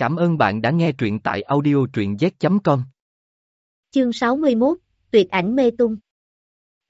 Cảm ơn bạn đã nghe truyện tại audio truyện z.com. Chương 61, Tuyệt ảnh mê tung.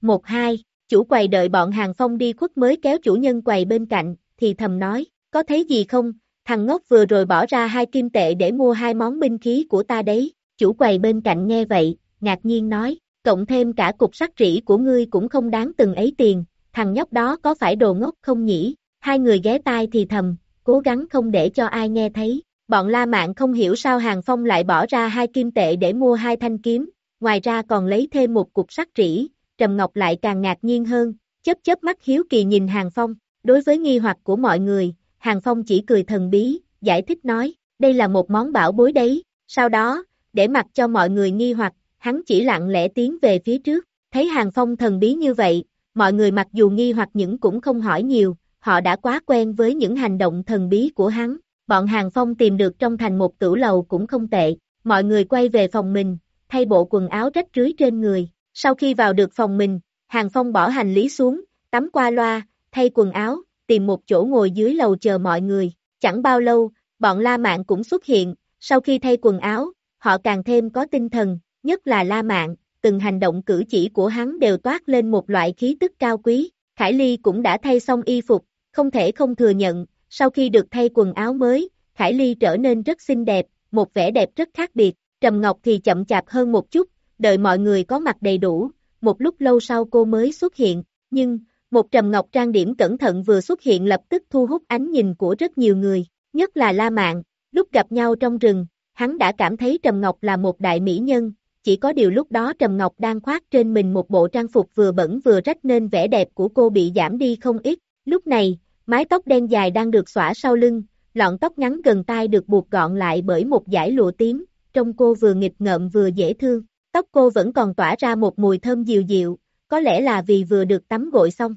1-2, chủ quầy đợi bọn hàng phong đi khuất mới kéo chủ nhân quầy bên cạnh, thì thầm nói, có thấy gì không, thằng ngốc vừa rồi bỏ ra hai kim tệ để mua hai món binh khí của ta đấy, chủ quầy bên cạnh nghe vậy, ngạc nhiên nói, cộng thêm cả cục sắt rỉ của ngươi cũng không đáng từng ấy tiền, thằng nhóc đó có phải đồ ngốc không nhỉ, hai người ghé tai thì thầm, cố gắng không để cho ai nghe thấy, bọn La Mạn không hiểu sao Hàng Phong lại bỏ ra hai kim tệ để mua hai thanh kiếm, ngoài ra còn lấy thêm một cục sắt rỉ, Trầm Ngọc lại càng ngạc nhiên hơn, chớp chớp mắt hiếu kỳ nhìn Hàng Phong, đối với nghi hoặc của mọi người, Hàng Phong chỉ cười thần bí, giải thích nói, đây là một món bảo bối đấy, sau đó, để mặc cho mọi người nghi hoặc, hắn chỉ lặng lẽ tiến về phía trước, thấy Hàng Phong thần bí như vậy, mọi người mặc dù nghi hoặc những cũng không hỏi nhiều, họ đã quá quen với những hành động thần bí của hắn, bọn Hàng Phong tìm được trong thành một tửu lầu cũng không tệ, mọi người quay về phòng mình, thay bộ quần áo rách rưới trên người, sau khi vào được phòng mình, Hàng Phong bỏ hành lý xuống, tắm qua loa, thay quần áo, tìm một chỗ ngồi dưới lầu chờ mọi người, chẳng bao lâu, bọn La Mạn cũng xuất hiện, sau khi thay quần áo, họ càng thêm có tinh thần, nhất là La Mạn, từng hành động cử chỉ của hắn đều toát lên một loại khí tức cao quý, Khải Ly cũng đã thay xong y phục, không thể không thừa nhận, sau khi được thay quần áo mới, Khải Ly trở nên rất xinh đẹp, một vẻ đẹp rất khác biệt, Trầm Ngọc thì chậm chạp hơn một chút, đợi mọi người có mặt đầy đủ, một lúc lâu sau cô mới xuất hiện, nhưng, một Trầm Ngọc trang điểm cẩn thận vừa xuất hiện lập tức thu hút ánh nhìn của rất nhiều người, nhất là La Mạn, lúc gặp nhau trong rừng, hắn đã cảm thấy Trầm Ngọc là một đại mỹ nhân, chỉ có điều lúc đó Trầm Ngọc đang khoác trên mình một bộ trang phục vừa bẩn vừa rách nên vẻ đẹp của cô bị giảm đi không ít, lúc này, mái tóc đen dài đang được xõa sau lưng, lọn tóc ngắn gần tai được buộc gọn lại bởi một dải lụa tím, trông cô vừa nghịch ngợm vừa dễ thương, tóc cô vẫn còn tỏa ra một mùi thơm dịu dịu, có lẽ là vì vừa được tắm gội xong.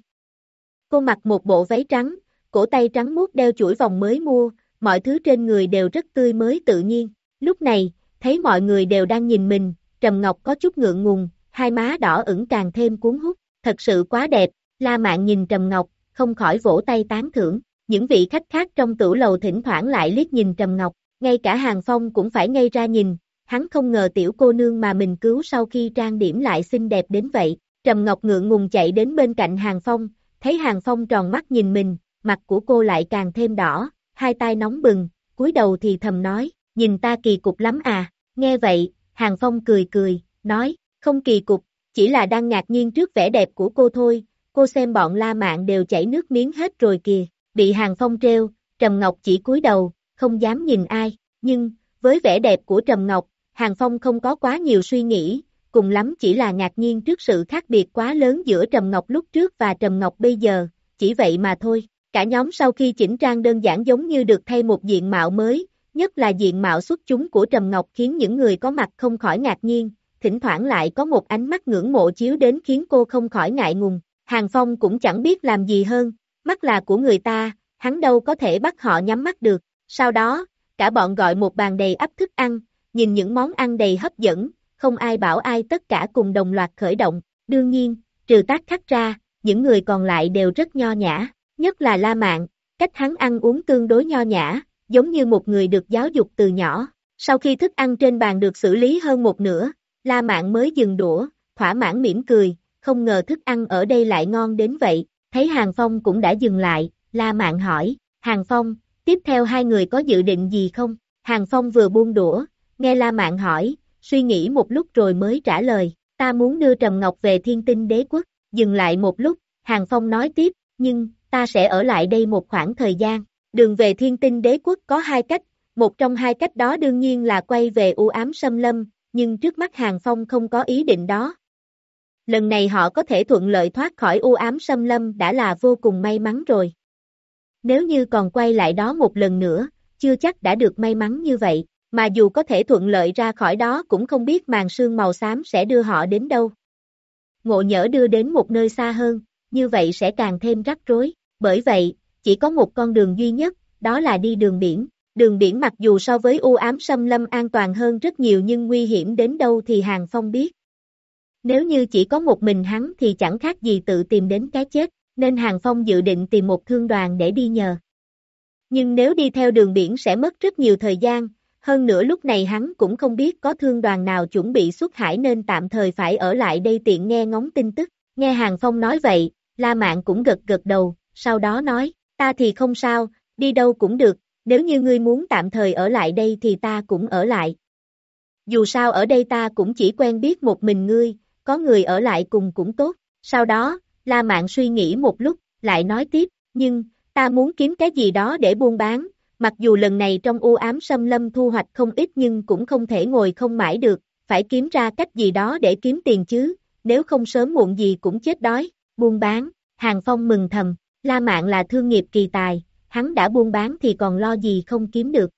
Cô mặc một bộ váy trắng, cổ tay trắng muốt đeo chuỗi vòng mới mua, mọi thứ trên người đều rất tươi mới tự nhiên. Lúc này, thấy mọi người đều đang nhìn mình, Trầm Ngọc có chút ngượng ngùng, hai má đỏ ửng càng thêm cuốn hút, thật sự quá đẹp, La Mạn nhìn Trầm Ngọc, không khỏi vỗ tay tán thưởng, những vị khách khác trong tửu lầu thỉnh thoảng lại liếc nhìn Trầm Ngọc, ngay cả Hàng Phong cũng phải ngay ra nhìn, hắn không ngờ tiểu cô nương mà mình cứu sau khi trang điểm lại xinh đẹp đến vậy, Trầm Ngọc ngượng ngùng chạy đến bên cạnh Hàng Phong, thấy Hàng Phong tròn mắt nhìn mình, mặt của cô lại càng thêm đỏ, hai tay nóng bừng, cúi đầu thì thầm nói, nhìn ta kỳ cục lắm à, nghe vậy, Hàng Phong cười cười, nói, không kỳ cục, chỉ là đang ngạc nhiên trước vẻ đẹp của cô thôi, cô xem bọn La Mạn đều chảy nước miếng hết rồi kìa, bị Hàng Phong treo, Trầm Ngọc chỉ cúi đầu, không dám nhìn ai, nhưng, với vẻ đẹp của Trầm Ngọc, Hàng Phong không có quá nhiều suy nghĩ, cùng lắm chỉ là ngạc nhiên trước sự khác biệt quá lớn giữa Trầm Ngọc lúc trước và Trầm Ngọc bây giờ, chỉ vậy mà thôi. Cả nhóm sau khi chỉnh trang đơn giản giống như được thay một diện mạo mới, nhất là diện mạo xuất chúng của Trầm Ngọc khiến những người có mặt không khỏi ngạc nhiên, thỉnh thoảng lại có một ánh mắt ngưỡng mộ chiếu đến khiến cô không khỏi ngại ngùng. Hàng Phong cũng chẳng biết làm gì hơn, mắt là của người ta, hắn đâu có thể bắt họ nhắm mắt được. Sau đó, cả bọn gọi một bàn đầy ắp thức ăn, nhìn những món ăn đầy hấp dẫn, không ai bảo ai tất cả cùng đồng loạt khởi động. Đương nhiên, trừ tác khắc ra, những người còn lại đều rất nho nhã, nhất là La Mạn, cách hắn ăn uống tương đối nho nhã, giống như một người được giáo dục từ nhỏ. Sau khi thức ăn trên bàn được xử lý hơn một nửa, La Mạn mới dừng đũa, thỏa mãn mỉm cười, không ngờ thức ăn ở đây lại ngon đến vậy, thấy Hàng Phong cũng đã dừng lại, La Mạn hỏi, Hàng Phong, tiếp theo hai người có dự định gì không? Hàng Phong vừa buông đũa, nghe La Mạn hỏi, suy nghĩ một lúc rồi mới trả lời, ta muốn đưa Trầm Ngọc về thiên tinh đế quốc, dừng lại một lúc, Hàng Phong nói tiếp, nhưng, ta sẽ ở lại đây một khoảng thời gian, đường về thiên tinh đế quốc có hai cách, một trong hai cách đó đương nhiên là quay về u ám xâm lâm, nhưng trước mắt Hàng Phong không có ý định đó, lần này họ có thể thuận lợi thoát khỏi u ám xâm lâm đã là vô cùng may mắn rồi. Nếu như còn quay lại đó một lần nữa, chưa chắc đã được may mắn như vậy, mà dù có thể thuận lợi ra khỏi đó cũng không biết màn sương màu xám sẽ đưa họ đến đâu. Ngộ nhỡ đưa đến một nơi xa hơn, như vậy sẽ càng thêm rắc rối, bởi vậy, chỉ có một con đường duy nhất, đó là đi đường biển. Đường biển mặc dù so với u ám xâm lâm an toàn hơn rất nhiều nhưng nguy hiểm đến đâu thì Hàng Phong biết. Nếu như chỉ có một mình hắn thì chẳng khác gì tự tìm đến cái chết, nên Hàng Phong dự định tìm một thương đoàn để đi nhờ. Nhưng nếu đi theo đường biển sẽ mất rất nhiều thời gian, hơn nữa lúc này hắn cũng không biết có thương đoàn nào chuẩn bị xuất hải nên tạm thời phải ở lại đây tiện nghe ngóng tin tức. Nghe Hàng Phong nói vậy, La Mạn cũng gật gật đầu, sau đó nói, ta thì không sao, đi đâu cũng được, nếu như ngươi muốn tạm thời ở lại đây thì ta cũng ở lại. Dù sao ở đây ta cũng chỉ quen biết một mình ngươi, có người ở lại cùng cũng tốt. Sau đó, La Mạn suy nghĩ một lúc, lại nói tiếp, nhưng, ta muốn kiếm cái gì đó để buôn bán, mặc dù lần này trong u ám xâm lâm thu hoạch không ít nhưng cũng không thể ngồi không mãi được, phải kiếm ra cách gì đó để kiếm tiền chứ, nếu không sớm muộn gì cũng chết đói, buôn bán, Hàng Phong mừng thầm, La Mạn là thương nghiệp kỳ tài, hắn đã buôn bán thì còn lo gì không kiếm được.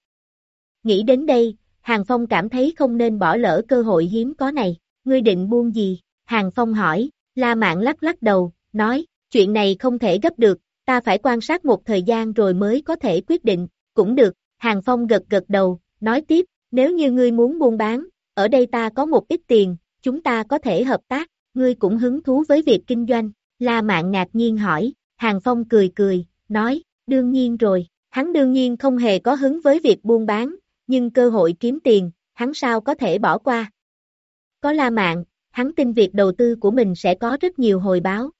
Nghĩ đến đây, Hàng Phong cảm thấy không nên bỏ lỡ cơ hội hiếm có này, ngươi định buôn gì? Hàng Phong hỏi, La Mạn lắc lắc đầu, nói, chuyện này không thể gấp được, ta phải quan sát một thời gian rồi mới có thể quyết định, cũng được, Hàng Phong gật gật đầu, nói tiếp, nếu như ngươi muốn buôn bán, ở đây ta có một ít tiền, chúng ta có thể hợp tác, ngươi cũng hứng thú với việc kinh doanh, La Mạn ngạc nhiên hỏi, Hàng Phong cười cười, nói, đương nhiên rồi, hắn đương nhiên không hề có hứng với việc buôn bán, nhưng cơ hội kiếm tiền, hắn sao có thể bỏ qua. Có La Mạn, hắn tin việc đầu tư của mình sẽ có rất nhiều hồi báo.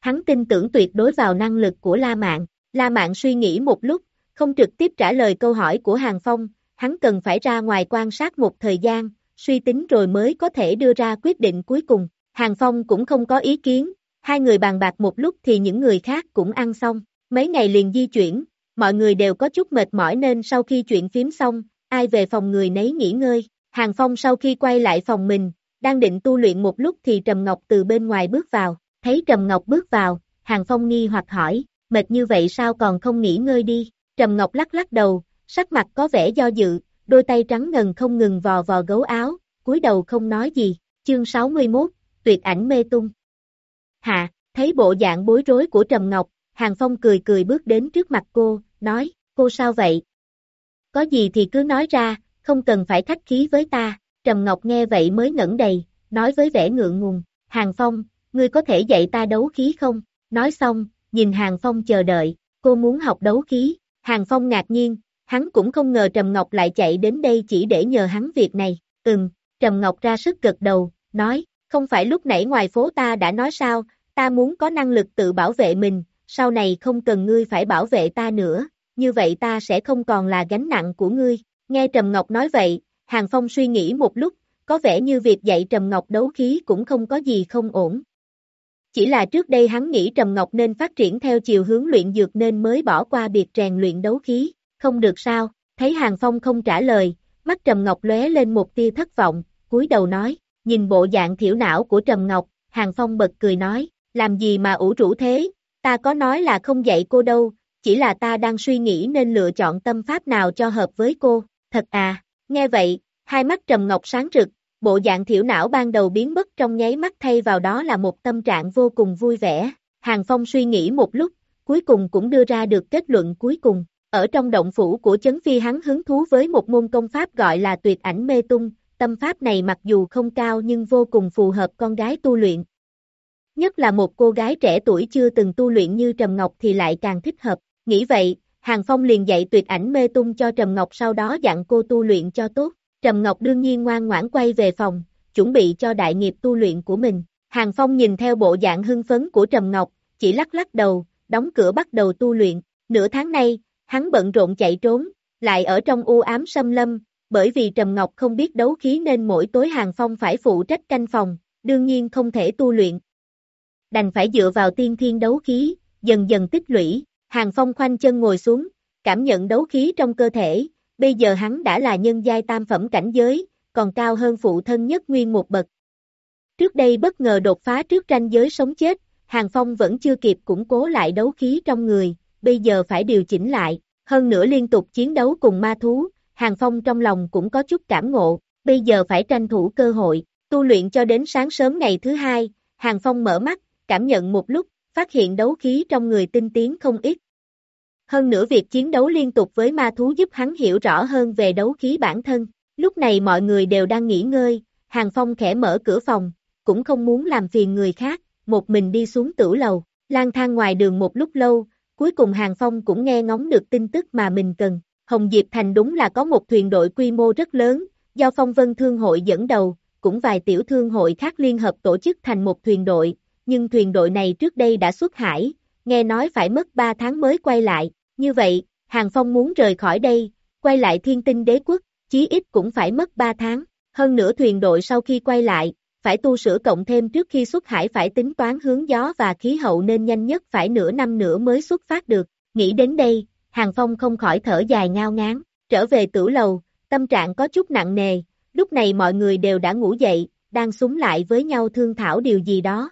Hắn tin tưởng tuyệt đối vào năng lực của La Mạn, La Mạn suy nghĩ một lúc, không trực tiếp trả lời câu hỏi của Hàng Phong, hắn cần phải ra ngoài quan sát một thời gian, suy tính rồi mới có thể đưa ra quyết định cuối cùng. Hàng Phong cũng không có ý kiến, hai người bàn bạc một lúc thì những người khác cũng ăn xong, mấy ngày liền di chuyển, mọi người đều có chút mệt mỏi nên sau khi chuyện phím xong, ai về phòng người nấy nghỉ ngơi. Hàng Phong sau khi quay lại phòng mình, đang định tu luyện một lúc thì Trầm Ngọc từ bên ngoài bước vào, thấy Trầm Ngọc bước vào, Hàng Phong nghi hoặc hỏi, mệt như vậy sao còn không nghỉ ngơi đi, Trầm Ngọc lắc lắc đầu, sắc mặt có vẻ do dự, đôi tay trắng ngần không ngừng vò vò gấu áo, cúi đầu không nói gì, chương 61, tuyệt ảnh mê tung. Hạ, thấy bộ dạng bối rối của Trầm Ngọc, Hàng Phong cười cười bước đến trước mặt cô, nói, cô sao vậy? Có gì thì cứ nói ra, không cần phải khách khí với ta, Trầm Ngọc nghe vậy mới ngẩn đầy, nói với vẻ ngượng ngùng, Hàng Phong, ngươi có thể dạy ta đấu khí không? Nói xong, nhìn Hàng Phong chờ đợi, cô muốn học đấu khí, Hàng Phong ngạc nhiên, hắn cũng không ngờ Trầm Ngọc lại chạy đến đây chỉ để nhờ hắn việc này, ừm, Trầm Ngọc ra sức gật đầu, nói, không phải lúc nãy ngoài phố ta đã nói sao, ta muốn có năng lực tự bảo vệ mình, sau này không cần ngươi phải bảo vệ ta nữa, như vậy ta sẽ không còn là gánh nặng của ngươi. Nghe Trầm Ngọc nói vậy, Hàng Phong suy nghĩ một lúc, có vẻ như việc dạy Trầm Ngọc đấu khí cũng không có gì không ổn. Chỉ là trước đây hắn nghĩ Trầm Ngọc nên phát triển theo chiều hướng luyện dược nên mới bỏ qua việc rèn luyện đấu khí, không được sao, thấy Hàng Phong không trả lời, mắt Trầm Ngọc lóe lên một tia thất vọng, cúi đầu nói, nhìn bộ dạng thiểu não của Trầm Ngọc, Hàng Phong bật cười nói, làm gì mà ủ rũ thế, ta có nói là không dạy cô đâu, chỉ là ta đang suy nghĩ nên lựa chọn tâm pháp nào cho hợp với cô, thật à, nghe vậy, hai mắt Trầm Ngọc sáng rực, bộ dạng thiểu não ban đầu biến mất trong nháy mắt thay vào đó là một tâm trạng vô cùng vui vẻ, Hàng Phong suy nghĩ một lúc, cuối cùng cũng đưa ra được kết luận cuối cùng, ở trong động phủ của chấn phi hắn hứng thú với một môn công pháp gọi là tuyệt ảnh mê tung, tâm pháp này mặc dù không cao nhưng vô cùng phù hợp con gái tu luyện, Nhất là một cô gái trẻ tuổi chưa từng tu luyện như Trầm Ngọc thì lại càng thích hợp. Nghĩ vậy, Hàng Phong liền dạy tuyệt ảnh mê tung cho Trầm Ngọc sau đó dặn cô tu luyện cho tốt. Trầm Ngọc đương nhiên ngoan ngoãn quay về phòng, chuẩn bị cho đại nghiệp tu luyện của mình. Hàng Phong nhìn theo bộ dạng hưng phấn của Trầm Ngọc, chỉ lắc lắc đầu, đóng cửa bắt đầu tu luyện. Nửa tháng nay, hắn bận rộn chạy trốn, lại ở trong u ám xâm lâm, bởi vì Trầm Ngọc không biết đấu khí nên mỗi tối Hàng Phong phải phụ trách canh phòng, đương nhiên không thể tu luyện, đành phải dựa vào tiên thiên đấu khí, dần dần tích lũy, Hàng Phong khoanh chân ngồi xuống, cảm nhận đấu khí trong cơ thể, bây giờ hắn đã là nhân giai tam phẩm cảnh giới, còn cao hơn phụ thân nhất nguyên một bậc. Trước đây bất ngờ đột phá trước ranh giới sống chết, Hàng Phong vẫn chưa kịp củng cố lại đấu khí trong người, bây giờ phải điều chỉnh lại, hơn nữa liên tục chiến đấu cùng ma thú, Hàng Phong trong lòng cũng có chút cảm ngộ, bây giờ phải tranh thủ cơ hội, tu luyện cho đến sáng sớm ngày thứ hai, Hàng Phong mở mắt, cảm nhận một lúc, phát hiện đấu khí trong người tinh tiến không ít. Hơn nữa việc chiến đấu liên tục với ma thú giúp hắn hiểu rõ hơn về đấu khí bản thân. Lúc này mọi người đều đang nghỉ ngơi, Hàng Phong khẽ mở cửa phòng, cũng không muốn làm phiền người khác, một mình đi xuống tử lầu, lang thang ngoài đường một lúc lâu, cuối cùng Hàng Phong cũng nghe ngóng được tin tức mà mình cần. Hồng Diệp Thành đúng là có một thuyền đội quy mô rất lớn, do Phong Vân Thương hội dẫn đầu, cũng vài tiểu thương hội khác liên hợp tổ chức thành một thuyền đội, nhưng thuyền đội này trước đây đã xuất hải, nghe nói phải mất 3 tháng mới quay lại, như vậy, Hàng Phong muốn rời khỏi đây, quay lại thiên tinh đế quốc, chí ít cũng phải mất 3 tháng, hơn nữa thuyền đội sau khi quay lại, phải tu sửa cộng thêm trước khi xuất hải phải tính toán hướng gió và khí hậu nên nhanh nhất phải nửa năm nữa mới xuất phát được, nghĩ đến đây, Hàng Phong không khỏi thở dài ngao ngán, trở về tử lầu, tâm trạng có chút nặng nề, lúc này mọi người đều đã ngủ dậy, đang súng lại với nhau thương thảo điều gì đó.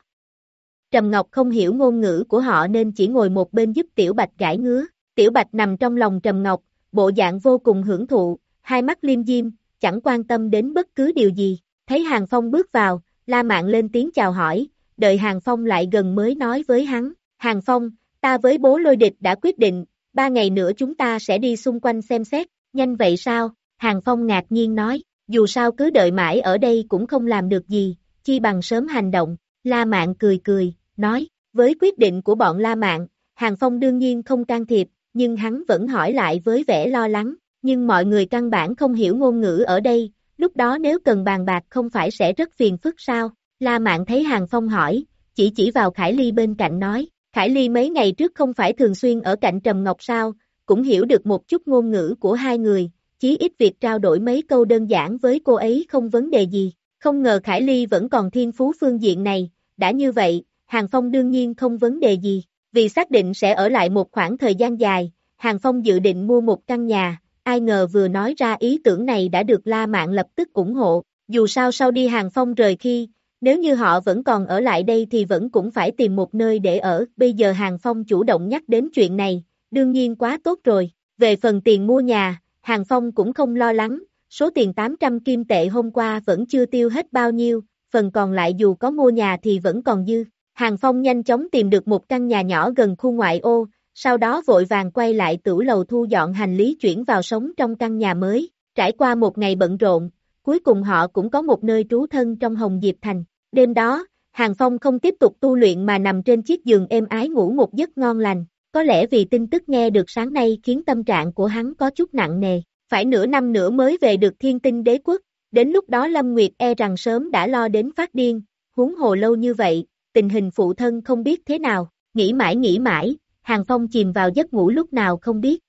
Trầm Ngọc không hiểu ngôn ngữ của họ nên chỉ ngồi một bên giúp Tiểu Bạch gãi ngứa, Tiểu Bạch nằm trong lòng Trầm Ngọc, bộ dạng vô cùng hưởng thụ, hai mắt liêm diêm, chẳng quan tâm đến bất cứ điều gì, thấy Hàng Phong bước vào, La Mạn lên tiếng chào hỏi, đợi Hàng Phong lại gần mới nói với hắn, Hàng Phong, ta với bố lôi địch đã quyết định, ba ngày nữa chúng ta sẽ đi xung quanh xem xét, nhanh vậy sao? Hàng Phong ngạc nhiên nói, dù sao cứ đợi mãi ở đây cũng không làm được gì, chi bằng sớm hành động, La Mạn cười cười, nói, với quyết định của bọn La Mạn, Hàng Phong đương nhiên không can thiệp, nhưng hắn vẫn hỏi lại với vẻ lo lắng, nhưng mọi người căn bản không hiểu ngôn ngữ ở đây, lúc đó nếu cần bàn bạc không phải sẽ rất phiền phức sao, La Mạn thấy Hàng Phong hỏi, chỉ chỉ vào Khải Ly bên cạnh nói, Khải Ly mấy ngày trước không phải thường xuyên ở cạnh Trầm Ngọc sao, cũng hiểu được một chút ngôn ngữ của hai người, chí ít việc trao đổi mấy câu đơn giản với cô ấy không vấn đề gì, không ngờ Khải Ly vẫn còn thiên phú phương diện này, đã như vậy, Hàng Phong đương nhiên không vấn đề gì, vì xác định sẽ ở lại một khoảng thời gian dài, Hàng Phong dự định mua một căn nhà, ai ngờ vừa nói ra ý tưởng này đã được La Mạn lập tức ủng hộ, dù sao sau đi Hàng Phong rời khi, nếu như họ vẫn còn ở lại đây thì vẫn cũng phải tìm một nơi để ở, bây giờ Hàng Phong chủ động nhắc đến chuyện này, đương nhiên quá tốt rồi, về phần tiền mua nhà, Hàng Phong cũng không lo lắng, số tiền 800 kim tệ hôm qua vẫn chưa tiêu hết bao nhiêu, phần còn lại dù có mua nhà thì vẫn còn dư. Hàng Phong nhanh chóng tìm được một căn nhà nhỏ gần khu ngoại ô, sau đó vội vàng quay lại tửu lầu thu dọn hành lý chuyển vào sống trong căn nhà mới. Trải qua một ngày bận rộn, cuối cùng họ cũng có một nơi trú thân trong Hồng Diệp Thành. Đêm đó, Hàng Phong không tiếp tục tu luyện mà nằm trên chiếc giường êm ái ngủ một giấc ngon lành. Có lẽ vì tin tức nghe được sáng nay khiến tâm trạng của hắn có chút nặng nề. Phải nửa năm nữa mới về được thiên tinh đế quốc. Đến lúc đó Lâm Nguyệt e rằng sớm đã lo đến phát điên. Huống hồ lâu như vậy, tình hình phụ thân không biết thế nào. Nghĩ mãi nghĩ mãi, Hàng Phong chìm vào giấc ngủ lúc nào không biết.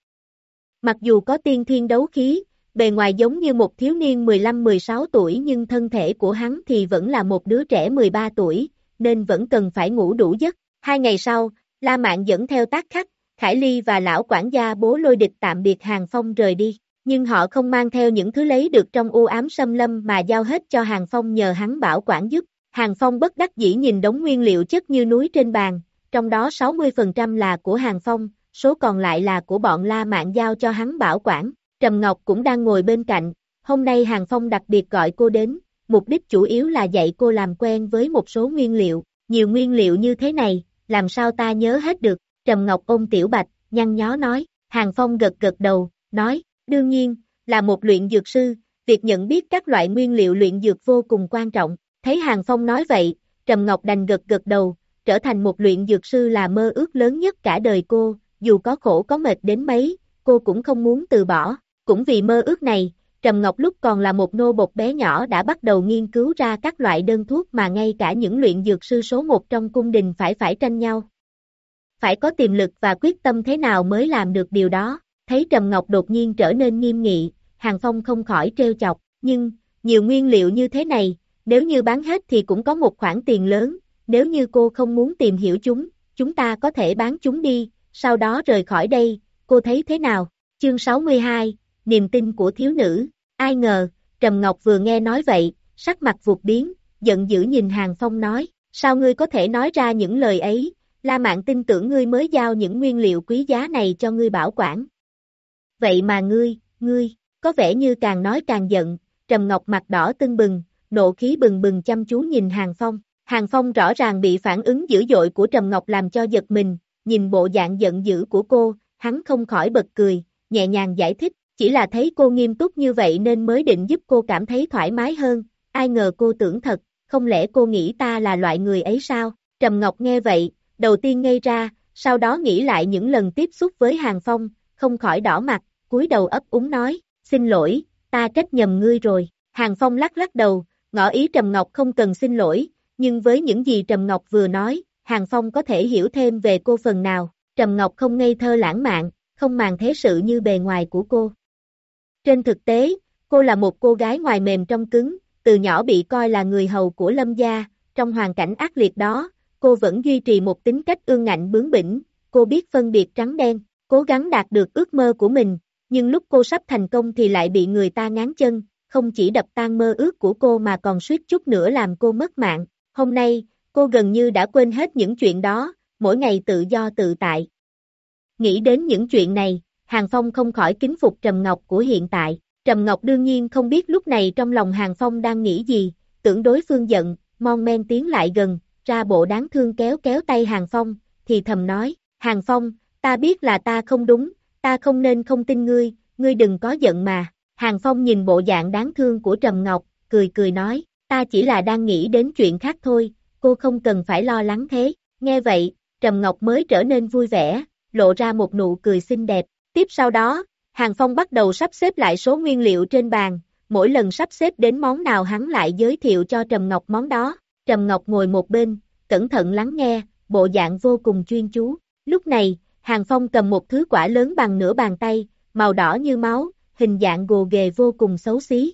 Mặc dù có tiên thiên đấu khí, bề ngoài giống như một thiếu niên 15-16 tuổi nhưng thân thể của hắn thì vẫn là một đứa trẻ 13 tuổi, nên vẫn cần phải ngủ đủ giấc. Hai ngày sau, La Mạn dẫn theo tác khách, Khải Ly và lão quản gia bố lôi địch tạm biệt Hàng Phong rời đi, nhưng họ không mang theo những thứ lấy được trong u ám xâm lâm mà giao hết cho Hàng Phong nhờ hắn bảo quản giúp. Hàng Phong bất đắc dĩ nhìn đống nguyên liệu chất như núi trên bàn, trong đó 60% là của Hàng Phong, số còn lại là của bọn La Mạn giao cho hắn bảo quản. Trầm Ngọc cũng đang ngồi bên cạnh, hôm nay Hàng Phong đặc biệt gọi cô đến, mục đích chủ yếu là dạy cô làm quen với một số nguyên liệu, nhiều nguyên liệu như thế này, làm sao ta nhớ hết được, Trầm Ngọc ôm Tiểu Bạch, nhăn nhó nói, Hàng Phong gật gật đầu, nói, đương nhiên, là một luyện dược sư, việc nhận biết các loại nguyên liệu luyện dược vô cùng quan trọng, thấy Hàng Phong nói vậy, Trầm Ngọc đành gật gật đầu, trở thành một luyện dược sư là mơ ước lớn nhất cả đời cô, dù có khổ có mệt đến mấy, cô cũng không muốn từ bỏ, cũng vì mơ ước này, Trầm Ngọc lúc còn là một nô bột bé nhỏ đã bắt đầu nghiên cứu ra các loại đơn thuốc mà ngay cả những luyện dược sư số một trong cung đình phải phải tranh nhau. Phải có tiềm lực và quyết tâm thế nào mới làm được điều đó, thấy Trầm Ngọc đột nhiên trở nên nghiêm nghị, Hàng Phong không khỏi trêu chọc, nhưng, nhiều nguyên liệu như thế này, nếu như bán hết thì cũng có một khoản tiền lớn, nếu như cô không muốn tìm hiểu chúng, chúng ta có thể bán chúng đi, sau đó rời khỏi đây, cô thấy thế nào? Chương 62, Niềm tin của thiếu nữ, ai ngờ, Trầm Ngọc vừa nghe nói vậy, sắc mặt vụt biến, giận dữ nhìn Hàng Phong nói, sao ngươi có thể nói ra những lời ấy, La Mạn tin tưởng ngươi mới giao những nguyên liệu quý giá này cho ngươi bảo quản. Vậy mà ngươi, ngươi, có vẻ như càng nói càng giận, Trầm Ngọc mặt đỏ tưng bừng, nộ khí bừng bừng chăm chú nhìn Hàng Phong. Hàng Phong rõ ràng bị phản ứng dữ dội của Trầm Ngọc làm cho giật mình, nhìn bộ dạng giận dữ của cô, hắn không khỏi bật cười, nhẹ nhàng giải thích, chỉ là thấy cô nghiêm túc như vậy nên mới định giúp cô cảm thấy thoải mái hơn, ai ngờ cô tưởng thật, không lẽ cô nghĩ ta là loại người ấy sao? Trầm Ngọc nghe vậy, đầu tiên ngây ra, sau đó nghĩ lại những lần tiếp xúc với Hàng Phong, không khỏi đỏ mặt, cúi đầu ấp úng nói, xin lỗi, ta trách nhầm ngươi rồi. Hàng Phong lắc lắc đầu, ngỏ ý Trầm Ngọc không cần xin lỗi, nhưng với những gì Trầm Ngọc vừa nói, Hàng Phong có thể hiểu thêm về cô phần nào. Trầm Ngọc không ngây thơ lãng mạn, không màng thế sự như bề ngoài của cô. Trên thực tế, cô là một cô gái ngoài mềm trong cứng, từ nhỏ bị coi là người hầu của Lâm gia, trong hoàn cảnh ác liệt đó, cô vẫn duy trì một tính cách ương ngạnh bướng bỉnh, cô biết phân biệt trắng đen, cố gắng đạt được ước mơ của mình, nhưng lúc cô sắp thành công thì lại bị người ta ngán chân, không chỉ đập tan mơ ước của cô mà còn suýt chút nữa làm cô mất mạng. Hôm nay, cô gần như đã quên hết những chuyện đó, mỗi ngày tự do tự tại. Nghĩ đến những chuyện này, Hàng Phong không khỏi kính phục Trầm Ngọc của hiện tại. Trầm Ngọc đương nhiên không biết lúc này trong lòng Hàng Phong đang nghĩ gì, tưởng đối phương giận, mon men tiến lại gần, ra bộ đáng thương kéo kéo tay Hàng Phong, thì thầm nói, Hàng Phong, ta biết là ta không đúng, ta không nên không tin ngươi, ngươi đừng có giận mà. Hàng Phong nhìn bộ dạng đáng thương của Trầm Ngọc, cười cười nói, ta chỉ là đang nghĩ đến chuyện khác thôi, cô không cần phải lo lắng thế. Nghe vậy, Trầm Ngọc mới trở nên vui vẻ, lộ ra một nụ cười xinh đẹp. Tiếp sau đó, Hàng Phong bắt đầu sắp xếp lại số nguyên liệu trên bàn, mỗi lần sắp xếp đến món nào hắn lại giới thiệu cho Trầm Ngọc món đó. Trầm Ngọc ngồi một bên, cẩn thận lắng nghe, bộ dạng vô cùng chuyên chú. Lúc này, Hàng Phong cầm một thứ quả lớn bằng nửa bàn tay, màu đỏ như máu, hình dạng gồ ghề vô cùng xấu xí.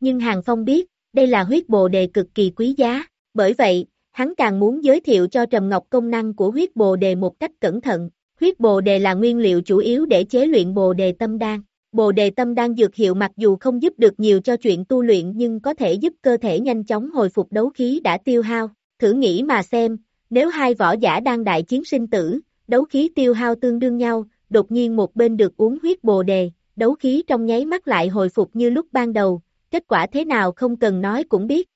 Nhưng Hàng Phong biết, đây là huyết bồ đề cực kỳ quý giá, bởi vậy, hắn càng muốn giới thiệu cho Trầm Ngọc công năng của huyết bồ đề một cách cẩn thận. Huyết bồ đề là nguyên liệu chủ yếu để chế luyện bồ đề tâm đan. Bồ đề tâm đan dược hiệu mặc dù không giúp được nhiều cho chuyện tu luyện nhưng có thể giúp cơ thể nhanh chóng hồi phục đấu khí đã tiêu hao. Thử nghĩ mà xem, nếu hai võ giả đang đại chiến sinh tử, đấu khí tiêu hao tương đương nhau, đột nhiên một bên được uống huyết bồ đề, đấu khí trong nháy mắt lại hồi phục như lúc ban đầu, kết quả thế nào không cần nói cũng biết.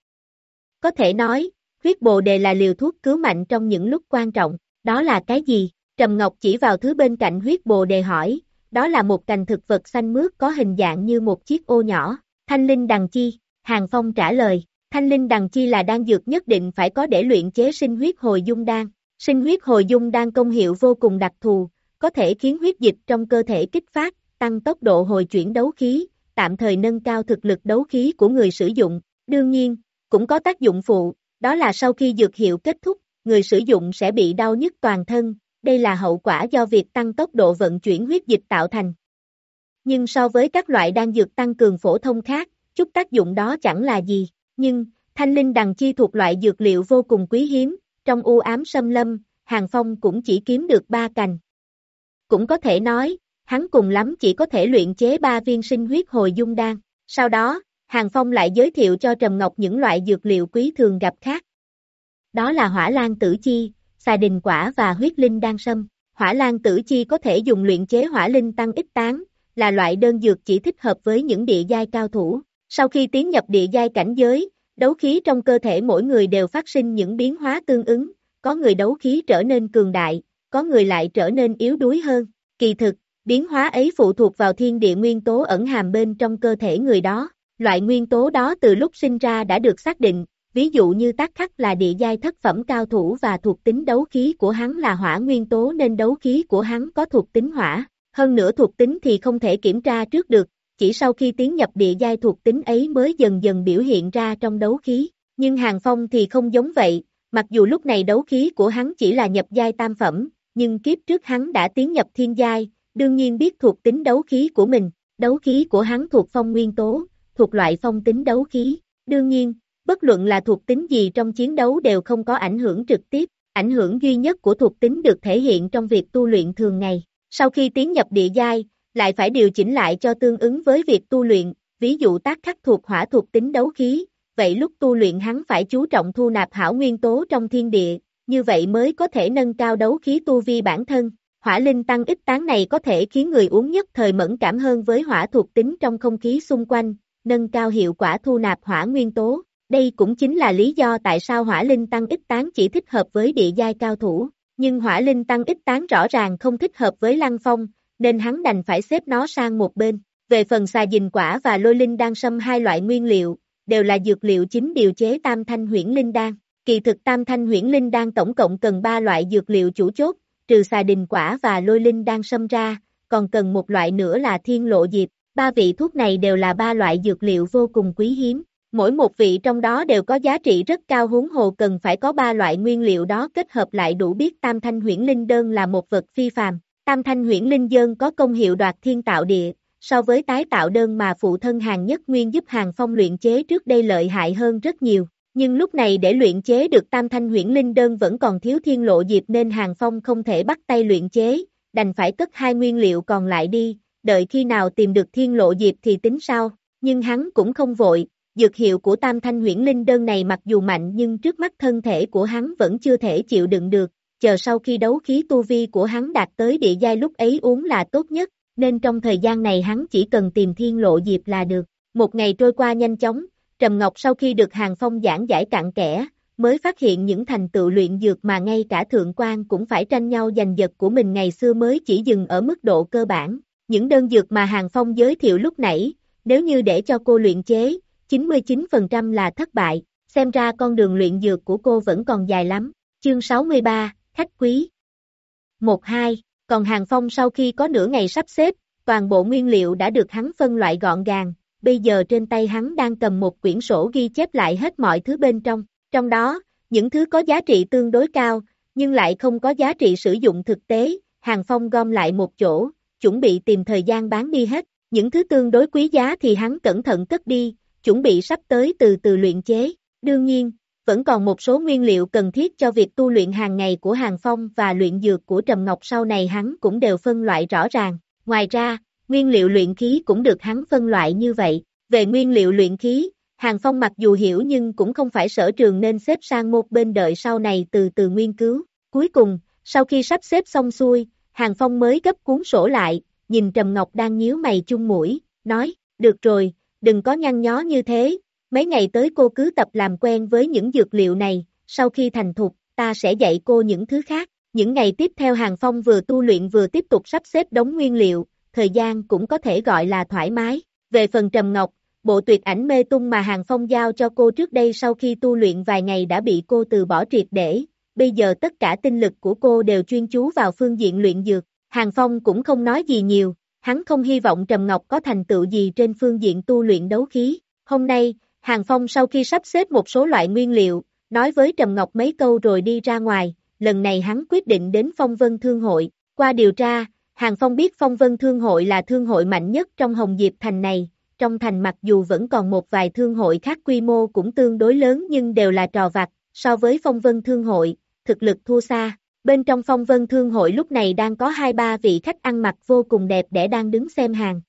Có thể nói, huyết bồ đề là liều thuốc cứu mạnh trong những lúc quan trọng, đó là cái gì? Trầm Ngọc chỉ vào thứ bên cạnh huyết bồ đề hỏi, đó là một cành thực vật xanh mướt có hình dạng như một chiếc ô nhỏ, thanh linh đằng chi, Hàng Phong trả lời, thanh linh đằng chi là đan dược nhất định phải có để luyện chế sinh huyết hồi dung đan, sinh huyết hồi dung đan công hiệu vô cùng đặc thù, có thể khiến huyết dịch trong cơ thể kích phát, tăng tốc độ hồi chuyển đấu khí, tạm thời nâng cao thực lực đấu khí của người sử dụng, đương nhiên, cũng có tác dụng phụ, đó là sau khi dược hiệu kết thúc, người sử dụng sẽ bị đau nhức toàn thân, đây là hậu quả do việc tăng tốc độ vận chuyển huyết dịch tạo thành. Nhưng so với các loại đan dược tăng cường phổ thông khác, chút tác dụng đó chẳng là gì, nhưng, thanh linh đằng chi thuộc loại dược liệu vô cùng quý hiếm, trong u ám sâm lâm, Hàng Phong cũng chỉ kiếm được ba cành. Cũng có thể nói, hắn cùng lắm chỉ có thể luyện chế ba viên sinh huyết hồi dung đan. Sau đó, Hàng Phong lại giới thiệu cho Trầm Ngọc những loại dược liệu quý thường gặp khác. Đó là hỏa lan tử chi, xà đình quả và huyết linh đan sâm. Hỏa lan tử chi có thể dùng luyện chế hỏa linh tăng ít tán, là loại đơn dược chỉ thích hợp với những địa giai cao thủ. Sau khi tiến nhập địa giai cảnh giới, đấu khí trong cơ thể mỗi người đều phát sinh những biến hóa tương ứng, có người đấu khí trở nên cường đại, có người lại trở nên yếu đuối hơn. Kỳ thực, biến hóa ấy phụ thuộc vào thiên địa nguyên tố ẩn hàm bên trong cơ thể người đó. Loại nguyên tố đó từ lúc sinh ra đã được xác định, ví dụ như tác khắc là địa giai thất phẩm cao thủ và thuộc tính đấu khí của hắn là hỏa nguyên tố nên đấu khí của hắn có thuộc tính hỏa. Hơn nữa thuộc tính thì không thể kiểm tra trước được, chỉ sau khi tiến nhập địa giai thuộc tính ấy mới dần dần biểu hiện ra trong đấu khí. Nhưng Hàng Phong thì không giống vậy, mặc dù lúc này đấu khí của hắn chỉ là nhập giai tam phẩm, nhưng kiếp trước hắn đã tiến nhập thiên giai, đương nhiên biết thuộc tính đấu khí của mình, đấu khí của hắn thuộc phong nguyên tố, thuộc loại phong tính đấu khí. Đương nhiên, bất luận là thuộc tính gì trong chiến đấu đều không có ảnh hưởng trực tiếp, ảnh hưởng duy nhất của thuộc tính được thể hiện trong việc tu luyện thường ngày. Sau khi tiến nhập địa giai, lại phải điều chỉnh lại cho tương ứng với việc tu luyện, ví dụ tác khắc thuộc hỏa thuộc tính đấu khí, vậy lúc tu luyện hắn phải chú trọng thu nạp hảo nguyên tố trong thiên địa, như vậy mới có thể nâng cao đấu khí tu vi bản thân. Hỏa linh tăng ít tán này có thể khiến người uống nhất thời mẫn cảm hơn với hỏa thuộc tính trong không khí xung quanh, nâng cao hiệu quả thu nạp hỏa nguyên tố. Đây cũng chính là lý do tại sao hỏa linh tăng ít tán chỉ thích hợp với địa giai cao thủ, nhưng hỏa linh tăng ít tán rõ ràng không thích hợp với lăng phong, nên hắn đành phải xếp nó sang một bên. Về phần xà dình quả và lôi linh đan sâm hai loại nguyên liệu, đều là dược liệu chính điều chế tam thanh huyễn linh đan. Kỳ thực tam thanh huyễn linh đan tổng cộng cần 3 loại dược liệu chủ chốt, trừ xà đình quả và lôi linh đang xâm ra, còn cần một loại nữa là thiên lộ diệp. Ba vị thuốc này đều là ba loại dược liệu vô cùng quý hiếm. Mỗi một vị trong đó đều có giá trị rất cao huống hồ cần phải có ba loại nguyên liệu đó kết hợp lại đủ biết tam thanh huyễn linh đơn là một vật phi phàm. Tam thanh huyễn linh đơn có công hiệu đoạt thiên tạo địa, so với tái tạo đơn mà phụ thân hàng nhất nguyên giúp hàng phong luyện chế trước đây lợi hại hơn rất nhiều. Nhưng lúc này để luyện chế được tam thanh huyễn linh đơn vẫn còn thiếu thiên lộ diệp nên hàng phong không thể bắt tay luyện chế, đành phải cất hai nguyên liệu còn lại đi, đợi khi nào tìm được thiên lộ diệp thì tính sau, nhưng hắn cũng không vội, dược hiệu của tam thanh huyễn linh đơn này mặc dù mạnh nhưng trước mắt thân thể của hắn vẫn chưa thể chịu đựng được, chờ sau khi đấu khí tu vi của hắn đạt tới địa giai lúc ấy uống là tốt nhất, nên trong thời gian này hắn chỉ cần tìm thiên lộ diệp là được. Một ngày trôi qua nhanh chóng, Trầm Ngọc sau khi được Hàng Phong giảng giải cặn kẽ, mới phát hiện những thành tựu luyện dược mà ngay cả thượng quan cũng phải tranh nhau giành giật của mình ngày xưa mới chỉ dừng ở mức độ cơ bản. Những đơn dược mà Hàng Phong giới thiệu lúc nãy, nếu như để cho cô luyện chế, 99% là thất bại, xem ra con đường luyện dược của cô vẫn còn dài lắm. Chương 63, Khách Quý 1-2, còn Hàng Phong sau khi có nửa ngày sắp xếp, toàn bộ nguyên liệu đã được hắn phân loại gọn gàng, bây giờ trên tay hắn đang cầm một quyển sổ ghi chép lại hết mọi thứ bên trong, trong đó, những thứ có giá trị tương đối cao, nhưng lại không có giá trị sử dụng thực tế, Hàng Phong gom lại một chỗ, chuẩn bị tìm thời gian bán đi hết, những thứ tương đối quý giá thì hắn cẩn thận cất đi, chuẩn bị sắp tới từ từ luyện chế. Đương nhiên, vẫn còn một số nguyên liệu cần thiết cho việc tu luyện hàng ngày của Hàng Phong và luyện dược của Trầm Ngọc sau này hắn cũng đều phân loại rõ ràng. Ngoài ra, nguyên liệu luyện khí cũng được hắn phân loại như vậy. Về nguyên liệu luyện khí, Hàng Phong mặc dù hiểu nhưng cũng không phải sở trường nên xếp sang một bên đợi sau này từ từ nghiên cứu. Cuối cùng, sau khi sắp xếp xong xuôi, Hàng Phong mới gấp cuốn sổ lại, nhìn Trầm Ngọc đang nhíu mày chung mũi, nói, được rồi, đừng có nhăn nhó như thế, mấy ngày tới cô cứ tập làm quen với những dược liệu này, sau khi thành thục, ta sẽ dạy cô những thứ khác. Những ngày tiếp theo Hàng Phong vừa tu luyện vừa tiếp tục sắp xếp đống nguyên liệu, thời gian cũng có thể gọi là thoải mái. Về phần Trầm Ngọc, bộ tuyệt ảnh mê tung mà Hàng Phong giao cho cô trước đây sau khi tu luyện vài ngày đã bị cô từ bỏ triệt để, bây giờ tất cả tinh lực của cô đều chuyên chú vào phương diện luyện dược. Hàng Phong cũng không nói gì nhiều, hắn không hy vọng Trầm Ngọc có thành tựu gì trên phương diện tu luyện đấu khí. Hôm nay, Hàng Phong sau khi sắp xếp một số loại nguyên liệu, nói với Trầm Ngọc mấy câu rồi đi ra ngoài, lần này hắn quyết định đến Phong Vân Thương Hội. Qua điều tra, Hàng Phong biết Phong Vân Thương Hội là thương hội mạnh nhất trong Hồng Diệp Thành này, trong thành mặc dù vẫn còn một vài thương hội khác quy mô cũng tương đối lớn nhưng đều là trò vặt, so với Phong Vân Thương Hội, thực lực thua xa. Bên trong Phong Vân Thương Hội lúc này đang có hai ba vị khách ăn mặc vô cùng đẹp để đang đứng xem hàng.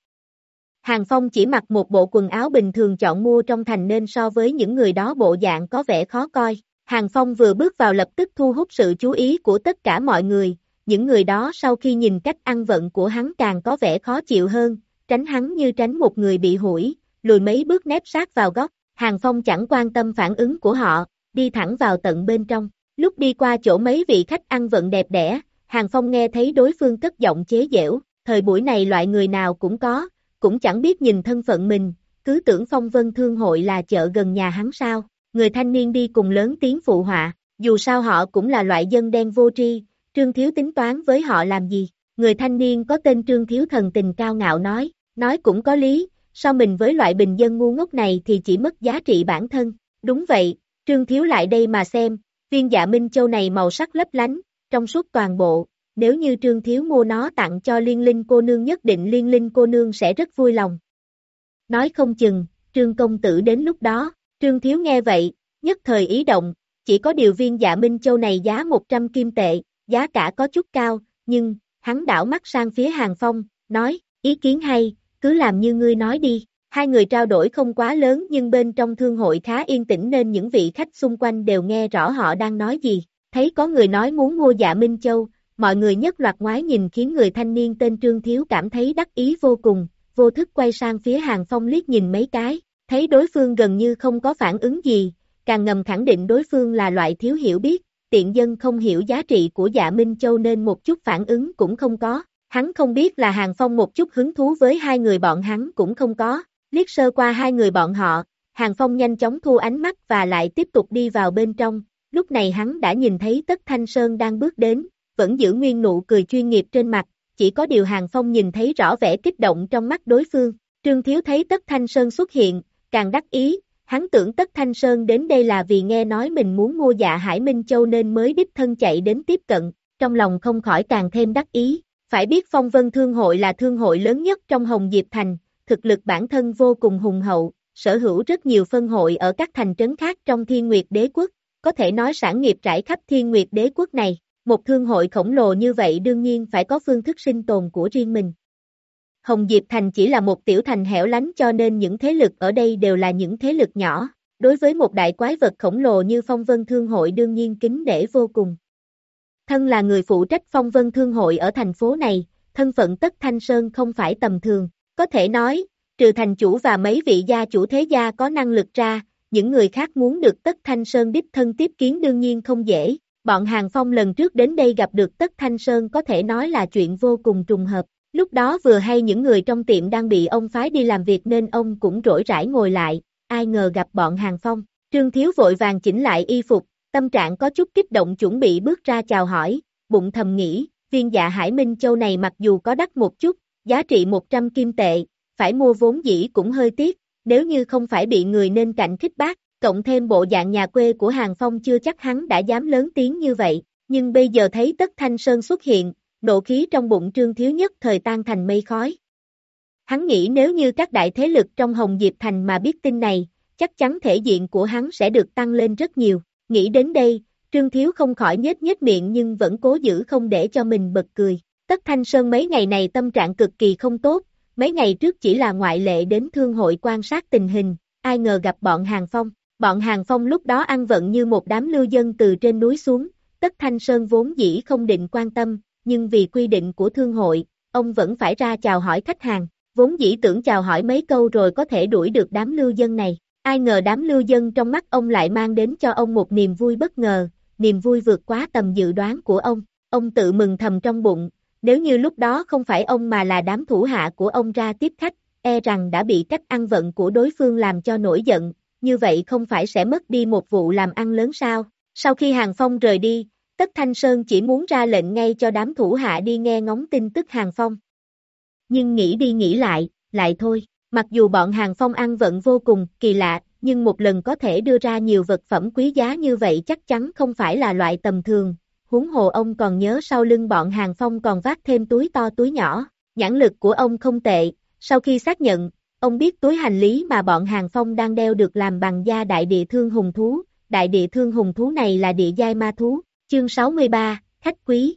Hàng Phong chỉ mặc một bộ quần áo bình thường chọn mua trong thành nên so với những người đó bộ dạng có vẻ khó coi. Hàng Phong vừa bước vào lập tức thu hút sự chú ý của tất cả mọi người, những người đó sau khi nhìn cách ăn vận của hắn càng có vẻ khó chịu hơn, tránh hắn như tránh một người bị hủi, lùi mấy bước nép sát vào góc, Hàng Phong chẳng quan tâm phản ứng của họ, đi thẳng vào tận bên trong. Lúc đi qua chỗ mấy vị khách ăn vận đẹp đẽ, Hàng Phong nghe thấy đối phương cất giọng chế giễu, thời buổi này loại người nào cũng có, cũng chẳng biết nhìn thân phận mình, cứ tưởng phong vân thương hội là chợ gần nhà hắn sao, người thanh niên đi cùng lớn tiếng phụ họa, dù sao họ cũng là loại dân đen vô tri, Trương Thiếu tính toán với họ làm gì, người thanh niên có tên Trương Thiếu thần tình cao ngạo nói, nói cũng có lý, so mình với loại bình dân ngu ngốc này thì chỉ mất giá trị bản thân, đúng vậy, Trương Thiếu lại đây mà xem, viên dạ Minh Châu này màu sắc lấp lánh, trong suốt toàn bộ, nếu như Trương Thiếu mua nó tặng cho liên linh cô nương nhất định liên linh cô nương sẽ rất vui lòng. Nói không chừng, Trương Công Tử đến lúc đó, Trương Thiếu nghe vậy, nhất thời ý động, chỉ có điều viên dạ Minh Châu này giá 100 kim tệ, giá cả có chút cao, nhưng, hắn đảo mắt sang phía Hàng Phong, nói, ý kiến hay, cứ làm như ngươi nói đi. Hai người trao đổi không quá lớn nhưng bên trong thương hội khá yên tĩnh nên những vị khách xung quanh đều nghe rõ họ đang nói gì. Thấy có người nói muốn mua dạ Minh Châu, mọi người nhất loạt ngoái nhìn khiến người thanh niên tên Trương Thiếu cảm thấy đắc ý vô cùng, vô thức quay sang phía Hàng Phong liếc nhìn mấy cái, thấy đối phương gần như không có phản ứng gì, càng ngầm khẳng định đối phương là loại thiếu hiểu biết, tiện dân không hiểu giá trị của dạ Minh Châu nên một chút phản ứng cũng không có, hắn không biết là Hàng Phong một chút hứng thú với hai người bọn hắn cũng không có, liếc sơ qua hai người bọn họ, Hàng Phong nhanh chóng thu ánh mắt và lại tiếp tục đi vào bên trong, lúc này hắn đã nhìn thấy Tất Thanh Sơn đang bước đến, vẫn giữ nguyên nụ cười chuyên nghiệp trên mặt, chỉ có điều Hàng Phong nhìn thấy rõ vẻ kích động trong mắt đối phương. Trương Thiếu thấy Tất Thanh Sơn xuất hiện, càng đắc ý, hắn tưởng Tất Thanh Sơn đến đây là vì nghe nói mình muốn mua dạ Hải Minh Châu nên mới đích thân chạy đến tiếp cận, trong lòng không khỏi càng thêm đắc ý. Phải biết Phong Vân Thương hội là thương hội lớn nhất trong Hồng Diệp Thành, thực lực bản thân vô cùng hùng hậu, sở hữu rất nhiều phân hội ở các thành trấn khác trong Thiên Nguyệt Đế Quốc, có thể nói sản nghiệp trải khắp Thiên Nguyệt Đế Quốc này. Một thương hội khổng lồ như vậy đương nhiên phải có phương thức sinh tồn của riêng mình. Hồng Diệp Thành chỉ là một tiểu thành hẻo lánh cho nên những thế lực ở đây đều là những thế lực nhỏ. Đối với một đại quái vật khổng lồ như phong vân thương hội đương nhiên kính để vô cùng. Thân là người phụ trách phong vân thương hội ở thành phố này, thân phận Tất Thanh Sơn không phải tầm thường. Có thể nói, trừ thành chủ và mấy vị gia chủ thế gia có năng lực ra, những người khác muốn được Tất Thanh Sơn đích thân tiếp kiến đương nhiên không dễ. Bọn Hàng Phong lần trước đến đây gặp được Tất Thanh Sơn có thể nói là chuyện vô cùng trùng hợp. Lúc đó vừa hay những người trong tiệm đang bị ông phái đi làm việc nên ông cũng rỗi rãi ngồi lại, ai ngờ gặp bọn Hàng Phong. Trương Thiếu vội vàng chỉnh lại y phục, tâm trạng có chút kích động chuẩn bị bước ra chào hỏi, bụng thầm nghĩ, viên dạ Hải Minh Châu này mặc dù có đắt một chút, giá trị 100 kim tệ, phải mua vốn dĩ cũng hơi tiếc, nếu như không phải bị người nên cạnh khích bác, cộng thêm bộ dạng nhà quê của Hàng Phong chưa chắc hắn đã dám lớn tiếng như vậy, nhưng bây giờ thấy Tất Thanh Sơn xuất hiện, nộ khí trong bụng trương thiếu nhất thời tan thành mây khói. Hắn nghĩ nếu như các đại thế lực trong Hồng Diệp Thành mà biết tin này, chắc chắn thể diện của hắn sẽ được tăng lên rất nhiều. Nghĩ đến đây, Trương Thiếu không khỏi nhếch nhếch miệng nhưng vẫn cố giữ không để cho mình bật cười. Tất Thanh Sơn mấy ngày này tâm trạng cực kỳ không tốt, mấy ngày trước chỉ là ngoại lệ đến thương hội quan sát tình hình, ai ngờ gặp bọn Hàng Phong. Bọn Hàng Phong lúc đó ăn vận như một đám lưu dân từ trên núi xuống, Tất Thanh Sơn vốn dĩ không định quan tâm, nhưng vì quy định của thương hội, ông vẫn phải ra chào hỏi khách hàng, vốn dĩ tưởng chào hỏi mấy câu rồi có thể đuổi được đám lưu dân này. Ai ngờ đám lưu dân trong mắt ông lại mang đến cho ông một niềm vui bất ngờ, niềm vui vượt quá tầm dự đoán của ông. Ông tự mừng thầm trong bụng, nếu như lúc đó không phải ông mà là đám thủ hạ của ông ra tiếp khách, e rằng đã bị cách ăn vận của đối phương làm cho nổi giận, như vậy không phải sẽ mất đi một vụ làm ăn lớn sao. Sau khi Hàng Phong rời đi, Tất Thanh Sơn chỉ muốn ra lệnh ngay cho đám thủ hạ đi nghe ngóng tin tức Hàng Phong. Nhưng nghĩ đi nghĩ lại, lại thôi, mặc dù bọn Hàng Phong ăn vận vô cùng kỳ lạ, nhưng một lần có thể đưa ra nhiều vật phẩm quý giá như vậy chắc chắn không phải là loại tầm thường. Huống hồ ông còn nhớ sau lưng bọn Hàng Phong còn vác thêm túi to túi nhỏ, nhãn lực của ông không tệ, sau khi xác nhận, ông biết túi hành lý mà bọn Hàng Phong đang đeo được làm bằng da đại địa thương hùng thú, đại địa thương hùng thú này là địa giai ma thú, Chương 63, khách quý.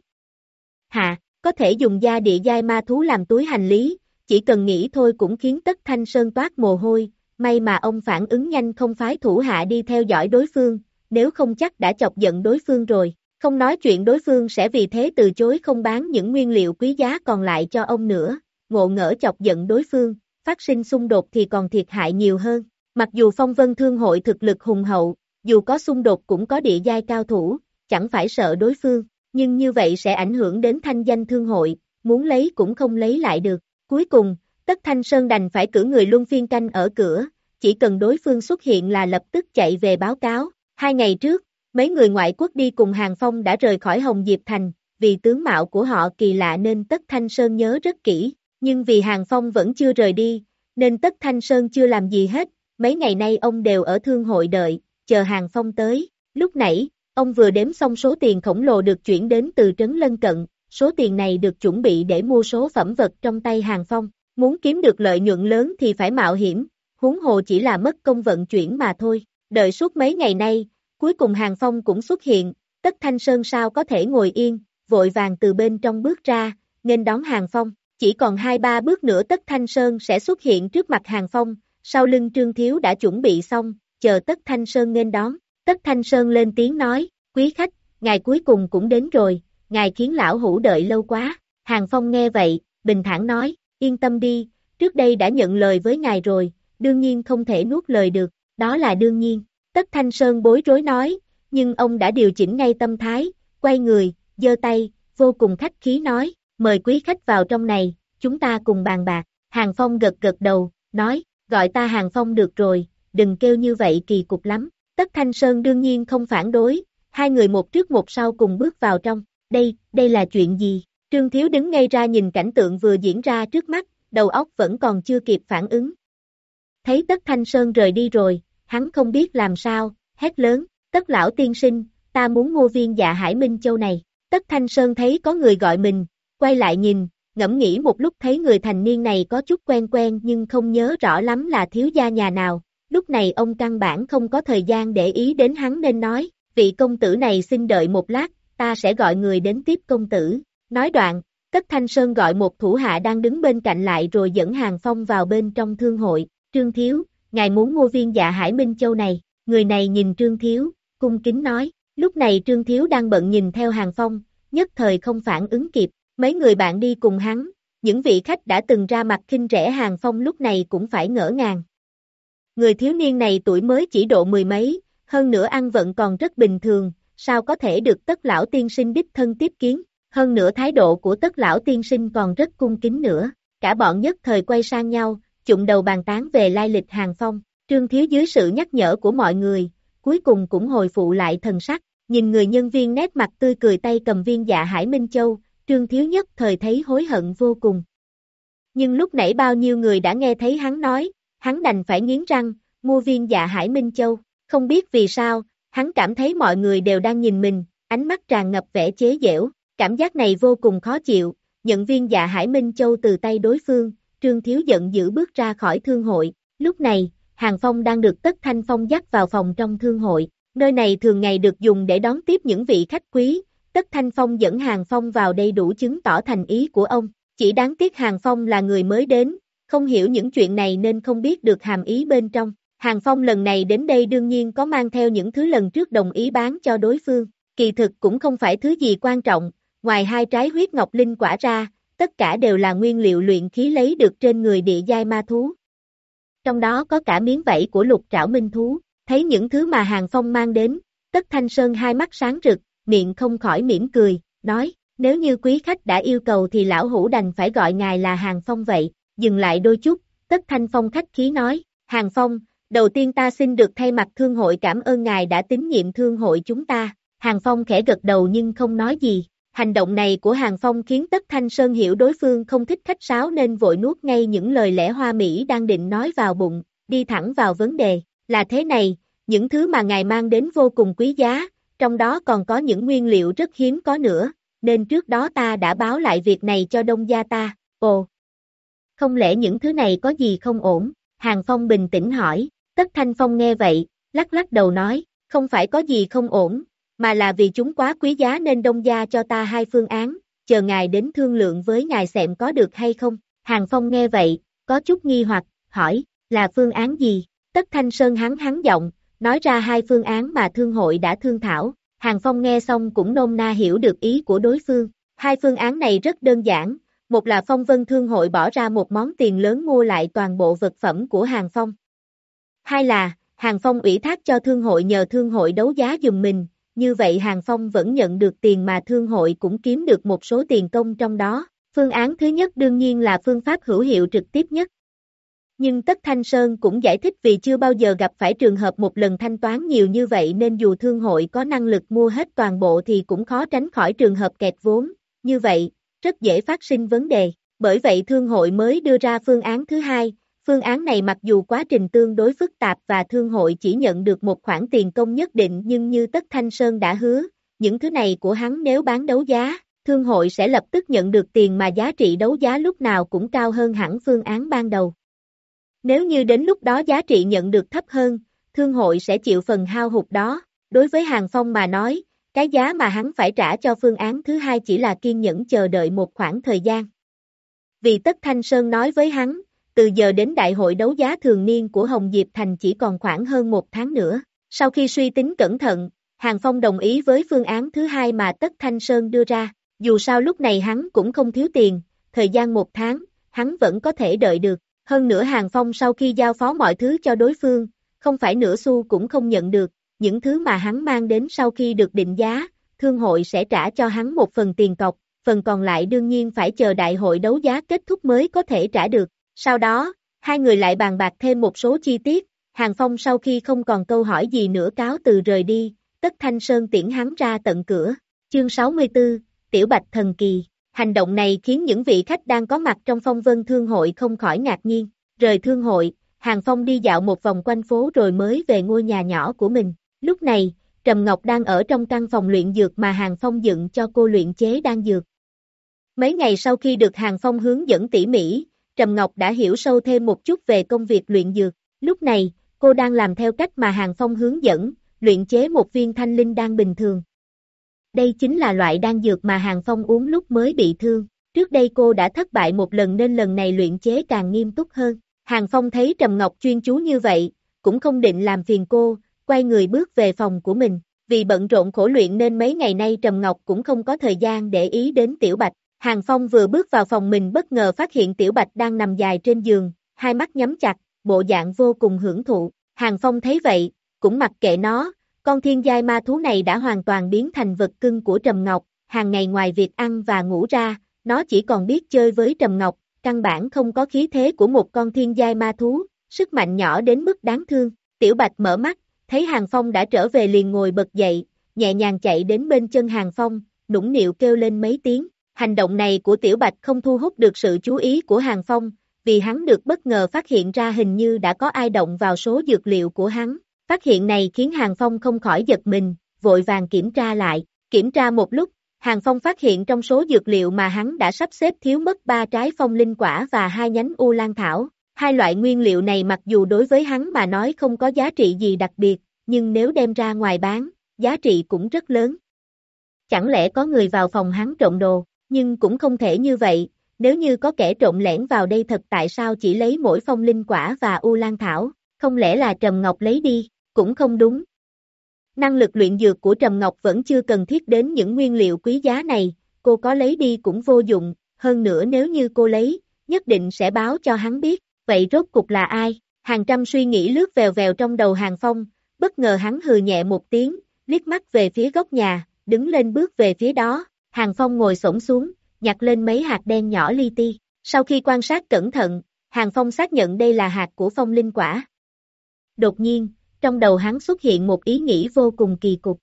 Hạ, có thể dùng da địa giai ma thú làm túi hành lý, chỉ cần nghĩ thôi cũng khiến tất thanh sơn toát mồ hôi, may mà ông phản ứng nhanh không phái thủ hạ đi theo dõi đối phương, nếu không chắc đã chọc giận đối phương rồi, không nói chuyện đối phương sẽ vì thế từ chối không bán những nguyên liệu quý giá còn lại cho ông nữa, ngộ ngỡ chọc giận đối phương, phát sinh xung đột thì còn thiệt hại nhiều hơn, mặc dù phong vân thương hội thực lực hùng hậu, dù có xung đột cũng có địa giai cao thủ, chẳng phải sợ đối phương, nhưng như vậy sẽ ảnh hưởng đến thanh danh thương hội, muốn lấy cũng không lấy lại được. Cuối cùng, Tất Thanh Sơn đành phải cử người luân phiên canh ở cửa, chỉ cần đối phương xuất hiện là lập tức chạy về báo cáo. Hai ngày trước, mấy người ngoại quốc đi cùng Hàng Phong đã rời khỏi Hồng Diệp Thành, vì tướng mạo của họ kỳ lạ nên Tất Thanh Sơn nhớ rất kỹ, nhưng vì Hàng Phong vẫn chưa rời đi, nên Tất Thanh Sơn chưa làm gì hết, mấy ngày nay ông đều ở thương hội đợi, chờ Hàng Phong tới. Lúc nãy, Ông vừa đếm xong số tiền khổng lồ được chuyển đến từ trấn lân cận, số tiền này được chuẩn bị để mua số phẩm vật trong tay hàng phong, muốn kiếm được lợi nhuận lớn thì phải mạo hiểm, huống hồ chỉ là mất công vận chuyển mà thôi, đợi suốt mấy ngày nay, cuối cùng hàng phong cũng xuất hiện, tất thanh sơn sao có thể ngồi yên, vội vàng từ bên trong bước ra, nên đón hàng phong, chỉ còn hai ba bước nữa tất thanh sơn sẽ xuất hiện trước mặt hàng phong, sau lưng trương thiếu đã chuẩn bị xong, chờ tất thanh sơn nên đón. Tất Thanh Sơn lên tiếng nói, quý khách, ngài cuối cùng cũng đến rồi, ngài khiến lão hủ đợi lâu quá. Hàng Phong nghe vậy, bình thản nói, yên tâm đi, trước đây đã nhận lời với ngài rồi, đương nhiên không thể nuốt lời được, đó là đương nhiên. Tất Thanh Sơn bối rối nói, nhưng ông đã điều chỉnh ngay tâm thái, quay người, giơ tay, vô cùng khách khí nói, mời quý khách vào trong này, chúng ta cùng bàn bạc. Hàng Phong gật gật đầu, nói, gọi ta Hàng Phong được rồi, đừng kêu như vậy kỳ cục lắm. Tất Thanh Sơn đương nhiên không phản đối, hai người một trước một sau cùng bước vào trong, đây, đây là chuyện gì? Trương Thiếu đứng ngay ra nhìn cảnh tượng vừa diễn ra trước mắt, đầu óc vẫn còn chưa kịp phản ứng. Thấy Tất Thanh Sơn rời đi rồi, hắn không biết làm sao, hét lớn, Tất lão tiên sinh, ta muốn mua viên dạ hải minh châu này. Tất Thanh Sơn thấy có người gọi mình, quay lại nhìn, ngẫm nghĩ một lúc thấy người thành niên này có chút quen quen nhưng không nhớ rõ lắm là thiếu gia nhà nào. Lúc này ông căn bản không có thời gian để ý đến hắn nên nói, vị công tử này xin đợi một lát, ta sẽ gọi người đến tiếp công tử. Nói đoạn, Tất Thanh Sơn gọi một thủ hạ đang đứng bên cạnh lại rồi dẫn Hàng Phong vào bên trong thương hội. Trương Thiếu, ngài muốn mua viên dạ Hải Minh Châu này. Người này nhìn Trương Thiếu, cung kính nói. Lúc này Trương Thiếu đang bận nhìn theo Hàng Phong, nhất thời không phản ứng kịp. Mấy người bạn đi cùng hắn, những vị khách đã từng ra mặt khinh rẻ Hàng Phong lúc này cũng phải ngỡ ngàng. Người thiếu niên này tuổi mới chỉ độ mười mấy, hơn nữa ăn vận còn rất bình thường, sao có thể được tất lão tiên sinh đích thân tiếp kiến, hơn nữa thái độ của tất lão tiên sinh còn rất cung kính nữa, cả bọn nhất thời quay sang nhau, chụng đầu bàn tán về lai lịch hàng phong, trương thiếu dưới sự nhắc nhở của mọi người, cuối cùng cũng hồi phụ lại thần sắc, nhìn người nhân viên nét mặt tươi cười tay cầm viên dạ hải Minh Châu, trương thiếu nhất thời thấy hối hận vô cùng. Nhưng lúc nãy bao nhiêu người đã nghe thấy hắn nói, hắn đành phải nghiến răng, mua viên dạ hải Minh Châu, không biết vì sao, hắn cảm thấy mọi người đều đang nhìn mình, ánh mắt tràn ngập vẻ chế giễu, cảm giác này vô cùng khó chịu, nhận viên dạ hải Minh Châu từ tay đối phương, Trương Thiếu giận dữ bước ra khỏi thương hội, lúc này, Hàng Phong đang được Tất Thanh Phong dắt vào phòng trong thương hội, nơi này thường ngày được dùng để đón tiếp những vị khách quý, Tất Thanh Phong dẫn Hàng Phong vào đây đủ chứng tỏ thành ý của ông, chỉ đáng tiếc Hàng Phong là người mới đến, không hiểu những chuyện này nên không biết được hàm ý bên trong. Hàng Phong lần này đến đây đương nhiên có mang theo những thứ lần trước đồng ý bán cho đối phương, kỳ thực cũng không phải thứ gì quan trọng, ngoài hai trái huyết ngọc linh quả ra, tất cả đều là nguyên liệu luyện khí lấy được trên người địa giai ma thú. Trong đó có cả miếng vảy của lục trảo minh thú, thấy những thứ mà Hàng Phong mang đến, tất thanh sơn hai mắt sáng rực, miệng không khỏi mỉm cười, nói, nếu như quý khách đã yêu cầu thì lão hủ đành phải gọi ngài là Hàng Phong vậy, dừng lại đôi chút, tất thanh phong khách khí nói, Hàng Phong, đầu tiên ta xin được thay mặt thương hội cảm ơn ngài đã tín nhiệm thương hội chúng ta, Hàng Phong khẽ gật đầu nhưng không nói gì, hành động này của Hàng Phong khiến tất thanh sơn hiểu đối phương không thích khách sáo nên vội nuốt ngay những lời lẽ hoa mỹ đang định nói vào bụng, đi thẳng vào vấn đề, là thế này, những thứ mà ngài mang đến vô cùng quý giá, trong đó còn có những nguyên liệu rất hiếm có nữa, nên trước đó ta đã báo lại việc này cho đông gia ta, ồ. Không lẽ những thứ này có gì không ổn? Hàng Phong bình tĩnh hỏi, Tất Thanh Phong nghe vậy, lắc lắc đầu nói, không phải có gì không ổn, mà là vì chúng quá quý giá nên đông gia cho ta hai phương án, chờ ngài đến thương lượng với ngài xem có được hay không. Hàng Phong nghe vậy, có chút nghi hoặc, hỏi, là phương án gì? Tất Thanh Sơn hắn hắn giọng, nói ra hai phương án mà thương hội đã thương thảo, Hàng Phong nghe xong cũng nôm na hiểu được ý của đối phương. Hai phương án này rất đơn giản, một là Phong Vân Thương hội bỏ ra một món tiền lớn mua lại toàn bộ vật phẩm của Hàng Phong. Hai là, Hàng Phong ủy thác cho thương hội nhờ thương hội đấu giá dùm mình, như vậy Hàng Phong vẫn nhận được tiền mà thương hội cũng kiếm được một số tiền công trong đó. Phương án thứ nhất đương nhiên là phương pháp hữu hiệu trực tiếp nhất. Nhưng Tất Thanh Sơn cũng giải thích vì chưa bao giờ gặp phải trường hợp một lần thanh toán nhiều như vậy nên dù thương hội có năng lực mua hết toàn bộ thì cũng khó tránh khỏi trường hợp kẹt vốn, như vậy, rất dễ phát sinh vấn đề. Bởi vậy thương hội mới đưa ra phương án thứ hai, phương án này mặc dù quá trình tương đối phức tạp và thương hội chỉ nhận được một khoản tiền công nhất định nhưng như Tất Thanh Sơn đã hứa, những thứ này của hắn nếu bán đấu giá, thương hội sẽ lập tức nhận được tiền mà giá trị đấu giá lúc nào cũng cao hơn hẳn phương án ban đầu. Nếu như đến lúc đó giá trị nhận được thấp hơn, thương hội sẽ chịu phần hao hụt đó. Đối với Hàng Phong mà nói, cái giá mà hắn phải trả cho phương án thứ hai chỉ là kiên nhẫn chờ đợi một khoảng thời gian. Vì Tất Thanh Sơn nói với hắn, từ giờ đến đại hội đấu giá thường niên của Hồng Diệp Thành chỉ còn khoảng hơn một tháng nữa. Sau khi suy tính cẩn thận, Hàng Phong đồng ý với phương án thứ hai mà Tất Thanh Sơn đưa ra. Dù sao lúc này hắn cũng không thiếu tiền, thời gian một tháng, hắn vẫn có thể đợi được. Hơn nữa Hàng Phong sau khi giao phó mọi thứ cho đối phương, không phải nửa xu cũng không nhận được, những thứ mà hắn mang đến sau khi được định giá, thương hội sẽ trả cho hắn một phần tiền cọc, phần còn lại đương nhiên phải chờ đại hội đấu giá kết thúc mới có thể trả được. Sau đó, hai người lại bàn bạc thêm một số chi tiết, Hàng Phong sau khi không còn câu hỏi gì nữa cáo từ rời đi, tất thanh sơn tiễn hắn ra tận cửa. Chương 64, Tiểu Bạch Thần Kỳ Hành động này khiến những vị khách đang có mặt trong phong vân thương hội không khỏi ngạc nhiên. Rời thương hội, Hàng Phong đi dạo một vòng quanh phố rồi mới về ngôi nhà nhỏ của mình. Lúc này, Trầm Ngọc đang ở trong căn phòng luyện dược mà Hàng Phong dựng cho cô luyện chế đan dược. Mấy ngày sau khi được Hàng Phong hướng dẫn tỉ mỉ, Trầm Ngọc đã hiểu sâu thêm một chút về công việc luyện dược. Lúc này, cô đang làm theo cách mà Hàng Phong hướng dẫn, luyện chế một viên thanh linh đan bình thường. Đây chính là loại đan dược mà Hàng Phong uống lúc mới bị thương. Trước đây cô đã thất bại một lần nên lần này luyện chế càng nghiêm túc hơn. Hàng Phong thấy Trầm Ngọc chuyên chú như vậy, cũng không định làm phiền cô, quay người bước về phòng của mình. Vì bận rộn khổ luyện nên mấy ngày nay Trầm Ngọc cũng không có thời gian để ý đến Tiểu Bạch. Hàng Phong vừa bước vào phòng mình bất ngờ phát hiện Tiểu Bạch đang nằm dài trên giường, hai mắt nhắm chặt, bộ dạng vô cùng hưởng thụ. Hàng Phong thấy vậy, cũng mặc kệ nó, con thiên giai ma thú này đã hoàn toàn biến thành vật cưng của Trầm Ngọc, hàng ngày ngoài việc ăn và ngủ ra, nó chỉ còn biết chơi với Trầm Ngọc, căn bản không có khí thế của một con thiên giai ma thú, sức mạnh nhỏ đến mức đáng thương. Tiểu Bạch mở mắt, thấy Hàng Phong đã trở về liền ngồi bật dậy, nhẹ nhàng chạy đến bên chân Hàng Phong, nũng nịu kêu lên mấy tiếng. Hành động này của Tiểu Bạch không thu hút được sự chú ý của Hàng Phong, vì hắn được bất ngờ phát hiện ra hình như đã có ai động vào số dược liệu của hắn. Phát hiện này khiến Hàng Phong không khỏi giật mình, vội vàng kiểm tra lại. Kiểm tra một lúc, Hàng Phong phát hiện trong số dược liệu mà hắn đã sắp xếp thiếu mất ba trái phong linh quả và hai nhánh u lan thảo. Hai loại nguyên liệu này mặc dù đối với hắn mà nói không có giá trị gì đặc biệt, nhưng nếu đem ra ngoài bán, giá trị cũng rất lớn. Chẳng lẽ có người vào phòng hắn trộm đồ, nhưng cũng không thể như vậy, nếu như có kẻ trộm lẻn vào đây thật tại sao chỉ lấy mỗi phong linh quả và u lan thảo, không lẽ là Trầm Ngọc lấy đi, cũng không đúng. Năng lực luyện dược của Trầm Ngọc vẫn chưa cần thiết đến những nguyên liệu quý giá này, cô có lấy đi cũng vô dụng, hơn nữa nếu như cô lấy, nhất định sẽ báo cho hắn biết, vậy rốt cục là ai? Hàng trăm suy nghĩ lướt vèo vèo trong đầu hàng phong, bất ngờ hắn hừ nhẹ một tiếng, liếc mắt về phía góc nhà, đứng lên bước về phía đó, hàng phong ngồi xổm xuống, nhặt lên mấy hạt đen nhỏ li ti, sau khi quan sát cẩn thận, hàng phong xác nhận đây là hạt của phong linh quả. Đột nhiên, trong đầu hắn xuất hiện một ý nghĩ vô cùng kỳ cục.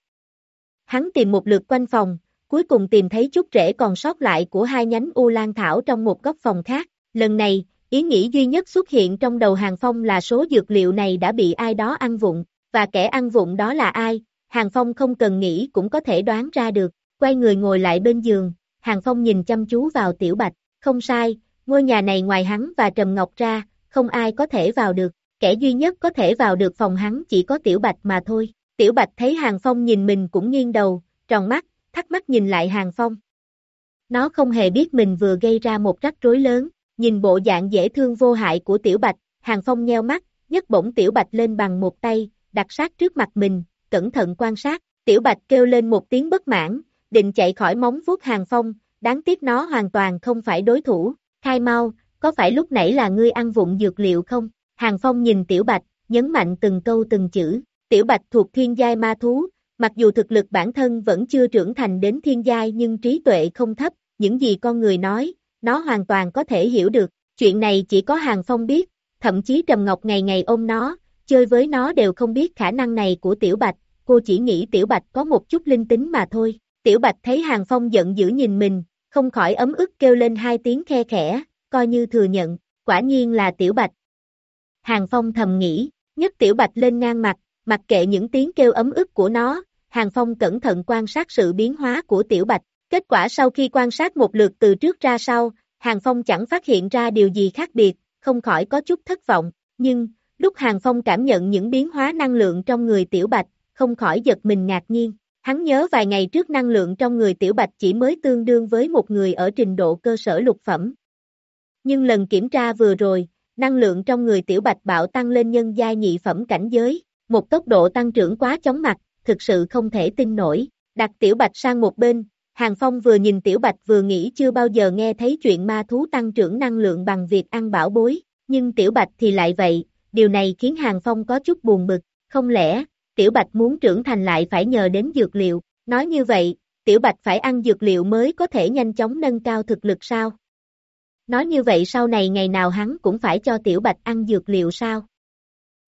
Hắn tìm một lượt quanh phòng, cuối cùng tìm thấy chút rễ còn sót lại của hai nhánh u lan thảo trong một góc phòng khác. Lần này, ý nghĩ duy nhất xuất hiện trong đầu Hàng Phong là số dược liệu này đã bị ai đó ăn vụng, và kẻ ăn vụng đó là ai, Hàng Phong không cần nghĩ cũng có thể đoán ra được. Quay người ngồi lại bên giường, Hàng Phong nhìn chăm chú vào Tiểu Bạch, không sai, ngôi nhà này ngoài hắn và Trầm Ngọc ra, không ai có thể vào được kẻ duy nhất có thể vào được phòng hắn chỉ có Tiểu Bạch mà thôi. Tiểu Bạch thấy Hàng Phong nhìn mình cũng nghiêng đầu, tròn mắt, thắc mắc nhìn lại Hàng Phong. Nó không hề biết mình vừa gây ra một rắc rối lớn, nhìn bộ dạng dễ thương vô hại của Tiểu Bạch, Hàng Phong nheo mắt, nhấc bổng Tiểu Bạch lên bằng một tay, đặt sát trước mặt mình, cẩn thận quan sát, Tiểu Bạch kêu lên một tiếng bất mãn, định chạy khỏi móng vuốt Hàng Phong, đáng tiếc nó hoàn toàn không phải đối thủ, khai mau, có phải lúc nãy là ngươi ăn vụng dược liệu không? Hàng Phong nhìn Tiểu Bạch, nhấn mạnh từng câu từng chữ. Tiểu Bạch thuộc thiên giai ma thú, mặc dù thực lực bản thân vẫn chưa trưởng thành đến thiên giai nhưng trí tuệ không thấp, những gì con người nói, nó hoàn toàn có thể hiểu được. Chuyện này chỉ có Hàng Phong biết, thậm chí Trầm Ngọc ngày ngày ôm nó, chơi với nó đều không biết khả năng này của Tiểu Bạch, cô chỉ nghĩ Tiểu Bạch có một chút linh tính mà thôi. Tiểu Bạch thấy Hàng Phong giận dữ nhìn mình, không khỏi ấm ức kêu lên hai tiếng khe khẽ, coi như thừa nhận, quả nhiên là Tiểu Bạch, Hàng Phong thầm nghĩ, nhất tiểu bạch lên ngang mặt, mặc kệ những tiếng kêu ấm ức của nó, Hàng Phong cẩn thận quan sát sự biến hóa của tiểu bạch. Kết quả sau khi quan sát một lượt từ trước ra sau, Hàng Phong chẳng phát hiện ra điều gì khác biệt, không khỏi có chút thất vọng, nhưng, lúc Hàng Phong cảm nhận những biến hóa năng lượng trong người tiểu bạch, không khỏi giật mình ngạc nhiên. Hắn nhớ vài ngày trước năng lượng trong người tiểu bạch chỉ mới tương đương với một người ở trình độ cơ sở lục phẩm. Nhưng lần kiểm tra vừa rồi, năng lượng trong người tiểu bạch bạo tăng lên nhân giai nhị phẩm cảnh giới, một tốc độ tăng trưởng quá chóng mặt, thực sự không thể tin nổi, đặt tiểu bạch sang một bên, Hàng Phong vừa nhìn tiểu bạch vừa nghĩ chưa bao giờ nghe thấy chuyện ma thú tăng trưởng năng lượng bằng việc ăn bảo bối, nhưng tiểu bạch thì lại vậy, điều này khiến Hàng Phong có chút buồn bực, không lẽ, tiểu bạch muốn trưởng thành lại phải nhờ đến dược liệu, nói như vậy, tiểu bạch phải ăn dược liệu mới có thể nhanh chóng nâng cao thực lực sao? Nói như vậy sau này ngày nào hắn cũng phải cho Tiểu Bạch ăn dược liệu sao?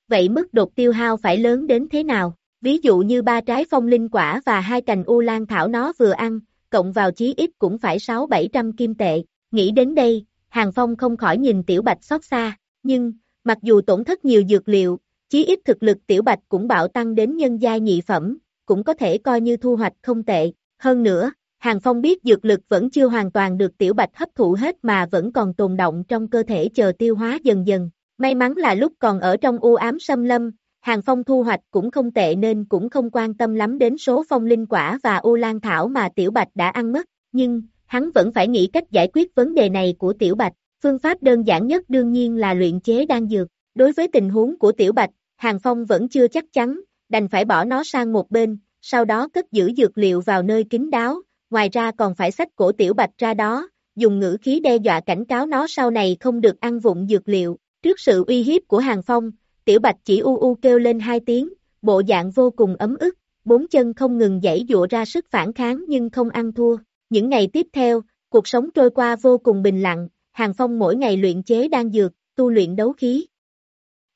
Vậy mức đột tiêu hao phải lớn đến thế nào? Ví dụ như ba trái phong linh quả và hai cành u lan thảo nó vừa ăn, cộng vào chí ít cũng phải 6-700 kim tệ. Nghĩ đến đây, Hàng Phong không khỏi nhìn Tiểu Bạch xót xa, nhưng, mặc dù tổn thất nhiều dược liệu, chí ít thực lực Tiểu Bạch cũng bạo tăng đến nhân giai nhị phẩm, cũng có thể coi như thu hoạch không tệ. Hơn nữa, Hàng Phong biết dược lực vẫn chưa hoàn toàn được Tiểu Bạch hấp thụ hết mà vẫn còn tồn động trong cơ thể chờ tiêu hóa dần dần. May mắn là lúc còn ở trong u ám xâm lâm, Hàng Phong thu hoạch cũng không tệ nên cũng không quan tâm lắm đến số phong linh quả và u lan thảo mà Tiểu Bạch đã ăn mất, nhưng, hắn vẫn phải nghĩ cách giải quyết vấn đề này của Tiểu Bạch. Phương pháp đơn giản nhất đương nhiên là luyện chế đan dược. Đối với tình huống của Tiểu Bạch, Hàng Phong vẫn chưa chắc chắn, đành phải bỏ nó sang một bên, sau đó cất giữ dược liệu vào nơi kín đáo, ngoài ra còn phải xách cổ Tiểu Bạch ra đó, dùng ngữ khí đe dọa cảnh cáo nó sau này không được ăn vụng dược liệu. Trước sự uy hiếp của Hàng Phong, Tiểu Bạch chỉ u u kêu lên hai tiếng, bộ dạng vô cùng ấm ức, bốn chân không ngừng dãy dụa ra sức phản kháng nhưng không ăn thua. Những ngày tiếp theo, cuộc sống trôi qua vô cùng bình lặng, Hàng Phong mỗi ngày luyện chế đan dược, tu luyện đấu khí.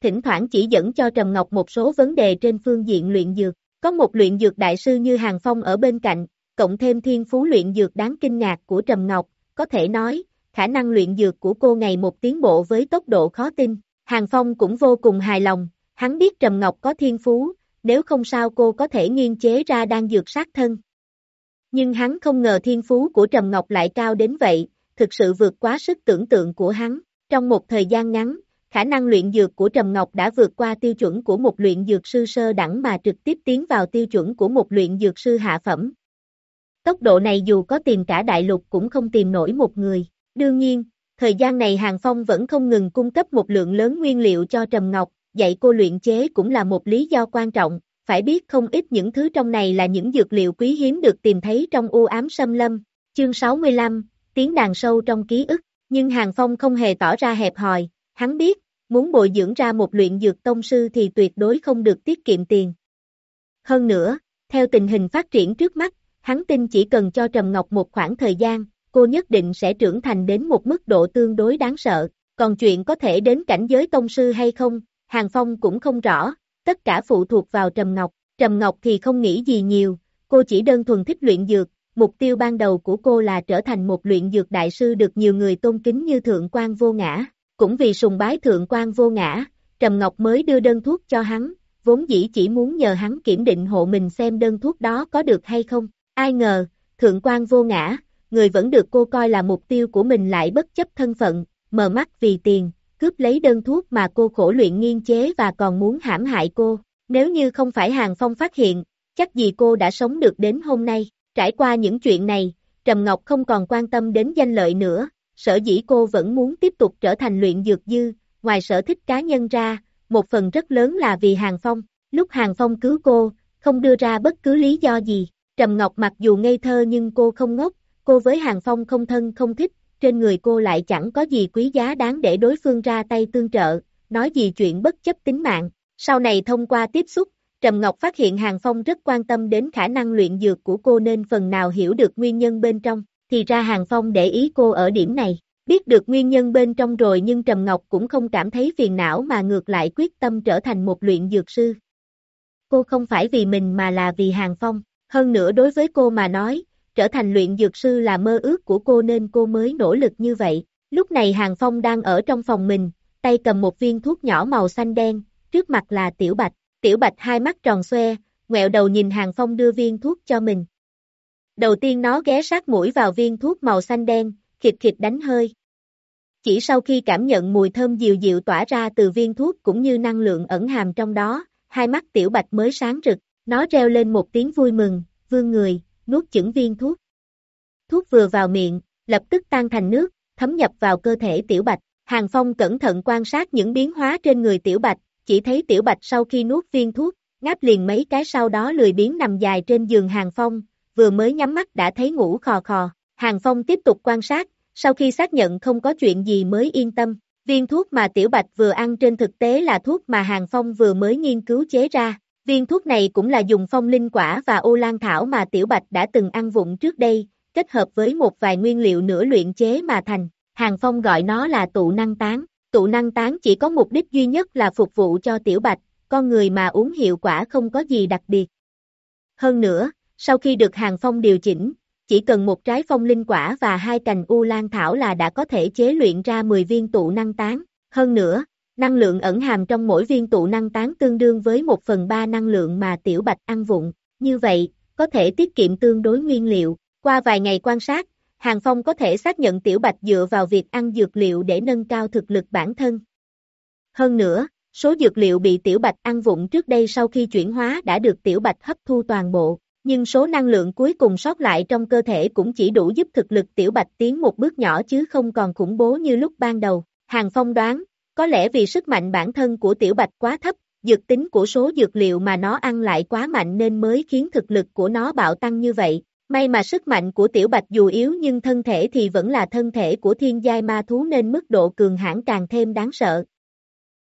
Thỉnh thoảng chỉ dẫn cho Trầm Ngọc một số vấn đề trên phương diện luyện dược. Có một luyện dược đại sư như Hàng Phong ở bên cạnh, cộng thêm thiên phú luyện dược đáng kinh ngạc của Trầm Ngọc, có thể nói, khả năng luyện dược của cô ngày một tiến bộ với tốc độ khó tin. Hàng Phong cũng vô cùng hài lòng, hắn biết Trầm Ngọc có thiên phú, nếu không sao cô có thể nghiên chế ra đan dược sát thân. Nhưng hắn không ngờ thiên phú của Trầm Ngọc lại cao đến vậy, thực sự vượt quá sức tưởng tượng của hắn. Trong một thời gian ngắn, khả năng luyện dược của Trầm Ngọc đã vượt qua tiêu chuẩn của một luyện dược sư sơ đẳng mà trực tiếp tiến vào tiêu chuẩn của một luyện dược sư hạ phẩm. Tốc độ này dù có tìm cả đại lục cũng không tìm nổi một người. Đương nhiên, thời gian này Hàng Phong vẫn không ngừng cung cấp một lượng lớn nguyên liệu cho Trầm Ngọc, dạy cô luyện chế cũng là một lý do quan trọng, phải biết không ít những thứ trong này là những dược liệu quý hiếm được tìm thấy trong u ám xâm lâm. Chương 65, tiếng đàn sâu trong ký ức, nhưng Hàng Phong không hề tỏ ra hẹp hòi, hắn biết, muốn bồi dưỡng ra một luyện dược tông sư thì tuyệt đối không được tiết kiệm tiền. Hơn nữa, theo tình hình phát triển trước mắt, hắn tin chỉ cần cho Trầm Ngọc một khoảng thời gian, cô nhất định sẽ trưởng thành đến một mức độ tương đối đáng sợ, còn chuyện có thể đến cảnh giới tông sư hay không, Hàng Phong cũng không rõ, tất cả phụ thuộc vào Trầm Ngọc, Trầm Ngọc thì không nghĩ gì nhiều, cô chỉ đơn thuần thích luyện dược, mục tiêu ban đầu của cô là trở thành một luyện dược đại sư được nhiều người tôn kính như Thượng quan Vô Ngã, cũng vì sùng bái Thượng quan Vô Ngã, Trầm Ngọc mới đưa đơn thuốc cho hắn, vốn dĩ chỉ muốn nhờ hắn kiểm định hộ mình xem đơn thuốc đó có được hay không, ai ngờ, Thượng quan Vô Ngã, người vẫn được cô coi là mục tiêu của mình lại bất chấp thân phận, mờ mắt vì tiền, cướp lấy đơn thuốc mà cô khổ luyện nghiên chế và còn muốn hãm hại cô. Nếu như không phải Hàng Phong phát hiện, chắc gì cô đã sống được đến hôm nay. Trải qua những chuyện này, Trầm Ngọc không còn quan tâm đến danh lợi nữa, sở dĩ cô vẫn muốn tiếp tục trở thành luyện dược dư, ngoài sở thích cá nhân ra, một phần rất lớn là vì Hàng Phong. Lúc Hàng Phong cứu cô, không đưa ra bất cứ lý do gì. Trầm Ngọc mặc dù ngây thơ nhưng cô không ngốc, cô với Hàng Phong không thân không thích, trên người cô lại chẳng có gì quý giá đáng để đối phương ra tay tương trợ, nói gì chuyện bất chấp tính mạng. Sau này thông qua tiếp xúc, Trầm Ngọc phát hiện Hàng Phong rất quan tâm đến khả năng luyện dược của cô nên phần nào hiểu được nguyên nhân bên trong, thì ra Hàng Phong để ý cô ở điểm này. Biết được nguyên nhân bên trong rồi nhưng Trầm Ngọc cũng không cảm thấy phiền não mà ngược lại quyết tâm trở thành một luyện dược sư. Cô không phải vì mình mà là vì Hàng Phong, hơn nữa đối với cô mà nói, trở thành luyện dược sư là mơ ước của cô nên cô mới nỗ lực như vậy. Lúc này Hàng Phong đang ở trong phòng mình, tay cầm một viên thuốc nhỏ màu xanh đen, trước mặt là Tiểu Bạch. Tiểu Bạch hai mắt tròn xoe, ngẹo đầu nhìn Hàng Phong đưa viên thuốc cho mình. Đầu tiên nó ghé sát mũi vào viên thuốc màu xanh đen, khịt khịt đánh hơi. Chỉ sau khi cảm nhận mùi thơm dịu dịu tỏa ra từ viên thuốc cũng như năng lượng ẩn hàm trong đó, hai mắt Tiểu Bạch mới sáng rực, nó reo lên một tiếng vui mừng, vương người, nuốt chửng viên thuốc. Thuốc vừa vào miệng, lập tức tan thành nước, thấm nhập vào cơ thể Tiểu Bạch. Hàng Phong cẩn thận quan sát những biến hóa trên người Tiểu Bạch, chỉ thấy Tiểu Bạch sau khi nuốt viên thuốc, ngáp liền mấy cái sau đó lười biến nằm dài trên giường Hàng Phong, vừa mới nhắm mắt đã thấy ngủ khò khò. Hàng Phong tiếp tục quan sát, sau khi xác nhận không có chuyện gì mới yên tâm. Viên thuốc mà Tiểu Bạch vừa ăn trên thực tế là thuốc mà Hàng Phong vừa mới nghiên cứu chế ra. Viên thuốc này cũng là dùng phong linh quả và ô lan thảo mà Tiểu Bạch đã từng ăn vụng trước đây, kết hợp với một vài nguyên liệu nửa luyện chế mà thành. Hàng Phong gọi nó là tụ năng tán. Tụ năng tán chỉ có mục đích duy nhất là phục vụ cho Tiểu Bạch, con người mà uống hiệu quả không có gì đặc biệt. Hơn nữa, sau khi được Hàng Phong điều chỉnh, chỉ cần một trái phong linh quả và hai cành u lan thảo là đã có thể chế luyện ra 10 viên tụ năng tán. Hơn nữa, năng lượng ẩn hàm trong mỗi viên tụ năng tán tương đương với 1 phần 3 năng lượng mà tiểu bạch ăn vụng. Như vậy, có thể tiết kiệm tương đối nguyên liệu. Qua vài ngày quan sát, Hàng Phong có thể xác nhận tiểu bạch dựa vào việc ăn dược liệu để nâng cao thực lực bản thân. Hơn nữa, số dược liệu bị tiểu bạch ăn vụng trước đây sau khi chuyển hóa đã được tiểu bạch hấp thu toàn bộ, nhưng số năng lượng cuối cùng sót lại trong cơ thể cũng chỉ đủ giúp thực lực tiểu bạch tiến một bước nhỏ chứ không còn khủng bố như lúc ban đầu. Hàng Phong đoán, có lẽ vì sức mạnh bản thân của tiểu bạch quá thấp, dược tính của số dược liệu mà nó ăn lại quá mạnh nên mới khiến thực lực của nó bạo tăng như vậy. May mà sức mạnh của tiểu bạch dù yếu nhưng thân thể thì vẫn là thân thể của thiên giai ma thú nên mức độ cường hãn càng thêm đáng sợ.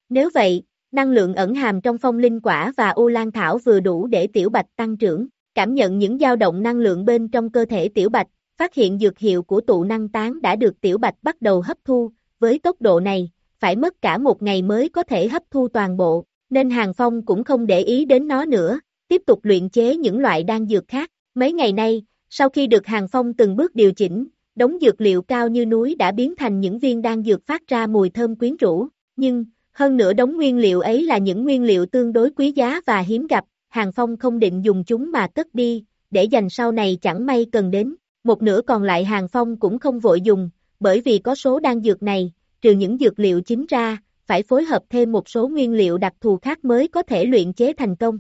Nếu vậy, năng lượng ẩn hàm trong phong linh quả và u lan thảo vừa đủ để tiểu bạch tăng trưởng, cảm nhận những dao động năng lượng bên trong cơ thể tiểu bạch, phát hiện dược hiệu của tụ năng tán đã được tiểu bạch bắt đầu hấp thu, với tốc độ này, phải mất cả một ngày mới có thể hấp thu toàn bộ, nên Hàng Phong cũng không để ý đến nó nữa, tiếp tục luyện chế những loại đan dược khác. Mấy ngày nay, sau khi được Hàng Phong từng bước điều chỉnh, đống dược liệu cao như núi đã biến thành những viên đan dược phát ra mùi thơm quyến rũ, nhưng, hơn nữa đống nguyên liệu ấy là những nguyên liệu tương đối quý giá và hiếm gặp, Hàng Phong không định dùng chúng mà cất đi, để dành sau này chẳng may cần đến. Một nửa còn lại Hàng Phong cũng không vội dùng, bởi vì có số đan dược này, trừ những dược liệu chính ra, phải phối hợp thêm một số nguyên liệu đặc thù khác mới có thể luyện chế thành công.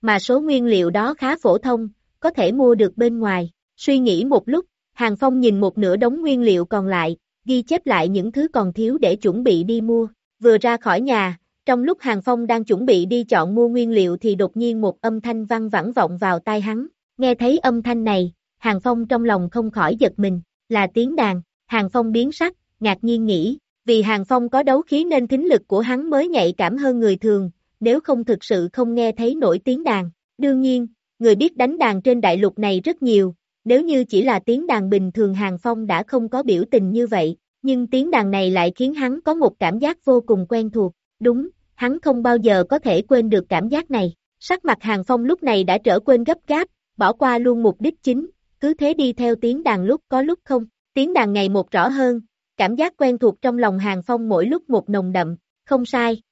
Mà số nguyên liệu đó khá phổ thông, có thể mua được bên ngoài. Suy nghĩ một lúc, Hàng Phong nhìn một nửa đống nguyên liệu còn lại, ghi chép lại những thứ còn thiếu để chuẩn bị đi mua. Vừa ra khỏi nhà, trong lúc Hàng Phong đang chuẩn bị đi chọn mua nguyên liệu thì đột nhiên một âm thanh văng vẳng vọng vào tai hắn. Nghe thấy âm thanh này, Hàng Phong trong lòng không khỏi giật mình, là tiếng đàn. Hàng Phong biến sắc, ngạc nhiên nghĩ, vì Hàng Phong có đấu khí nên thính lực của hắn mới nhạy cảm hơn người thường, nếu không thực sự không nghe thấy nổi tiếng đàn. Đương nhiên, người biết đánh đàn trên đại lục này rất nhiều, nếu như chỉ là tiếng đàn bình thường Hàng Phong đã không có biểu tình như vậy, nhưng tiếng đàn này lại khiến hắn có một cảm giác vô cùng quen thuộc, đúng, hắn không bao giờ có thể quên được cảm giác này. Sắc mặt Hàng Phong lúc này đã trở quên gấp gáp, bỏ qua luôn mục đích chính, cứ thế đi theo tiếng đàn lúc có lúc không, tiếng đàn ngày một rõ hơn, cảm giác quen thuộc trong lòng Hàng Phong mỗi lúc một nồng đậm, không sai.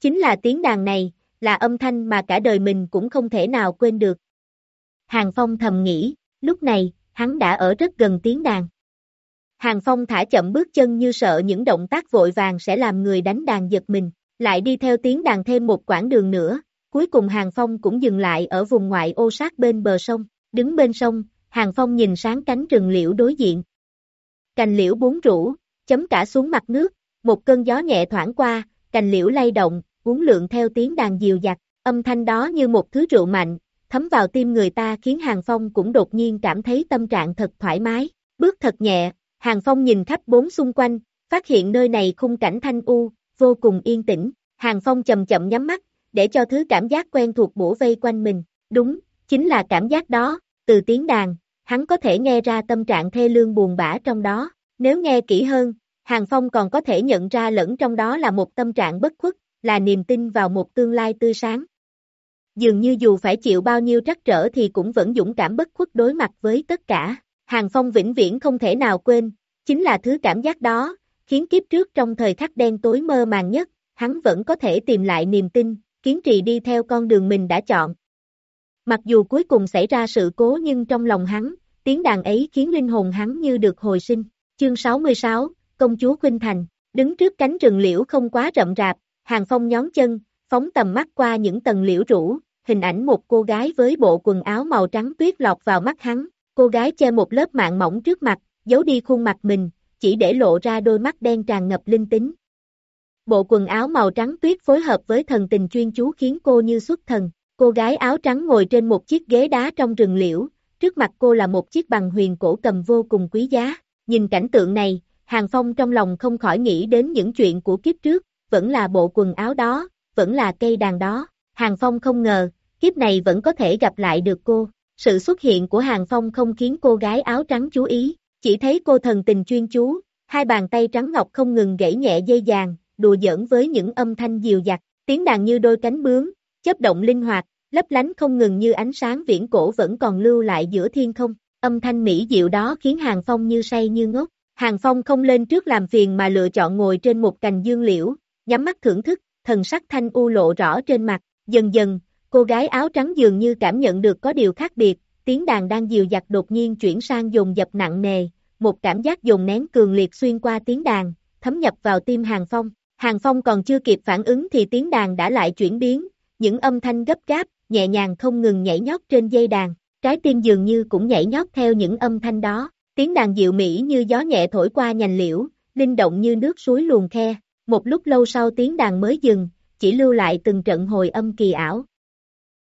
Chính là tiếng đàn này, là âm thanh mà cả đời mình cũng không thể nào quên được. Hàng Phong thầm nghĩ, lúc này, hắn đã ở rất gần tiếng đàn. Hàng Phong thả chậm bước chân như sợ những động tác vội vàng sẽ làm người đánh đàn giật mình, lại đi theo tiếng đàn thêm một quãng đường nữa, cuối cùng Hàng Phong cũng dừng lại ở vùng ngoại ô sát bên bờ sông, đứng bên sông, Hàng Phong nhìn sáng cánh rừng liễu đối diện. Cành liễu bún rũ, chấm cả xuống mặt nước, một cơn gió nhẹ thoảng qua, cành liễu lay động, uốn lượn theo tiếng đàn dìu dặt, âm thanh đó như một thứ rượu mạnh, thấm vào tim người ta khiến Hàng Phong cũng đột nhiên cảm thấy tâm trạng thật thoải mái, bước thật nhẹ, Hàng Phong nhìn khắp bốn xung quanh, phát hiện nơi này khung cảnh thanh u, vô cùng yên tĩnh, Hàng Phong chậm chậm nhắm mắt, để cho thứ cảm giác quen thuộc bổ vây quanh mình, đúng, chính là cảm giác đó, từ tiếng đàn, hắn có thể nghe ra tâm trạng thê lương buồn bã trong đó, nếu nghe kỹ hơn, Hàng Phong còn có thể nhận ra lẫn trong đó là một tâm trạng bất khuất, là niềm tin vào một tương lai tươi sáng. Dường như dù phải chịu bao nhiêu trắc trở thì cũng vẫn dũng cảm bất khuất đối mặt với tất cả. Hàng Phong vĩnh viễn không thể nào quên, chính là thứ cảm giác đó, khiến kiếp trước trong thời khắc đen tối mơ màng nhất, hắn vẫn có thể tìm lại niềm tin, kiến trì đi theo con đường mình đã chọn. Mặc dù cuối cùng xảy ra sự cố nhưng trong lòng hắn, tiếng đàn ấy khiến linh hồn hắn như được hồi sinh. Chương 66, Công chúa Khuynh Thành, đứng trước cánh rừng liễu không quá rậm rạp, hàng phong nhón chân, phóng tầm mắt qua những tầng liễu rũ, hình ảnh một cô gái với bộ quần áo màu trắng tuyết lọt vào mắt hắn, cô gái che một lớp mạng mỏng trước mặt, giấu đi khuôn mặt mình, chỉ để lộ ra đôi mắt đen tràn ngập linh tính. Bộ quần áo màu trắng tuyết phối hợp với thần tình chuyên chú khiến cô như xuất thần, cô gái áo trắng ngồi trên một chiếc ghế đá trong rừng liễu, trước mặt cô là một chiếc bằng huyền cổ cầm vô cùng quý giá, nhìn cảnh tượng này, Hàng Phong trong lòng không khỏi nghĩ đến những chuyện của kiếp trước, vẫn là bộ quần áo đó, vẫn là cây đàn đó. Hàng Phong không ngờ, kiếp này vẫn có thể gặp lại được cô. Sự xuất hiện của Hàng Phong không khiến cô gái áo trắng chú ý, chỉ thấy cô thần tình chuyên chú, hai bàn tay trắng ngọc không ngừng gãy nhẹ dây vàng, đùa giỡn với những âm thanh dịu dặt, tiếng đàn như đôi cánh bướm, chấp động linh hoạt, lấp lánh không ngừng như ánh sáng viễn cổ vẫn còn lưu lại giữa thiên không. âm thanh mỹ diệu đó khiến Hàng Phong như say như ngốc. Hàng Phong không lên trước làm phiền mà lựa chọn ngồi trên một cành dương liễu, nhắm mắt thưởng thức, thần sắc thanh u lộ rõ trên mặt, dần dần, cô gái áo trắng dường như cảm nhận được có điều khác biệt, tiếng đàn đang dịu dặt đột nhiên chuyển sang dồn dập nặng nề, một cảm giác dồn nén cường liệt xuyên qua tiếng đàn, thấm nhập vào tim Hàng Phong. Hàng Phong còn chưa kịp phản ứng thì tiếng đàn đã lại chuyển biến, những âm thanh gấp gáp, nhẹ nhàng không ngừng nhảy nhót trên dây đàn, trái tim dường như cũng nhảy nhót theo những âm thanh đó, tiếng đàn dịu mỹ như gió nhẹ thổi qua nhành liễu, linh động như nước suối luồn khe, một lúc lâu sau tiếng đàn mới dừng, chỉ lưu lại từng trận hồi âm kỳ ảo.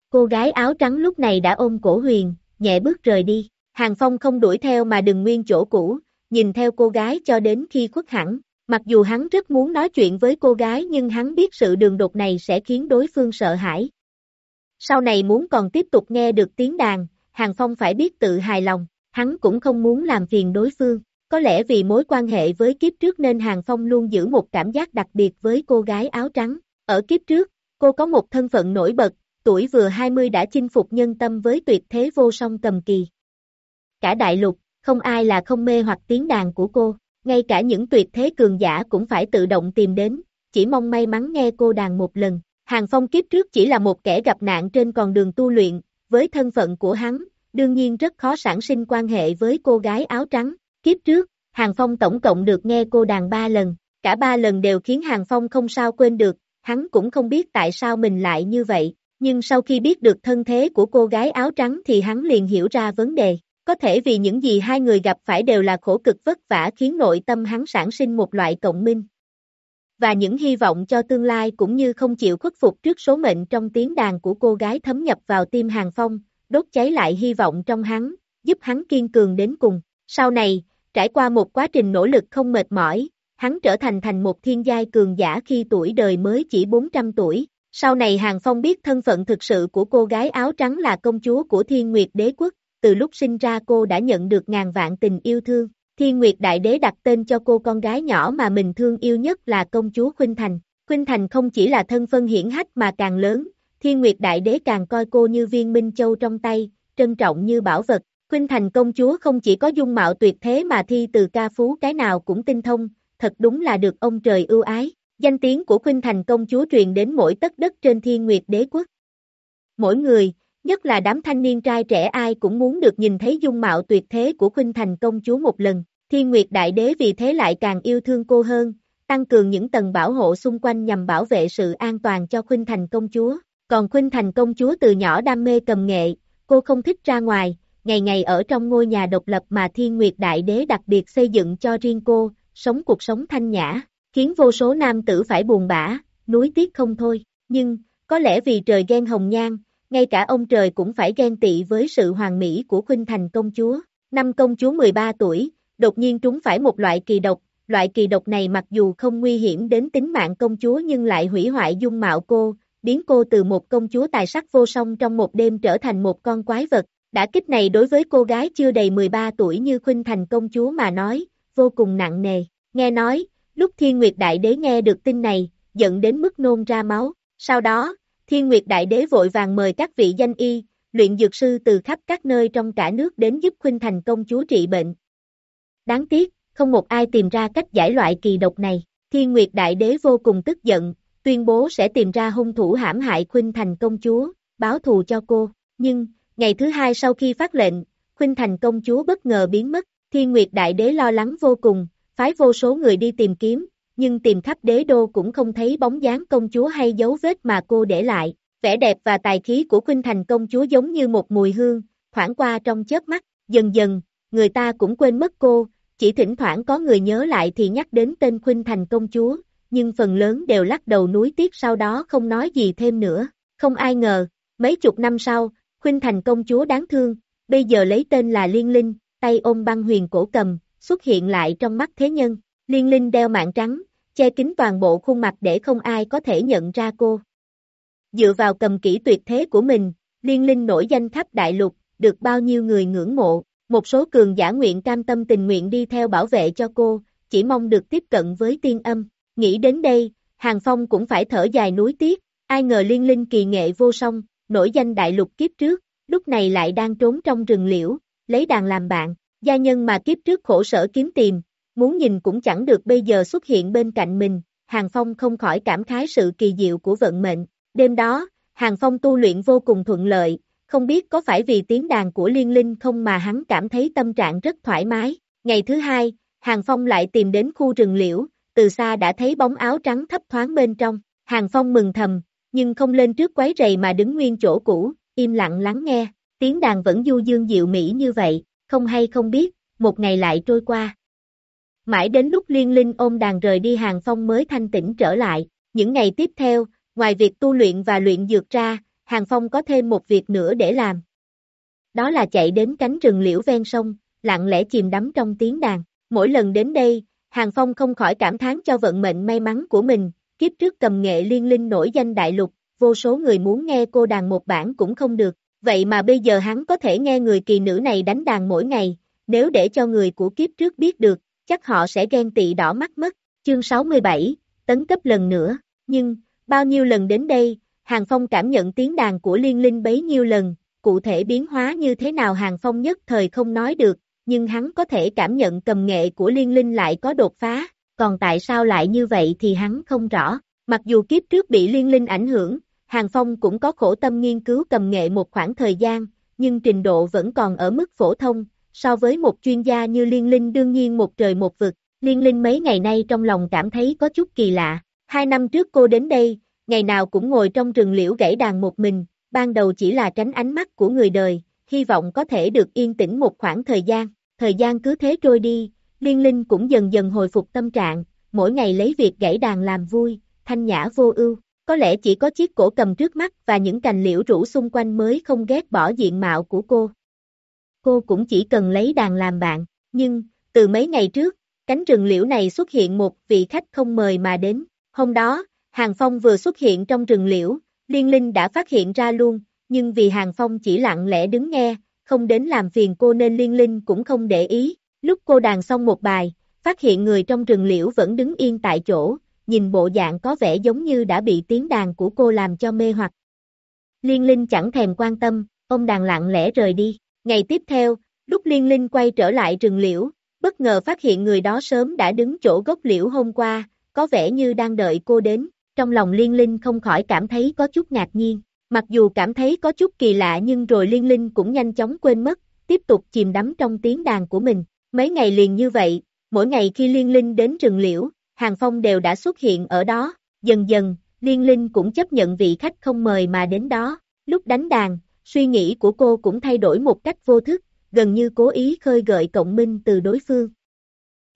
Cô gái áo trắng lúc này đã ôm cổ huyền, nhẹ bước rời đi, Hàng Phong không đuổi theo mà đừng nguyên chỗ cũ, nhìn theo cô gái cho đến khi khuất hẳn, mặc dù hắn rất muốn nói chuyện với cô gái nhưng hắn biết sự đường đột này sẽ khiến đối phương sợ hãi. Sau này muốn còn tiếp tục nghe được tiếng đàn, Hàng Phong phải biết tự hài lòng, hắn cũng không muốn làm phiền đối phương. Có lẽ vì mối quan hệ với kiếp trước nên Hàng Phong luôn giữ một cảm giác đặc biệt với cô gái áo trắng. Ở kiếp trước, cô có một thân phận nổi bật, tuổi vừa 20 đã chinh phục nhân tâm với tuyệt thế vô song cầm kỳ. Cả đại lục, không ai là không mê hoặc tiếng đàn của cô, ngay cả những tuyệt thế cường giả cũng phải tự động tìm đến, chỉ mong may mắn nghe cô đàn một lần. Hàng Phong kiếp trước chỉ là một kẻ gặp nạn trên con đường tu luyện, với thân phận của hắn, đương nhiên rất khó sản sinh quan hệ với cô gái áo trắng. Kiếp trước, Hàng Phong tổng cộng được nghe cô đàn ba lần, cả ba lần đều khiến Hàng Phong không sao quên được, hắn cũng không biết tại sao mình lại như vậy, nhưng sau khi biết được thân thế của cô gái áo trắng thì hắn liền hiểu ra vấn đề. Có thể vì những gì hai người gặp phải đều là khổ cực vất vả khiến nội tâm hắn sản sinh một loại cộng minh. Và những hy vọng cho tương lai cũng như không chịu khuất phục trước số mệnh trong tiếng đàn của cô gái thấm nhập vào tim Hàng Phong, đốt cháy lại hy vọng trong hắn, giúp hắn kiên cường đến cùng. Sau này, trải qua một quá trình nỗ lực không mệt mỏi, hắn trở thành thành một thiên giai cường giả khi tuổi đời mới chỉ 400 tuổi. Sau này Hàng Phong biết thân phận thực sự của cô gái áo trắng là công chúa của thiên nguyệt đế quốc, từ lúc sinh ra cô đã nhận được ngàn vạn tình yêu thương. Thiên Nguyệt Đại Đế đặt tên cho cô con gái nhỏ mà mình thương yêu nhất là công chúa Khuynh Thành. Khuynh Thành không chỉ là thân phân hiển hách mà càng lớn, Thiên Nguyệt Đại Đế càng coi cô như viên minh châu trong tay, trân trọng như bảo vật. Khuynh Thành công chúa không chỉ có dung mạo tuyệt thế mà thi từ ca phú cái nào cũng tinh thông, thật đúng là được ông trời ưu ái. Danh tiếng của Khuynh Thành công chúa truyền đến mỗi tất đất trên Thiên Nguyệt Đế quốc. Mỗi người, nhất là đám thanh niên trai trẻ ai cũng muốn được nhìn thấy dung mạo tuyệt thế của Khuynh Thành công chúa một lần. Thiên Nguyệt Đại Đế vì thế lại càng yêu thương cô hơn, tăng cường những tầng bảo hộ xung quanh nhằm bảo vệ sự an toàn cho Khuynh Thành công chúa. Còn Khuynh Thành công chúa từ nhỏ đam mê cầm nghệ, cô không thích ra ngoài, ngày ngày ở trong ngôi nhà độc lập mà Thiên Nguyệt Đại Đế đặc biệt xây dựng cho riêng cô, sống cuộc sống thanh nhã, khiến vô số nam tử phải buồn bã, núi tiếc không thôi. Nhưng, có lẽ vì trời ghen hồng nhan, ngay cả ông trời cũng phải ghen tị với sự hoàn mỹ của Khuynh Thành công chúa. Năm công chúa 13 tuổi, đột nhiên trúng phải một loại kỳ độc, loại kỳ độc này mặc dù không nguy hiểm đến tính mạng công chúa nhưng lại hủy hoại dung mạo cô, biến cô từ một công chúa tài sắc vô song trong một đêm trở thành một con quái vật. Đã kích này đối với cô gái chưa đầy 13 tuổi như Khuynh Thành công chúa mà nói, vô cùng nặng nề. Nghe nói, lúc Thiên Nguyệt Đại Đế nghe được tin này, giận đến mức nôn ra máu. Sau đó, Thiên Nguyệt Đại Đế vội vàng mời các vị danh y, luyện dược sư từ khắp các nơi trong cả nước đến giúp Khuynh Thành công chúa trị bệnh. Đáng tiếc, không một ai tìm ra cách giải loại kỳ độc này. Thiên Nguyệt Đại Đế vô cùng tức giận, tuyên bố sẽ tìm ra hung thủ hãm hại Khuynh Thành công chúa, báo thù cho cô. Nhưng, ngày thứ hai sau khi phát lệnh, Khuynh Thành công chúa bất ngờ biến mất, Thiên Nguyệt Đại Đế lo lắng vô cùng, phái vô số người đi tìm kiếm, nhưng tìm khắp đế đô cũng không thấy bóng dáng công chúa hay dấu vết mà cô để lại. Vẻ đẹp và tài khí của Khuynh Thành công chúa giống như một mùi hương, thoảng qua trong chớp mắt, dần dần, người ta cũng quên mất cô, chỉ thỉnh thoảng có người nhớ lại thì nhắc đến tên Khuynh Thành công chúa, nhưng phần lớn đều lắc đầu núi tiếc sau đó không nói gì thêm nữa. Không ai ngờ, mấy chục năm sau, Khuynh Thành công chúa đáng thương, bây giờ lấy tên là Liên Linh, tay ôm băng huyền cổ cầm, xuất hiện lại trong mắt thế nhân. Liên Linh đeo mạng trắng, che kín toàn bộ khuôn mặt để không ai có thể nhận ra cô. Dựa vào cầm kỹ tuyệt thế của mình, Liên Linh nổi danh khắp đại lục, được bao nhiêu người ngưỡng mộ, một số cường giả nguyện cam tâm tình nguyện đi theo bảo vệ cho cô, chỉ mong được tiếp cận với tiên âm. Nghĩ đến đây, Hàng Phong cũng phải thở dài núi tiếc, ai ngờ Liên Linh kỳ nghệ vô song, nổi danh đại lục kiếp trước, lúc này lại đang trốn trong rừng liễu, lấy đàn làm bạn, gia nhân mà kiếp trước khổ sở kiếm tìm, muốn nhìn cũng chẳng được bây giờ xuất hiện bên cạnh mình, Hàng Phong không khỏi cảm khái sự kỳ diệu của vận mệnh. Đêm đó, Hàng Phong tu luyện vô cùng thuận lợi, không biết có phải vì tiếng đàn của liên linh không mà hắn cảm thấy tâm trạng rất thoải mái. Ngày thứ hai, Hàng Phong lại tìm đến khu rừng liễu, từ xa đã thấy bóng áo trắng thấp thoáng bên trong. Hàng Phong mừng thầm, nhưng không lên trước quấy rầy mà đứng nguyên chỗ cũ, im lặng lắng nghe. Tiếng đàn vẫn du dương dịu mỹ như vậy, không hay không biết, một ngày lại trôi qua. Mãi đến lúc liên linh ôm đàn rời đi Hàng Phong mới thanh tĩnh trở lại. Những ngày tiếp theo, ngoài việc tu luyện và luyện dược ra, Hàng Phong có thêm một việc nữa để làm. Đó là chạy đến cánh rừng liễu ven sông, lặng lẽ chìm đắm trong tiếng đàn. Mỗi lần đến đây, Hàng Phong không khỏi cảm thán cho vận mệnh may mắn của mình, kiếp trước cầm nghệ liên linh nổi danh đại lục, vô số người muốn nghe cô đàn một bản cũng không được, vậy mà bây giờ hắn có thể nghe người kỳ nữ này đánh đàn mỗi ngày, nếu để cho người của kiếp trước biết được, chắc họ sẽ ghen tị đỏ mắt mất. Chương 67, tấn cấp lần nữa, nhưng, bao nhiêu lần đến đây, Hàng Phong cảm nhận tiếng đàn của liên linh bấy nhiêu lần, cụ thể biến hóa như thế nào Hàng Phong nhất thời không nói được, nhưng hắn có thể cảm nhận cầm nghệ của liên linh lại có đột phá, còn tại sao lại như vậy thì hắn không rõ. Mặc dù kiếp trước bị liên linh ảnh hưởng, Hàng Phong cũng có khổ tâm nghiên cứu cầm nghệ một khoảng thời gian, nhưng trình độ vẫn còn ở mức phổ thông, so với một chuyên gia như liên linh đương nhiên một trời một vực, liên linh mấy ngày nay trong lòng cảm thấy có chút kỳ lạ. Hai năm trước cô đến đây, ngày nào cũng ngồi trong rừng liễu gãy đàn một mình, ban đầu chỉ là tránh ánh mắt của người đời, hy vọng có thể được yên tĩnh một khoảng thời gian, thời gian cứ thế trôi đi, liên linh cũng dần dần hồi phục tâm trạng, mỗi ngày lấy việc gãy đàn làm vui, thanh nhã vô ưu. Có lẽ chỉ có chiếc cổ cầm trước mắt và những cành liễu rủ xung quanh mới không ghét bỏ diện mạo của cô. Cô cũng chỉ cần lấy đàn làm bạn, nhưng, từ mấy ngày trước, cánh rừng liễu này xuất hiện một vị khách không mời mà đến. Hôm đó, Hàng Phong vừa xuất hiện trong rừng liễu, Liên Linh đã phát hiện ra luôn, nhưng vì Hàng Phong chỉ lặng lẽ đứng nghe, không đến làm phiền cô nên Liên Linh cũng không để ý. Lúc cô đàn xong một bài, phát hiện người trong rừng liễu vẫn đứng yên tại chỗ, nhìn bộ dạng có vẻ giống như đã bị tiếng đàn của cô làm cho mê hoặc. Liên Linh chẳng thèm quan tâm, ông đàn lặng lẽ rời đi. Ngày tiếp theo, lúc Liên Linh quay trở lại rừng liễu, bất ngờ phát hiện người đó sớm đã đứng chỗ gốc liễu hôm qua, có vẻ như đang đợi cô đến. Trong lòng Liên Linh không khỏi cảm thấy có chút ngạc nhiên. Mặc dù cảm thấy có chút kỳ lạ nhưng rồi Liên Linh cũng nhanh chóng quên mất, tiếp tục chìm đắm trong tiếng đàn của mình. Mấy ngày liền như vậy, mỗi ngày khi Liên Linh đến rừng liễu, Hàng Phong đều đã xuất hiện ở đó, dần dần, Liên Linh cũng chấp nhận vị khách không mời mà đến đó, lúc đánh đàn, suy nghĩ của cô cũng thay đổi một cách vô thức, gần như cố ý khơi gợi cộng minh từ đối phương.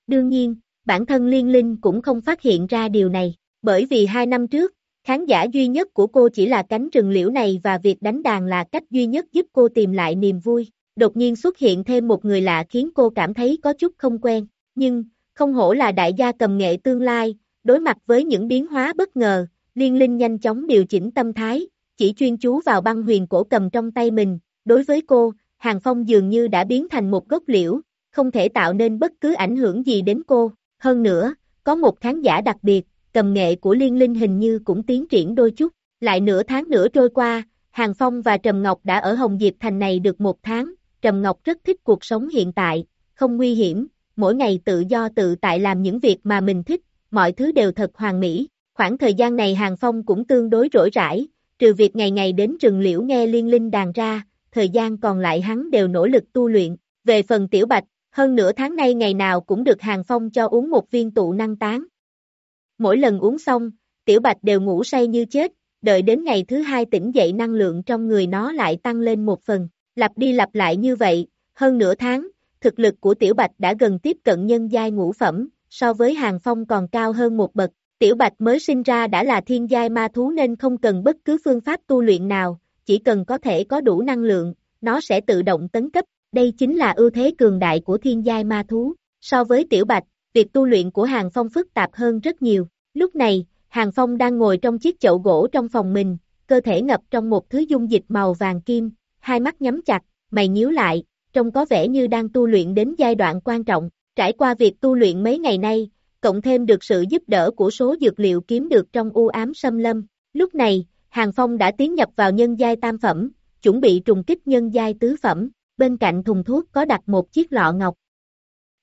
Đương nhiên, bản thân Liên Linh cũng không phát hiện ra điều này, bởi vì hai năm trước, khán giả duy nhất của cô chỉ là cánh rừng liễu này và việc đánh đàn là cách duy nhất giúp cô tìm lại niềm vui. Đột nhiên xuất hiện thêm một người lạ khiến cô cảm thấy có chút không quen, nhưng, không hổ là đại gia cầm nghệ tương lai, đối mặt với những biến hóa bất ngờ, Liên Linh nhanh chóng điều chỉnh tâm thái, chỉ chuyên chú vào băng huyền cổ cầm trong tay mình, đối với cô, Hàng Phong dường như đã biến thành một gốc liễu, không thể tạo nên bất cứ ảnh hưởng gì đến cô, hơn nữa, có một khán giả đặc biệt, cầm nghệ của Liên Linh hình như cũng tiến triển đôi chút, lại nửa tháng nữa trôi qua, Hàng Phong và Trầm Ngọc đã ở Hồng Diệp Thành này được một tháng, Trầm Ngọc rất thích cuộc sống hiện tại, không nguy hiểm, mỗi ngày tự do tự tại làm những việc mà mình thích, mọi thứ đều thật hoàn mỹ. Khoảng thời gian này Hàng Phong cũng tương đối rỗi rãi, trừ việc ngày ngày đến rừng liễu nghe liên linh đàn ra, thời gian còn lại hắn đều nỗ lực tu luyện. Về phần tiểu bạch, hơn nửa tháng nay ngày nào cũng được Hàng Phong cho uống một viên tụ năng tán. Mỗi lần uống xong, tiểu bạch đều ngủ say như chết, đợi đến ngày thứ hai tỉnh dậy năng lượng trong người nó lại tăng lên một phần, lặp đi lặp lại như vậy, hơn nửa tháng, thực lực của Tiểu Bạch đã gần tiếp cận nhân giai ngũ phẩm, so với Hàng Phong còn cao hơn một bậc. Tiểu Bạch mới sinh ra đã là thiên giai ma thú nên không cần bất cứ phương pháp tu luyện nào, chỉ cần có thể có đủ năng lượng, nó sẽ tự động tấn cấp. Đây chính là ưu thế cường đại của thiên giai ma thú. So với Tiểu Bạch, việc tu luyện của Hàng Phong phức tạp hơn rất nhiều. Lúc này, Hàng Phong đang ngồi trong chiếc chậu gỗ trong phòng mình, cơ thể ngập trong một thứ dung dịch màu vàng kim, hai mắt nhắm chặt, mày nhíu lại, trông có vẻ như đang tu luyện đến giai đoạn quan trọng. Trải qua việc tu luyện mấy ngày nay, cộng thêm được sự giúp đỡ của số dược liệu kiếm được trong u ám xâm lâm. Lúc này, Hàng Phong đã tiến nhập vào nhân giai tam phẩm, chuẩn bị trùng kích nhân giai tứ phẩm. bên cạnh thùng thuốc có đặt một chiếc lọ ngọc.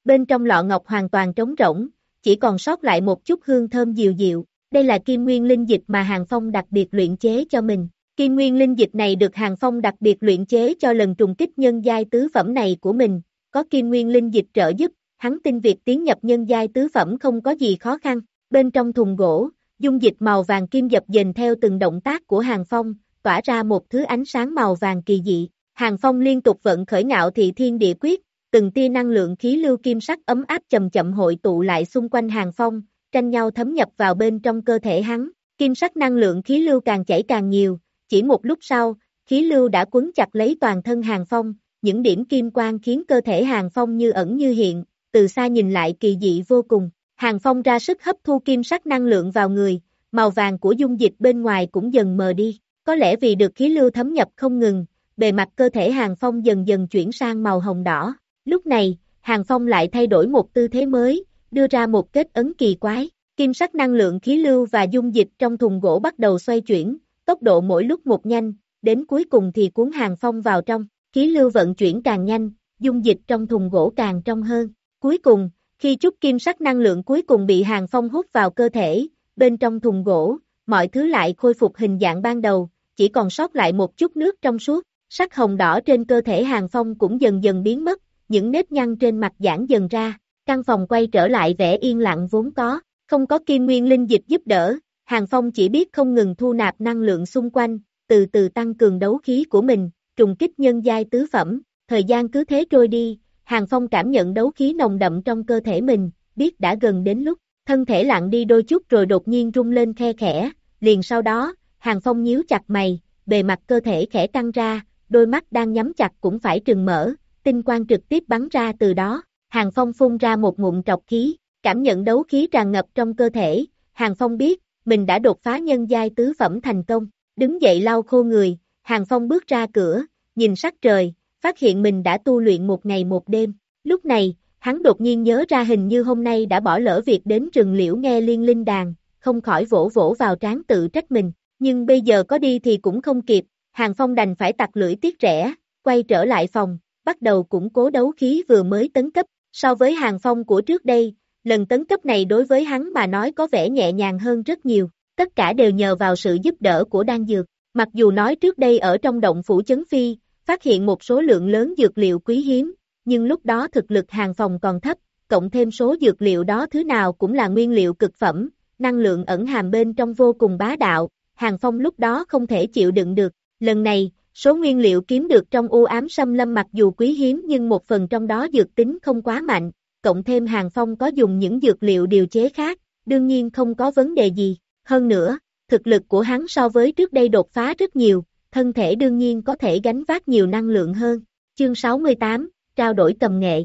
Bên trong lọ ngọc hoàn toàn trống rỗng, chỉ còn sót lại một chút hương thơm dịu dịu, đây là kim nguyên linh dịch mà Hàng Phong đặc biệt luyện chế cho mình. Kim nguyên linh dịch này được Hàng Phong đặc biệt luyện chế cho lần trùng kích nhân giai tứ phẩm này của mình, có kim nguyên linh dịch trợ giúp, hắn tin việc tiến nhập nhân giai tứ phẩm không có gì khó khăn. Bên trong thùng gỗ, dung dịch màu vàng kim dập dềnh theo từng động tác của Hàng Phong, tỏa ra một thứ ánh sáng màu vàng kỳ dị. Hàng Phong liên tục vận khởi ngạo thị thiên địa quyết, từng tia năng lượng khí lưu kim sắc ấm áp chậm chậm hội tụ lại xung quanh Hàng Phong, tranh nhau thấm nhập vào bên trong cơ thể hắn. Kim sắc năng lượng khí lưu càng chảy càng nhiều, chỉ một lúc sau, khí lưu đã quấn chặt lấy toàn thân Hàng Phong, những điểm kim quang khiến cơ thể Hàng Phong như ẩn như hiện, từ xa nhìn lại kỳ dị vô cùng. Hàng Phong ra sức hấp thu kim sắc năng lượng vào người, màu vàng của dung dịch bên ngoài cũng dần mờ đi. Có lẽ vì được khí lưu thấm nhập không ngừng, bề mặt cơ thể Hàng Phong dần dần chuyển sang màu hồng đỏ. Lúc này, Hàng Phong lại thay đổi một tư thế mới, đưa ra một kết ấn kỳ quái. Kim sắc năng lượng khí lưu và dung dịch trong thùng gỗ bắt đầu xoay chuyển, tốc độ mỗi lúc một nhanh, đến cuối cùng thì cuốn Hàng Phong vào trong. Khí lưu vận chuyển càng nhanh, dung dịch trong thùng gỗ càng trong hơn. Cuối cùng, khi chút kim sắc năng lượng cuối cùng bị Hàng Phong hút vào cơ thể, bên trong thùng gỗ, mọi thứ lại khôi phục hình dạng ban đầu, chỉ còn sót lại một chút nước trong suốt, sắc hồng đỏ trên cơ thể Hàng Phong cũng dần dần biến mất, những nếp nhăn trên mặt giãn dần ra, căn phòng quay trở lại vẻ yên lặng vốn có, không có kim nguyên linh dịch giúp đỡ, Hàng Phong chỉ biết không ngừng thu nạp năng lượng xung quanh, từ từ tăng cường đấu khí của mình, trùng kích nhân giai tứ phẩm, thời gian cứ thế trôi đi, Hàng Phong cảm nhận đấu khí nồng đậm trong cơ thể mình, biết đã gần đến lúc, thân thể lặng đi đôi chút rồi đột nhiên rung lên khe khẽ, liền sau đó, Hàng Phong nhíu chặt mày, bề mặt cơ thể khẽ căng ra, đôi mắt đang nhắm chặt cũng phải trừng mở, tinh quang trực tiếp bắn ra từ đó, Hàng Phong phun ra một ngụm trọc khí, cảm nhận đấu khí tràn ngập trong cơ thể, Hàng Phong biết, mình đã đột phá nhân giai tứ phẩm thành công, đứng dậy lau khô người, Hàng Phong bước ra cửa, nhìn sắc trời, phát hiện mình đã tu luyện một ngày một đêm. Lúc này, hắn đột nhiên nhớ ra hình như hôm nay đã bỏ lỡ việc đến rừng liễu nghe liên linh đàn, không khỏi vỗ vỗ vào trán tự trách mình. Nhưng bây giờ có đi thì cũng không kịp, Hàng Phong đành phải tặc lưỡi tiếc rẻ, quay trở lại phòng, bắt đầu củng cố đấu khí vừa mới tấn cấp. So với Hàng Phong của trước đây, lần tấn cấp này đối với hắn mà nói có vẻ nhẹ nhàng hơn rất nhiều, tất cả đều nhờ vào sự giúp đỡ của đan dược. Mặc dù nói trước đây ở trong động phủ chấn phi, phát hiện một số lượng lớn dược liệu quý hiếm, nhưng lúc đó thực lực hàng phòng còn thấp, cộng thêm số dược liệu đó thứ nào cũng là nguyên liệu cực phẩm, năng lượng ẩn hàm bên trong vô cùng bá đạo, hàng phong lúc đó không thể chịu đựng được. Lần này, số nguyên liệu kiếm được trong u ám xâm lâm mặc dù quý hiếm nhưng một phần trong đó dược tính không quá mạnh, cộng thêm hàng phong có dùng những dược liệu điều chế khác, đương nhiên không có vấn đề gì. Hơn nữa, thực lực của hắn so với trước đây đột phá rất nhiều, thân thể đương nhiên có thể gánh vác nhiều năng lượng hơn. Chương 68, trao đổi tầm nghệ.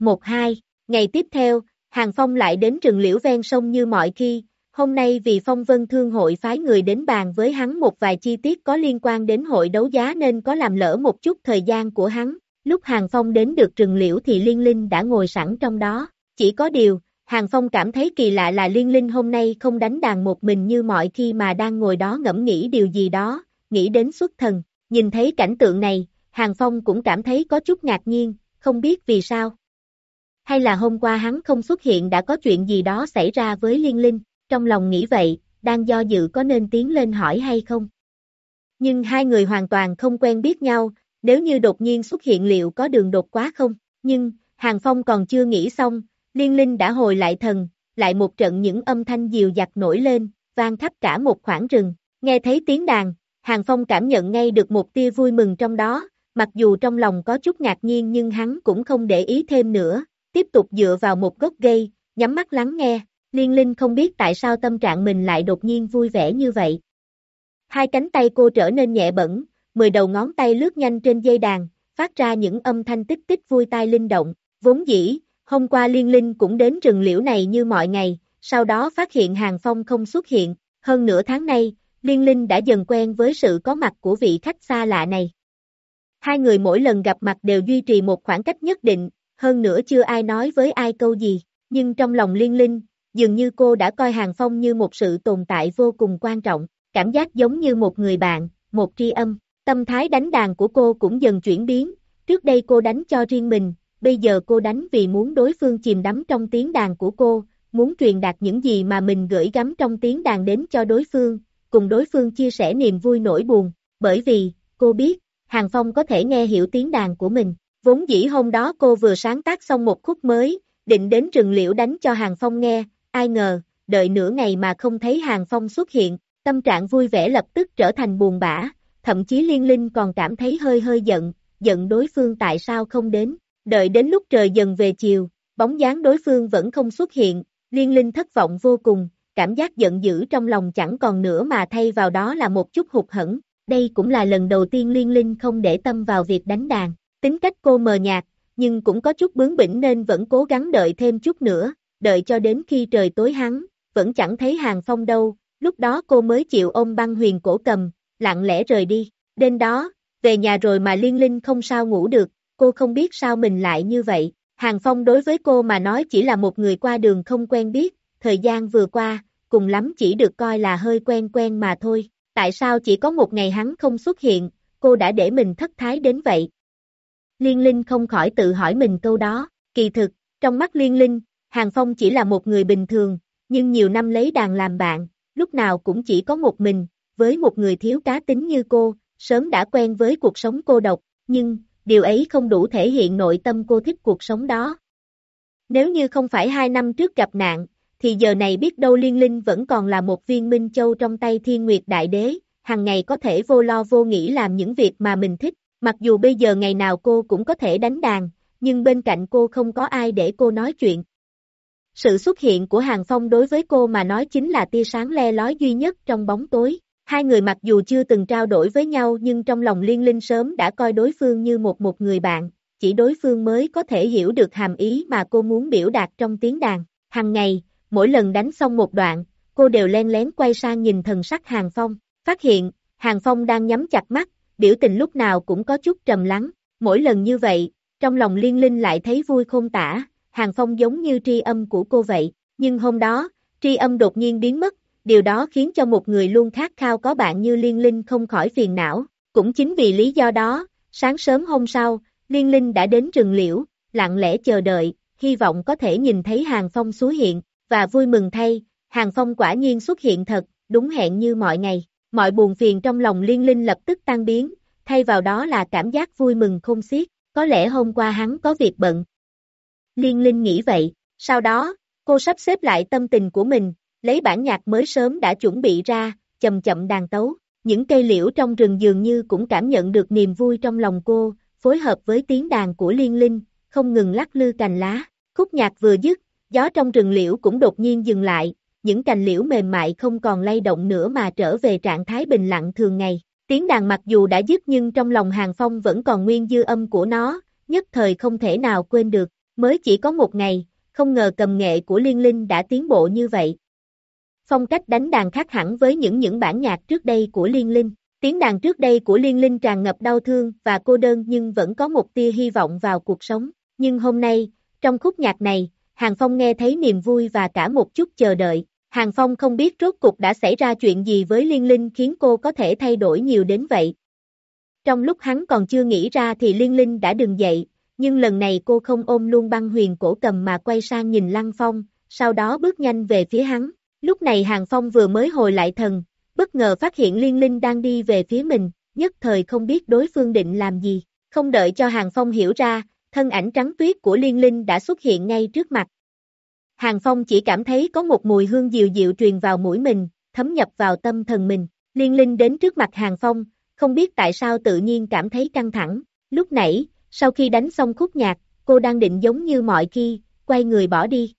1-2, ngày tiếp theo, Hàng Phong lại đến rừng liễu ven sông như mọi khi, hôm nay vì Phong Vân Thương hội phái người đến bàn với hắn một vài chi tiết có liên quan đến hội đấu giá nên có làm lỡ một chút thời gian của hắn. Lúc Hàng Phong đến được rừng liễu thì Liên Linh đã ngồi sẵn trong đó, chỉ có điều, Hàng Phong cảm thấy kỳ lạ là Liên Linh hôm nay không đánh đàn một mình như mọi khi mà đang ngồi đó ngẫm nghĩ điều gì đó, nghĩ đến xuất thần, nhìn thấy cảnh tượng này, Hàng Phong cũng cảm thấy có chút ngạc nhiên, không biết vì sao. Hay là hôm qua hắn không xuất hiện đã có chuyện gì đó xảy ra với Liên Linh, trong lòng nghĩ vậy, đang do dự có nên tiến lên hỏi hay không. Nhưng hai người hoàn toàn không quen biết nhau, nếu như đột nhiên xuất hiện liệu có đường đột quá không, nhưng, Hàng Phong còn chưa nghĩ xong, Liên Linh đã hồi lại thần, lại một trận những âm thanh dịu dặt nổi lên, vang khắp cả một khoảng rừng, nghe thấy tiếng đàn, Hàng Phong cảm nhận ngay được một tia vui mừng trong đó, mặc dù trong lòng có chút ngạc nhiên nhưng hắn cũng không để ý thêm nữa, tiếp tục dựa vào một gốc cây, nhắm mắt lắng nghe, liên linh không biết tại sao tâm trạng mình lại đột nhiên vui vẻ như vậy. Hai cánh tay cô trở nên nhẹ bẩn, mười đầu ngón tay lướt nhanh trên dây đàn, phát ra những âm thanh tích tích vui tai linh động, vốn dĩ, hôm qua liên linh cũng đến rừng liễu này như mọi ngày, sau đó phát hiện hàng phong không xuất hiện, hơn nửa tháng nay, Liên Linh đã dần quen với sự có mặt của vị khách xa lạ này. Hai người mỗi lần gặp mặt đều duy trì một khoảng cách nhất định, hơn nữa chưa ai nói với ai câu gì, nhưng trong lòng Liên Linh, dường như cô đã coi Hàng Phong như một sự tồn tại vô cùng quan trọng, cảm giác giống như một người bạn, một tri âm, tâm thái đánh đàn của cô cũng dần chuyển biến, trước đây cô đánh cho riêng mình, bây giờ cô đánh vì muốn đối phương chìm đắm trong tiếng đàn của cô, muốn truyền đạt những gì mà mình gửi gắm trong tiếng đàn đến cho đối phương, cùng đối phương chia sẻ niềm vui nỗi buồn, bởi vì, cô biết, Hàng Phong có thể nghe hiểu tiếng đàn của mình. Vốn dĩ hôm đó cô vừa sáng tác xong một khúc mới, định đến rừng liễu đánh cho Hàng Phong nghe, ai ngờ, đợi nửa ngày mà không thấy Hàng Phong xuất hiện, tâm trạng vui vẻ lập tức trở thành buồn bã, thậm chí Liên Linh còn cảm thấy hơi hơi giận, giận đối phương tại sao không đến, đợi đến lúc trời dần về chiều, bóng dáng đối phương vẫn không xuất hiện, Liên Linh thất vọng vô cùng, cảm giác giận dữ trong lòng chẳng còn nữa mà thay vào đó là một chút hụt hẫng. Đây cũng là lần đầu tiên Liên Linh không để tâm vào việc đánh đàn, tính cách cô mờ nhạt, nhưng cũng có chút bướng bỉnh nên vẫn cố gắng đợi thêm chút nữa, đợi cho đến khi trời tối hắn, vẫn chẳng thấy hàng phong đâu, lúc đó cô mới chịu ôm băng huyền cổ cầm, lặng lẽ rời đi, đêm đó, về nhà rồi mà Liên Linh không sao ngủ được, cô không biết sao mình lại như vậy, hàng phong đối với cô mà nói chỉ là một người qua đường không quen biết, thời gian vừa qua, cùng lắm chỉ được coi là hơi quen quen mà thôi, tại sao chỉ có một ngày hắn không xuất hiện, cô đã để mình thất thái đến vậy. Liên Linh không khỏi tự hỏi mình câu đó, kỳ thực, trong mắt Liên Linh, Hàng Phong chỉ là một người bình thường, nhưng nhiều năm lấy đàn làm bạn, lúc nào cũng chỉ có một mình, với một người thiếu cá tính như cô, sớm đã quen với cuộc sống cô độc, nhưng, điều ấy không đủ thể hiện nội tâm cô thích cuộc sống đó. Nếu như không phải hai năm trước gặp nạn, thì giờ này biết đâu Liên Linh vẫn còn là một viên minh châu trong tay Thiên Nguyệt Đại Đế, hàng ngày có thể vô lo vô nghĩ làm những việc mà mình thích, mặc dù bây giờ ngày nào cô cũng có thể đánh đàn, nhưng bên cạnh cô không có ai để cô nói chuyện. Sự xuất hiện của Hàng Phong đối với cô mà nói chính là tia sáng le lói duy nhất trong bóng tối. Hai người mặc dù chưa từng trao đổi với nhau nhưng trong lòng liên linh sớm đã coi đối phương như một một người bạn, chỉ đối phương mới có thể hiểu được hàm ý mà cô muốn biểu đạt trong tiếng đàn. Hằng ngày, mỗi lần đánh xong một đoạn, cô đều len lén quay sang nhìn thần sắc Hàng Phong, phát hiện, Hàng Phong đang nhắm chặt mắt, biểu tình lúc nào cũng có chút trầm lắng, mỗi lần như vậy, trong lòng liên linh lại thấy vui khôn tả, Hàng Phong giống như tri âm của cô vậy, nhưng hôm đó, tri âm đột nhiên biến mất, điều đó khiến cho một người luôn khát khao có bạn như Liên Linh không khỏi phiền não, cũng chính vì lý do đó, sáng sớm hôm sau, Liên Linh đã đến rừng liễu, lặng lẽ chờ đợi, hy vọng có thể nhìn thấy Hàng Phong xuất hiện, và vui mừng thay, Hàng Phong quả nhiên xuất hiện thật, đúng hẹn như mọi ngày, mọi buồn phiền trong lòng Liên Linh lập tức tan biến, thay vào đó là cảm giác vui mừng không xiết, có lẽ hôm qua hắn có việc bận, Liên Linh nghĩ vậy, sau đó, cô sắp xếp lại tâm tình của mình, lấy bản nhạc mới sớm đã chuẩn bị ra, chậm chậm đàn tấu, những cây liễu trong rừng dường như cũng cảm nhận được niềm vui trong lòng cô, phối hợp với tiếng đàn của Liên Linh, không ngừng lắc lư cành lá, khúc nhạc vừa dứt, gió trong rừng liễu cũng đột nhiên dừng lại, những cành liễu mềm mại không còn lay động nữa mà trở về trạng thái bình lặng thường ngày. Tiếng đàn mặc dù đã dứt nhưng trong lòng Hàng Phong vẫn còn nguyên dư âm của nó, nhất thời không thể nào quên được. Mới chỉ có một ngày, không ngờ cầm nghệ của Liên Linh đã tiến bộ như vậy. Phong cách đánh đàn khác hẳn với những những bản nhạc trước đây của Liên Linh. Tiếng đàn trước đây của Liên Linh tràn ngập đau thương và cô đơn nhưng vẫn có một tia hy vọng vào cuộc sống. Nhưng hôm nay, trong khúc nhạc này, Hàng Phong nghe thấy niềm vui và cả một chút chờ đợi. Hàng Phong không biết rốt cục đã xảy ra chuyện gì với Liên Linh khiến cô có thể thay đổi nhiều đến vậy. Trong lúc hắn còn chưa nghĩ ra thì Liên Linh đã đứng dậy, nhưng lần này cô không ôm luôn băng huyền cổ cầm mà quay sang nhìn Lăng Phong, sau đó bước nhanh về phía hắn. Lúc này Hàng Phong vừa mới hồi lại thần, bất ngờ phát hiện Liên Linh đang đi về phía mình, nhất thời không biết đối phương định làm gì. Không đợi cho Hàng Phong hiểu ra, thân ảnh trắng tuyết của Liên Linh đã xuất hiện ngay trước mặt. Hàng Phong chỉ cảm thấy có một mùi hương dịu dịu truyền vào mũi mình, thấm nhập vào tâm thần mình. Liên Linh đến trước mặt Hàng Phong, không biết tại sao tự nhiên cảm thấy căng thẳng. Lúc nãy, sau khi đánh xong khúc nhạc, cô đang định giống như mọi khi, quay người bỏ đi.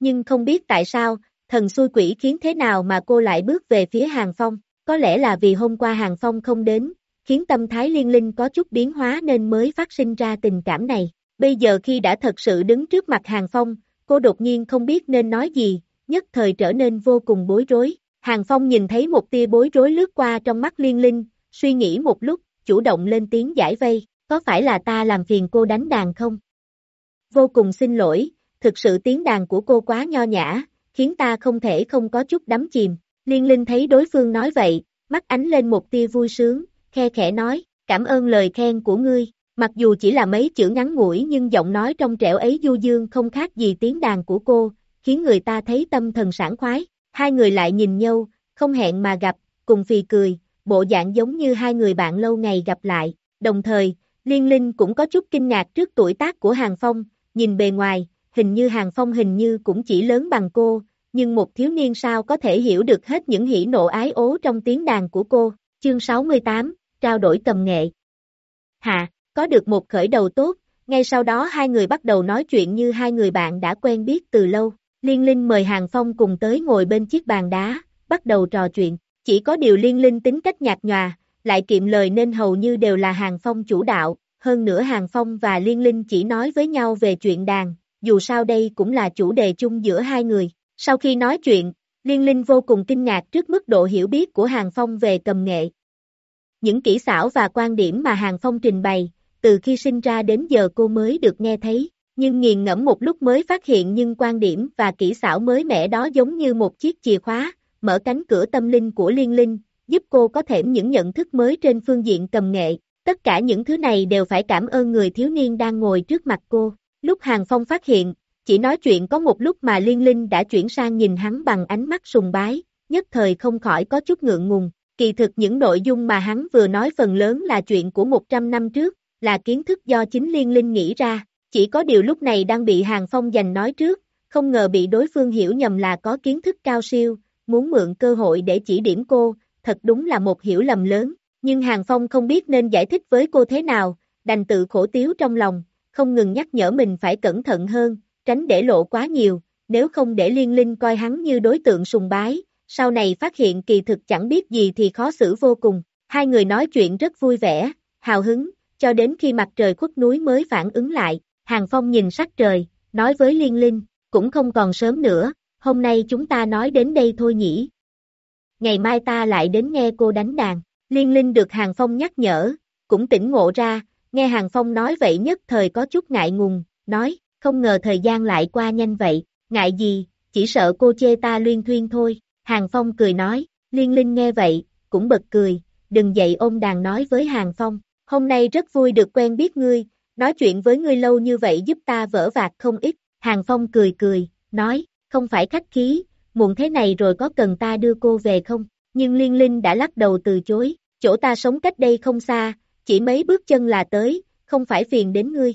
Nhưng không biết tại sao, thần xui quỷ khiến thế nào mà cô lại bước về phía Hàng Phong, có lẽ là vì hôm qua Hàng Phong không đến, khiến tâm thái liên linh có chút biến hóa nên mới phát sinh ra tình cảm này. Bây giờ khi đã thật sự đứng trước mặt Hàng Phong, cô đột nhiên không biết nên nói gì, nhất thời trở nên vô cùng bối rối. Hàng Phong nhìn thấy một tia bối rối lướt qua trong mắt liên linh, suy nghĩ một lúc, chủ động lên tiếng giải vây, có phải là ta làm phiền cô đánh đàn không? Vô cùng xin lỗi, thực sự tiếng đàn của cô quá nho nhã, khiến ta không thể không có chút đắm chìm. Liên Linh thấy đối phương nói vậy, mắt ánh lên một tia vui sướng, khe khẽ nói, cảm ơn lời khen của ngươi. Mặc dù chỉ là mấy chữ ngắn ngủi nhưng giọng nói trong trẻo ấy du dương không khác gì tiếng đàn của cô, khiến người ta thấy tâm thần sảng khoái. Hai người lại nhìn nhau, không hẹn mà gặp, cùng phì cười, bộ dạng giống như hai người bạn lâu ngày gặp lại. Đồng thời, Liên Linh cũng có chút kinh ngạc trước tuổi tác của Hàng Phong, nhìn bề ngoài, hình như Hàng Phong hình như cũng chỉ lớn bằng cô, nhưng một thiếu niên sao có thể hiểu được hết những hỉ nộ ái ố trong tiếng đàn của cô. Chương 68, trao đổi tầm nghệ. Hạ, có được một khởi đầu tốt, ngay sau đó hai người bắt đầu nói chuyện như hai người bạn đã quen biết từ lâu. Liên Linh mời Hàng Phong cùng tới ngồi bên chiếc bàn đá, bắt đầu trò chuyện. Chỉ có điều Liên Linh tính cách nhạt nhòa, lại kiệm lời nên hầu như đều là Hàng Phong chủ đạo. Hơn nữa Hàng Phong và Liên Linh chỉ nói với nhau về chuyện đàn, dù sao đây cũng là chủ đề chung giữa hai người. Sau khi nói chuyện, Liên Linh vô cùng kinh ngạc trước mức độ hiểu biết của Hàng Phong về cầm nghệ. Những kỹ xảo và quan điểm mà Hàng Phong trình bày, từ khi sinh ra đến giờ cô mới được nghe thấy, nhưng nghiền ngẫm một lúc mới phát hiện nhưng quan điểm và kỹ xảo mới mẻ đó giống như một chiếc chìa khóa, mở cánh cửa tâm linh của Liên Linh, giúp cô có thêm những nhận thức mới trên phương diện cầm nghệ. Tất cả những thứ này đều phải cảm ơn người thiếu niên đang ngồi trước mặt cô. Lúc Hàng Phong phát hiện, chỉ nói chuyện có một lúc mà Liên Linh đã chuyển sang nhìn hắn bằng ánh mắt sùng bái, nhất thời không khỏi có chút ngượng ngùng. Kỳ thực những nội dung mà hắn vừa nói phần lớn là chuyện của 100 năm trước, là kiến thức do chính Liên Linh nghĩ ra, chỉ có điều lúc này đang bị Hàng Phong giành nói trước, không ngờ bị đối phương hiểu nhầm là có kiến thức cao siêu, muốn mượn cơ hội để chỉ điểm cô, thật đúng là một hiểu lầm lớn, nhưng Hàng Phong không biết nên giải thích với cô thế nào, đành tự khổ tiếu trong lòng, không ngừng nhắc nhở mình phải cẩn thận hơn, tránh để lộ quá nhiều, nếu không để liên linh coi hắn như đối tượng sùng bái, sau này phát hiện kỳ thực chẳng biết gì thì khó xử vô cùng. Hai người nói chuyện rất vui vẻ, hào hứng, cho đến khi mặt trời khuất núi mới phản ứng lại, Hàng Phong nhìn sắc trời, nói với Liên Linh, cũng không còn sớm nữa, hôm nay chúng ta nói đến đây thôi nhỉ. Ngày mai ta lại đến nghe cô đánh đàn, Liên Linh được Hàng Phong nhắc nhở, cũng tỉnh ngộ ra, nghe Hàng Phong nói vậy nhất thời có chút ngại ngùng, nói, không ngờ thời gian lại qua nhanh vậy, ngại gì, chỉ sợ cô chê ta luyên thuyên thôi, Hàng Phong cười nói, Liên Linh nghe vậy, cũng bật cười, đừng dậy ôm đàn nói với Hàng Phong, hôm nay rất vui được quen biết ngươi, nói chuyện với ngươi lâu như vậy giúp ta vỡ vạc không ít, Hàng Phong cười cười, nói, không phải khách khí, muộn thế này rồi có cần ta đưa cô về không, nhưng Liên Linh đã lắc đầu từ chối, chỗ ta sống cách đây không xa, chỉ mấy bước chân là tới, không phải phiền đến ngươi.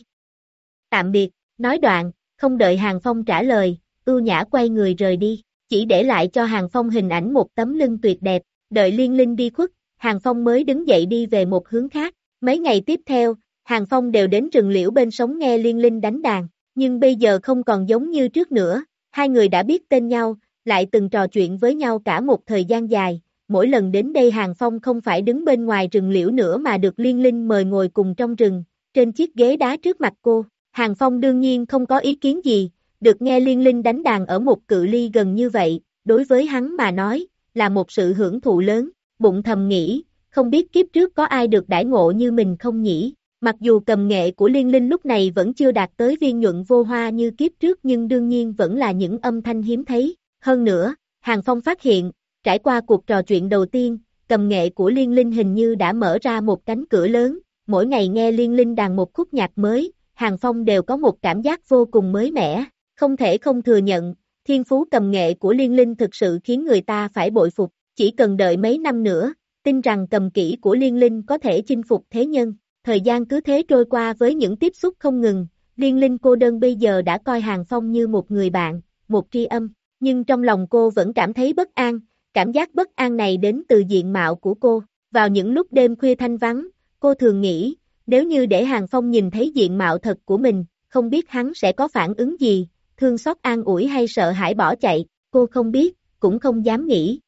Tạm biệt, nói đoạn, không đợi Hàng Phong trả lời, ưu nhã quay người rời đi, chỉ để lại cho Hàng Phong hình ảnh một tấm lưng tuyệt đẹp, đợi Liên Linh đi khuất, Hàng Phong mới đứng dậy đi về một hướng khác. Mấy ngày tiếp theo, Hàng Phong đều đến rừng liễu bên sống nghe Liên Linh đánh đàn, nhưng bây giờ không còn giống như trước nữa, hai người đã biết tên nhau, lại từng trò chuyện với nhau cả một thời gian dài, mỗi lần đến đây Hàng Phong không phải đứng bên ngoài rừng liễu nữa mà được Liên Linh mời ngồi cùng trong rừng, trên chiếc ghế đá trước mặt cô. Hàng Phong đương nhiên không có ý kiến gì, được nghe Liên Linh đánh đàn ở một cự ly gần như vậy, đối với hắn mà nói, là một sự hưởng thụ lớn, bụng thầm nghĩ, không biết kiếp trước có ai được đãi ngộ như mình không nhỉ. Mặc dù cầm nghệ của Liên Linh lúc này vẫn chưa đạt tới viên nhuận vô hoa như kiếp trước nhưng đương nhiên vẫn là những âm thanh hiếm thấy. Hơn nữa, Hàng Phong phát hiện, trải qua cuộc trò chuyện đầu tiên, cầm nghệ của Liên Linh hình như đã mở ra một cánh cửa lớn, mỗi ngày nghe Liên Linh đàn một khúc nhạc mới, Hàng Phong đều có một cảm giác vô cùng mới mẻ, không thể không thừa nhận, thiên phú cầm nghệ của Liên Linh thực sự khiến người ta phải bội phục, chỉ cần đợi mấy năm nữa, tin rằng cầm kỹ của Liên Linh có thể chinh phục thế nhân. Thời gian cứ thế trôi qua với những tiếp xúc không ngừng, Liên Linh cô đơn bây giờ đã coi Hàng Phong như một người bạn, một tri âm, nhưng trong lòng cô vẫn cảm thấy bất an, cảm giác bất an này đến từ diện mạo của cô. Vào những lúc đêm khuya thanh vắng, cô thường nghĩ, nếu như để Hàng Phong nhìn thấy diện mạo thật của mình, không biết hắn sẽ có phản ứng gì, thương xót an ủi hay sợ hãi bỏ chạy, cô không biết, cũng không dám nghĩ.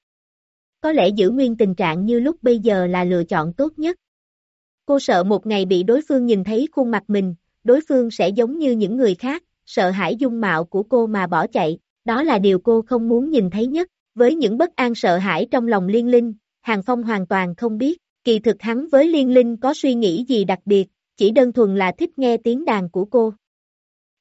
Có lẽ giữ nguyên tình trạng như lúc bây giờ là lựa chọn tốt nhất. Cô sợ một ngày bị đối phương nhìn thấy khuôn mặt mình, đối phương sẽ giống như những người khác, sợ hãi dung mạo của cô mà bỏ chạy, đó là điều cô không muốn nhìn thấy nhất. Với những bất an sợ hãi trong lòng liên linh, Hàng Phong hoàn toàn không biết, kỳ thực hắn với liên linh có suy nghĩ gì đặc biệt, chỉ đơn thuần là thích nghe tiếng đàn của cô.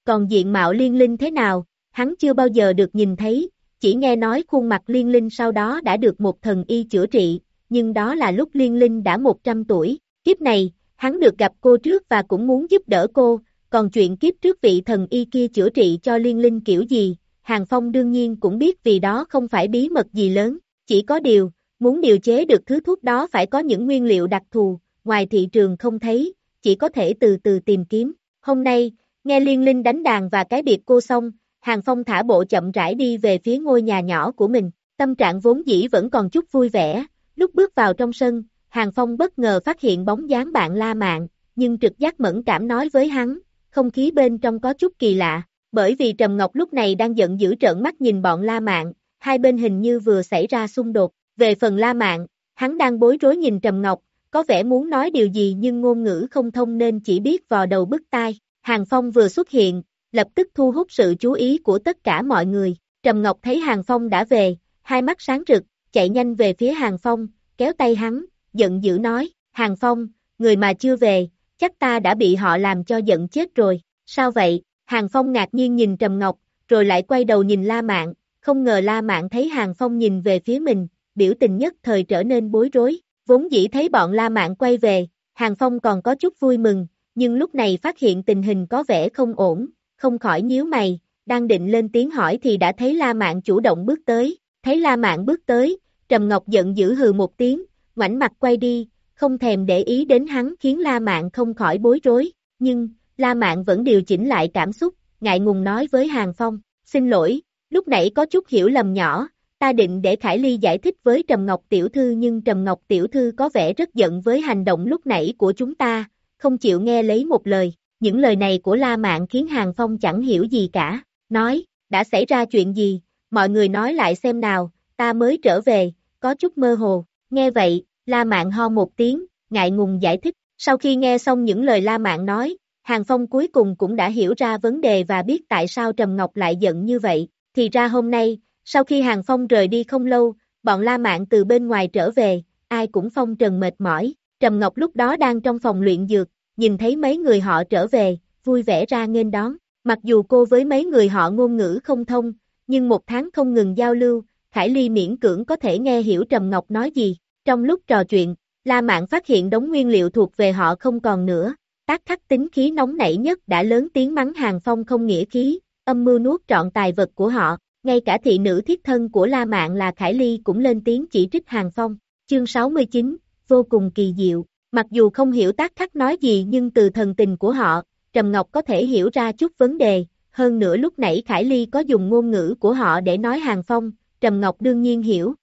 Còn diện mạo liên linh thế nào, hắn chưa bao giờ được nhìn thấy, chỉ nghe nói khuôn mặt liên linh sau đó đã được một thần y chữa trị, nhưng đó là lúc liên linh đã 100 tuổi, kiếp này, Hắn được gặp cô trước và cũng muốn giúp đỡ cô, còn chuyện kiếp trước vị thần y kia chữa trị cho liên linh kiểu gì, Hàng Phong đương nhiên cũng biết vì đó không phải bí mật gì lớn, chỉ có điều, muốn điều chế được thứ thuốc đó phải có những nguyên liệu đặc thù, ngoài thị trường không thấy, chỉ có thể từ từ tìm kiếm. Hôm nay, nghe liên linh đánh đàn và cái biệt cô xong, Hàng Phong thả bộ chậm rãi đi về phía ngôi nhà nhỏ của mình, tâm trạng vốn dĩ vẫn còn chút vui vẻ, lúc bước vào trong sân, Hàng Phong bất ngờ phát hiện bóng dáng bạn La Mạn, nhưng trực giác mẫn cảm nói với hắn, không khí bên trong có chút kỳ lạ, bởi vì Trầm Ngọc lúc này đang giận dữ trợn mắt nhìn bọn La Mạn, hai bên hình như vừa xảy ra xung đột, về phần La Mạn, hắn đang bối rối nhìn Trầm Ngọc, có vẻ muốn nói điều gì nhưng ngôn ngữ không thông nên chỉ biết vò đầu bứt tai, Hàng Phong vừa xuất hiện, lập tức thu hút sự chú ý của tất cả mọi người, Trầm Ngọc thấy Hàng Phong đã về, hai mắt sáng rực, chạy nhanh về phía Hàng Phong, kéo tay hắn, giận dữ nói, Hàng Phong, người mà chưa về, chắc ta đã bị họ làm cho giận chết rồi, sao vậy? Hàng Phong ngạc nhiên nhìn Trầm Ngọc, rồi lại quay đầu nhìn La Mạn, không ngờ La Mạn thấy Hàng Phong nhìn về phía mình, biểu tình nhất thời trở nên bối rối, vốn dĩ thấy bọn La Mạn quay về, Hàng Phong còn có chút vui mừng, nhưng lúc này phát hiện tình hình có vẻ không ổn, không khỏi nhíu mày, đang định lên tiếng hỏi thì đã thấy La Mạn chủ động bước tới, thấy La Mạn bước tới, Trầm Ngọc giận dữ hừ một tiếng, ngoảnh mặt quay đi, không thèm để ý đến hắn khiến La Mạn không khỏi bối rối, nhưng, La Mạn vẫn điều chỉnh lại cảm xúc, ngại ngùng nói với Hàng Phong, xin lỗi, lúc nãy có chút hiểu lầm nhỏ, ta định để Khải Ly giải thích với Trầm Ngọc Tiểu Thư nhưng Trầm Ngọc Tiểu Thư có vẻ rất giận với hành động lúc nãy của chúng ta, không chịu nghe lấy một lời, những lời này của La Mạn khiến Hàng Phong chẳng hiểu gì cả, nói, đã xảy ra chuyện gì, mọi người nói lại xem nào, ta mới trở về, có chút mơ hồ, nghe vậy, La Mạn ho một tiếng, ngại ngùng giải thích, sau khi nghe xong những lời La Mạn nói, Hàng Phong cuối cùng cũng đã hiểu ra vấn đề và biết tại sao Trầm Ngọc lại giận như vậy, thì ra hôm nay, sau khi Hàng Phong rời đi không lâu, bọn La Mạn từ bên ngoài trở về, ai cũng phong trần mệt mỏi, Trầm Ngọc lúc đó đang trong phòng luyện dược, nhìn thấy mấy người họ trở về, vui vẻ ra nghênh đón, mặc dù cô với mấy người họ ngôn ngữ không thông, nhưng một tháng không ngừng giao lưu, Khải Ly miễn cưỡng có thể nghe hiểu Trầm Ngọc nói gì, trong lúc trò chuyện, La Mạn phát hiện đống nguyên liệu thuộc về họ không còn nữa, tác khắc tính khí nóng nảy nhất đã lớn tiếng mắng Hàng Phong không nghĩa khí, âm mưu nuốt trọn tài vật của họ, ngay cả thị nữ thiết thân của La Mạn là Khải Ly cũng lên tiếng chỉ trích Hàng Phong, chương 69, vô cùng kỳ diệu, mặc dù không hiểu tác khắc nói gì nhưng từ thần tình của họ, Trầm Ngọc có thể hiểu ra chút vấn đề, hơn nữa lúc nãy Khải Ly có dùng ngôn ngữ của họ để nói Hàng Phong, Trầm Ngọc đương nhiên hiểu.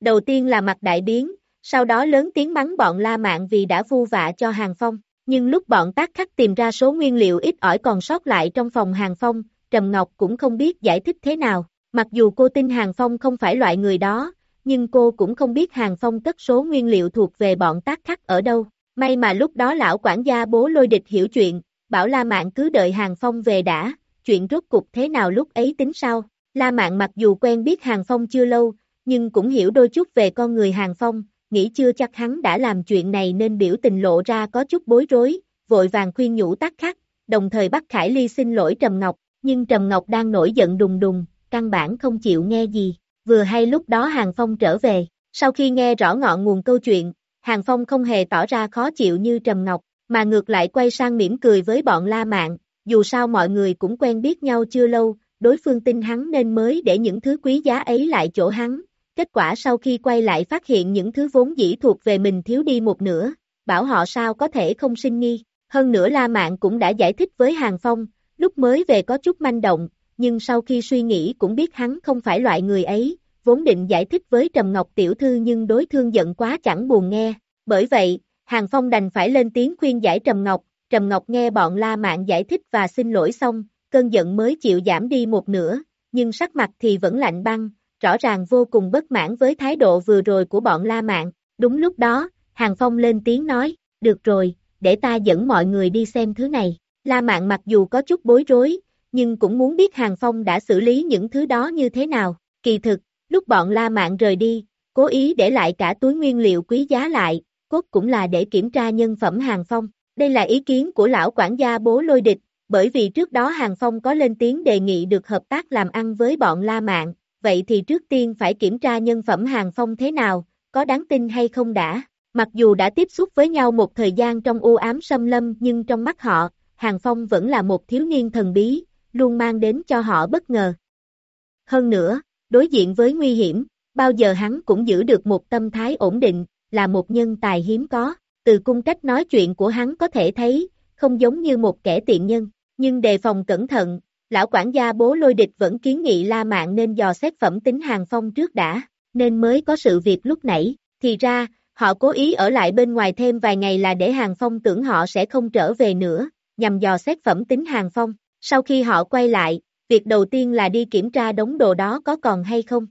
Đầu tiên là mặt đại biến, sau đó lớn tiếng mắng bọn La Mạn vì đã vu vạ cho Hàng Phong. Nhưng lúc bọn tác khắc tìm ra số nguyên liệu ít ỏi còn sót lại trong phòng Hàng Phong, Trầm Ngọc cũng không biết giải thích thế nào. Mặc dù cô tin Hàng Phong không phải loại người đó, nhưng cô cũng không biết Hàng Phong cất số nguyên liệu thuộc về bọn tác khắc ở đâu. May mà lúc đó lão quản gia bố lôi địch hiểu chuyện, bảo La Mạn cứ đợi Hàng Phong về đã, chuyện rốt cục thế nào lúc ấy tính sau. La Mạn mặc dù quen biết Hàng Phong chưa lâu, nhưng cũng hiểu đôi chút về con người Hàng Phong, nghĩ chưa chắc hắn đã làm chuyện này nên biểu tình lộ ra có chút bối rối, vội vàng khuyên nhủ tác khắc, đồng thời bắt Khải Ly xin lỗi Trầm Ngọc, nhưng Trầm Ngọc đang nổi giận đùng đùng, căn bản không chịu nghe gì, vừa hay lúc đó Hàng Phong trở về, sau khi nghe rõ ngọn nguồn câu chuyện, Hàng Phong không hề tỏ ra khó chịu như Trầm Ngọc, mà ngược lại quay sang mỉm cười với bọn La Mạn, dù sao mọi người cũng quen biết nhau chưa lâu, đối phương tin hắn nên mới để những thứ quý giá ấy lại chỗ hắn, kết quả sau khi quay lại phát hiện những thứ vốn dĩ thuộc về mình thiếu đi một nửa, bảo họ sao có thể không sinh nghi. Hơn nữa La Mạn cũng đã giải thích với Hàng Phong, lúc mới về có chút manh động, nhưng sau khi suy nghĩ cũng biết hắn không phải loại người ấy, vốn định giải thích với Trầm Ngọc Tiểu Thư nhưng đối thương giận quá chẳng buồn nghe. Bởi vậy, Hàng Phong đành phải lên tiếng khuyên giải Trầm Ngọc, Trầm Ngọc nghe bọn La Mạn giải thích và xin lỗi xong, cơn giận mới chịu giảm đi một nửa, nhưng sắc mặt thì vẫn lạnh băng, rõ ràng vô cùng bất mãn với thái độ vừa rồi của bọn La Mạn. Đúng lúc đó, Hàng Phong lên tiếng nói, được rồi, để ta dẫn mọi người đi xem thứ này. La Mạn mặc dù có chút bối rối, nhưng cũng muốn biết Hàng Phong đã xử lý những thứ đó như thế nào. Kỳ thực, lúc bọn La Mạn rời đi, cố ý để lại cả túi nguyên liệu quý giá lại, cốt cũng là để kiểm tra nhân phẩm Hàng Phong. Đây là ý kiến của lão quản gia bố lôi địch, bởi vì trước đó Hàng Phong có lên tiếng đề nghị được hợp tác làm ăn với bọn La Mạn, vậy thì trước tiên phải kiểm tra nhân phẩm Hàng Phong thế nào, có đáng tin hay không đã. Mặc dù đã tiếp xúc với nhau một thời gian trong u ám xâm lâm nhưng trong mắt họ, Hàng Phong vẫn là một thiếu niên thần bí, luôn mang đến cho họ bất ngờ. Hơn nữa, đối diện với nguy hiểm, bao giờ hắn cũng giữ được một tâm thái ổn định, là một nhân tài hiếm có, từ cung cách nói chuyện của hắn có thể thấy, không giống như một kẻ tiện nhân, nhưng đề phòng cẩn thận, lão quản gia bố lôi địch vẫn kiến nghị La Mạn nên dò xét phẩm tính hàng phong trước đã, nên mới có sự việc lúc nãy, thì ra, họ cố ý ở lại bên ngoài thêm vài ngày là để hàng phong tưởng họ sẽ không trở về nữa, nhằm dò xét phẩm tính hàng phong, sau khi họ quay lại, việc đầu tiên là đi kiểm tra đống đồ đó có còn hay không.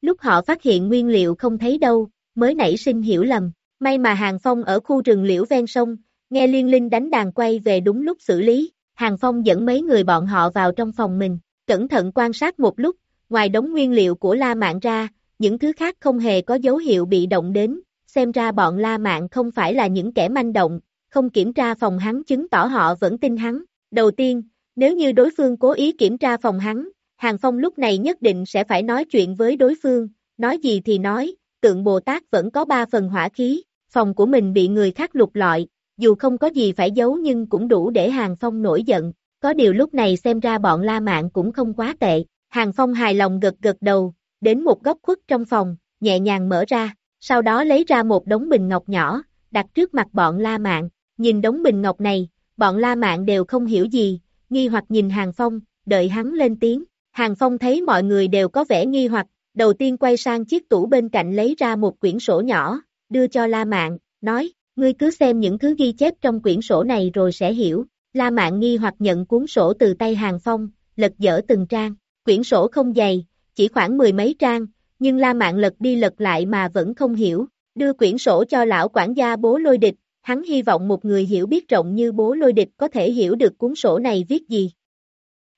Lúc họ phát hiện nguyên liệu không thấy đâu, mới nảy sinh hiểu lầm, may mà hàng phong ở khu rừng liễu ven sông, nghe liên linh đánh đàn quay về đúng lúc xử lý, Hàng Phong dẫn mấy người bọn họ vào trong phòng mình, cẩn thận quan sát một lúc, ngoài đống nguyên liệu của La Mạn ra, những thứ khác không hề có dấu hiệu bị động đến, xem ra bọn La Mạn không phải là những kẻ manh động, không kiểm tra phòng hắn chứng tỏ họ vẫn tin hắn. Đầu tiên, nếu như đối phương cố ý kiểm tra phòng hắn, Hàng Phong lúc này nhất định sẽ phải nói chuyện với đối phương, nói gì thì nói, tượng Bồ Tát vẫn có ba phần hỏa khí, phòng của mình bị người khác lục lọi, dù không có gì phải giấu nhưng cũng đủ để Hàng Phong nổi giận, có điều lúc này xem ra bọn La Mạn cũng không quá tệ, Hàng Phong hài lòng gật gật đầu, đến một góc khuất trong phòng, nhẹ nhàng mở ra, sau đó lấy ra một đống bình ngọc nhỏ, đặt trước mặt bọn La Mạn, nhìn đống bình ngọc này, bọn La Mạn đều không hiểu gì, nghi hoặc nhìn Hàng Phong, đợi hắn lên tiếng, Hàng Phong thấy mọi người đều có vẻ nghi hoặc, đầu tiên quay sang chiếc tủ bên cạnh lấy ra một quyển sổ nhỏ, đưa cho La Mạn, nói, Ngươi cứ xem những thứ ghi chép trong quyển sổ này rồi sẽ hiểu. La Mạn nghi hoặc nhận cuốn sổ từ tay Hàng Phong, lật dở từng trang. Quyển sổ không dày, chỉ khoảng mười mấy trang, nhưng La Mạn lật đi lật lại mà vẫn không hiểu. Đưa quyển sổ cho lão quản gia bố lôi địch, hắn hy vọng một người hiểu biết rộng như bố lôi địch có thể hiểu được cuốn sổ này viết gì.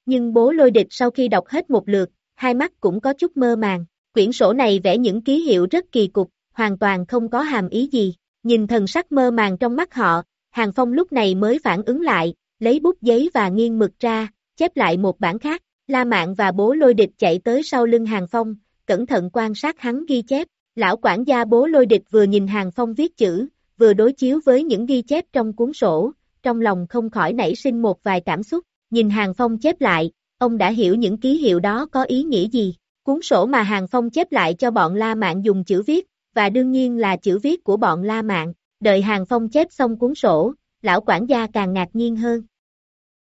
Nhưng bố lôi địch sau khi đọc hết một lượt, hai mắt cũng có chút mơ màng. Quyển sổ này vẽ những ký hiệu rất kỳ cục, hoàn toàn không có hàm ý gì. Nhìn thần sắc mơ màng trong mắt họ, Hàng Phong lúc này mới phản ứng lại, lấy bút giấy và nghiêng mực ra, chép lại một bản khác. La Mạn và bố lôi địch chạy tới sau lưng Hàng Phong, cẩn thận quan sát hắn ghi chép. Lão quản gia bố lôi địch vừa nhìn Hàng Phong viết chữ, vừa đối chiếu với những ghi chép trong cuốn sổ, trong lòng không khỏi nảy sinh một vài cảm xúc. Nhìn Hàng Phong chép lại, ông đã hiểu những ký hiệu đó có ý nghĩa gì. Cuốn sổ mà Hàng Phong chép lại cho bọn La Mạn dùng chữ viết, và đương nhiên là chữ viết của bọn La Mạn, đợi Hàng Phong chép xong cuốn sổ, lão quản gia càng ngạc nhiên hơn.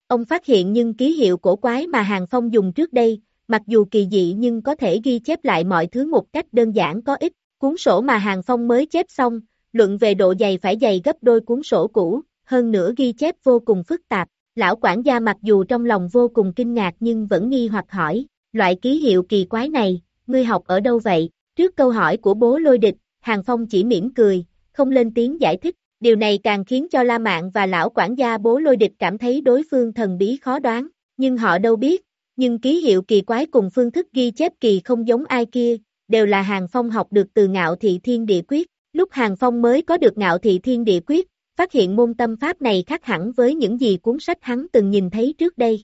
Ông phát hiện những ký hiệu cổ quái mà Hàng Phong dùng trước đây, mặc dù kỳ dị nhưng có thể ghi chép lại mọi thứ một cách đơn giản có ích. Cuốn sổ mà Hàng Phong mới chép xong, luận về độ dày phải dày gấp đôi cuốn sổ cũ, hơn nữa ghi chép vô cùng phức tạp. Lão quản gia mặc dù trong lòng vô cùng kinh ngạc nhưng vẫn nghi hoặc hỏi, loại ký hiệu kỳ quái này, ngươi học ở đâu vậy? Trước câu hỏi của bố lôi địch, Hàng Phong chỉ mỉm cười, không lên tiếng giải thích, điều này càng khiến cho La Mạn và lão quản gia bố lôi địch cảm thấy đối phương thần bí khó đoán, nhưng họ đâu biết, nhưng ký hiệu kỳ quái cùng phương thức ghi chép kỳ không giống ai kia, đều là Hàng Phong học được từ ngạo thị thiên địa quyết, lúc Hàng Phong mới có được ngạo thị thiên địa quyết, phát hiện môn tâm pháp này khác hẳn với những gì cuốn sách hắn từng nhìn thấy trước đây.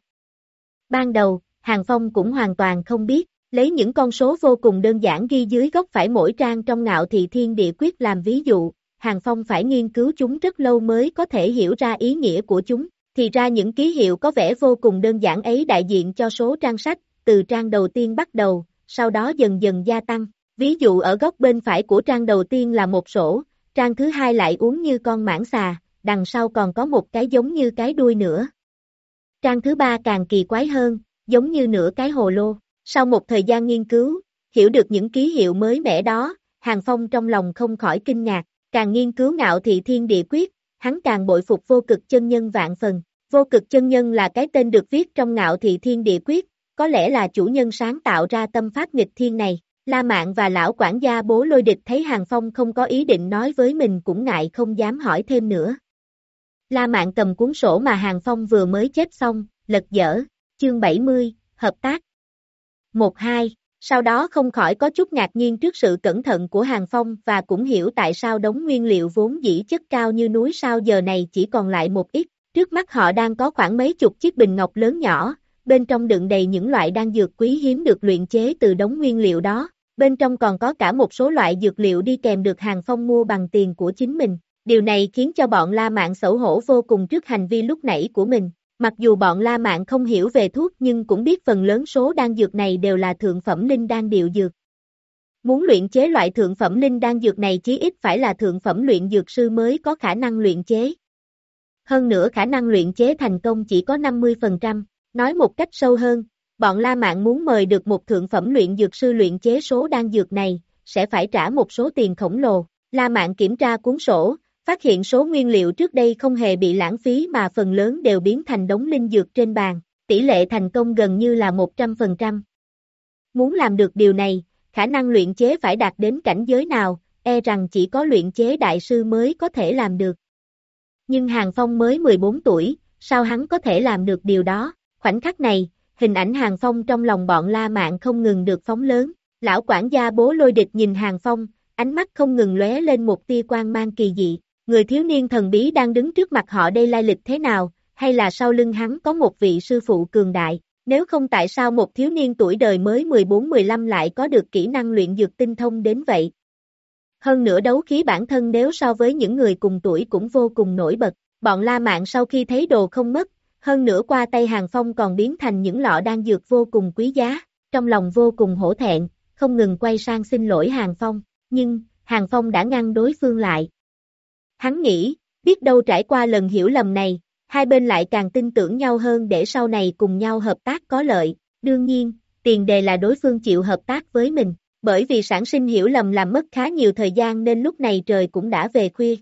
Ban đầu, Hàng Phong cũng hoàn toàn không biết, Lấy những con số vô cùng đơn giản ghi dưới góc phải mỗi trang trong ngạo thị thiên địa quyết làm ví dụ, Hàng Phong phải nghiên cứu chúng rất lâu mới có thể hiểu ra ý nghĩa của chúng, thì ra những ký hiệu có vẻ vô cùng đơn giản ấy đại diện cho số trang sách, từ trang đầu tiên bắt đầu, sau đó dần dần gia tăng. Ví dụ ở góc bên phải của trang đầu tiên là một sổ, trang thứ hai lại uống như con mãng xà, đằng sau còn có một cái giống như cái đuôi nữa. Trang thứ ba càng kỳ quái hơn, giống như nửa cái hồ lô. Sau một thời gian nghiên cứu, hiểu được những ký hiệu mới mẻ đó, Hàng Phong trong lòng không khỏi kinh ngạc, càng nghiên cứu ngạo thị thiên địa quyết, hắn càng bội phục vô cực chân nhân vạn phần. Vô cực chân nhân là cái tên được viết trong ngạo thị thiên địa quyết, có lẽ là chủ nhân sáng tạo ra tâm pháp nghịch thiên này. La Mạn và lão quản gia bố lôi địch thấy Hàng Phong không có ý định nói với mình cũng ngại không dám hỏi thêm nữa. La Mạn cầm cuốn sổ mà Hàng Phong vừa mới chép xong, lật dở, chương 70, hợp tác. Một hai, sau đó không khỏi có chút ngạc nhiên trước sự cẩn thận của Hàng Phong và cũng hiểu tại sao đống nguyên liệu vốn dĩ chất cao như núi sao giờ này chỉ còn lại một ít. Trước mắt họ đang có khoảng mấy chục chiếc bình ngọc lớn nhỏ, bên trong đựng đầy những loại đan dược quý hiếm được luyện chế từ đống nguyên liệu đó. bên trong còn có cả một số loại dược liệu đi kèm được Hàng Phong mua bằng tiền của chính mình. Điều này khiến cho bọn La Mạn xấu hổ vô cùng trước hành vi lúc nãy của mình. Mặc dù bọn La Mạn không hiểu về thuốc nhưng cũng biết phần lớn số đan dược này đều là thượng phẩm linh đan điệu dược. Muốn luyện chế loại thượng phẩm linh đan dược này chí ít phải là thượng phẩm luyện dược sư mới có khả năng luyện chế. Hơn nữa khả năng luyện chế thành công chỉ có 50%. Nói một cách sâu hơn, bọn La Mạn muốn mời được một thượng phẩm luyện dược sư luyện chế số đan dược này, sẽ phải trả một số tiền khổng lồ. La Mạn kiểm tra cuốn sổ, phát hiện số nguyên liệu trước đây không hề bị lãng phí mà phần lớn đều biến thành đống linh dược trên bàn, tỷ lệ thành công gần như là 100%. Muốn làm được điều này, khả năng luyện chế phải đạt đến cảnh giới nào, e rằng chỉ có luyện chế đại sư mới có thể làm được. Nhưng Hàng Phong mới 14 tuổi, sao hắn có thể làm được điều đó? Khoảnh khắc này, hình ảnh Hàng Phong trong lòng bọn La Mạn không ngừng được phóng lớn. Lão quản gia bố lôi địch nhìn Hàng Phong, ánh mắt không ngừng lóe lên một tia quang mang kỳ dị. Người thiếu niên thần bí đang đứng trước mặt họ đây lai lịch thế nào, hay là sau lưng hắn có một vị sư phụ cường đại, nếu không tại sao một thiếu niên tuổi đời mới 14-15 lại có được kỹ năng luyện dược tinh thông đến vậy. Hơn nữa đấu khí bản thân nếu so với những người cùng tuổi cũng vô cùng nổi bật, bọn La Mạn sau khi thấy đồ không mất, hơn nữa qua tay Hàng Phong còn biến thành những lọ đan dược vô cùng quý giá, trong lòng vô cùng hổ thẹn, không ngừng quay sang xin lỗi Hàng Phong, nhưng, Hàng Phong đã ngăn đối phương lại. Hắn nghĩ, biết đâu trải qua lần hiểu lầm này, hai bên lại càng tin tưởng nhau hơn để sau này cùng nhau hợp tác có lợi, đương nhiên, tiền đề là đối phương chịu hợp tác với mình, bởi vì sản sinh hiểu lầm làm mất khá nhiều thời gian nên lúc này trời cũng đã về khuya.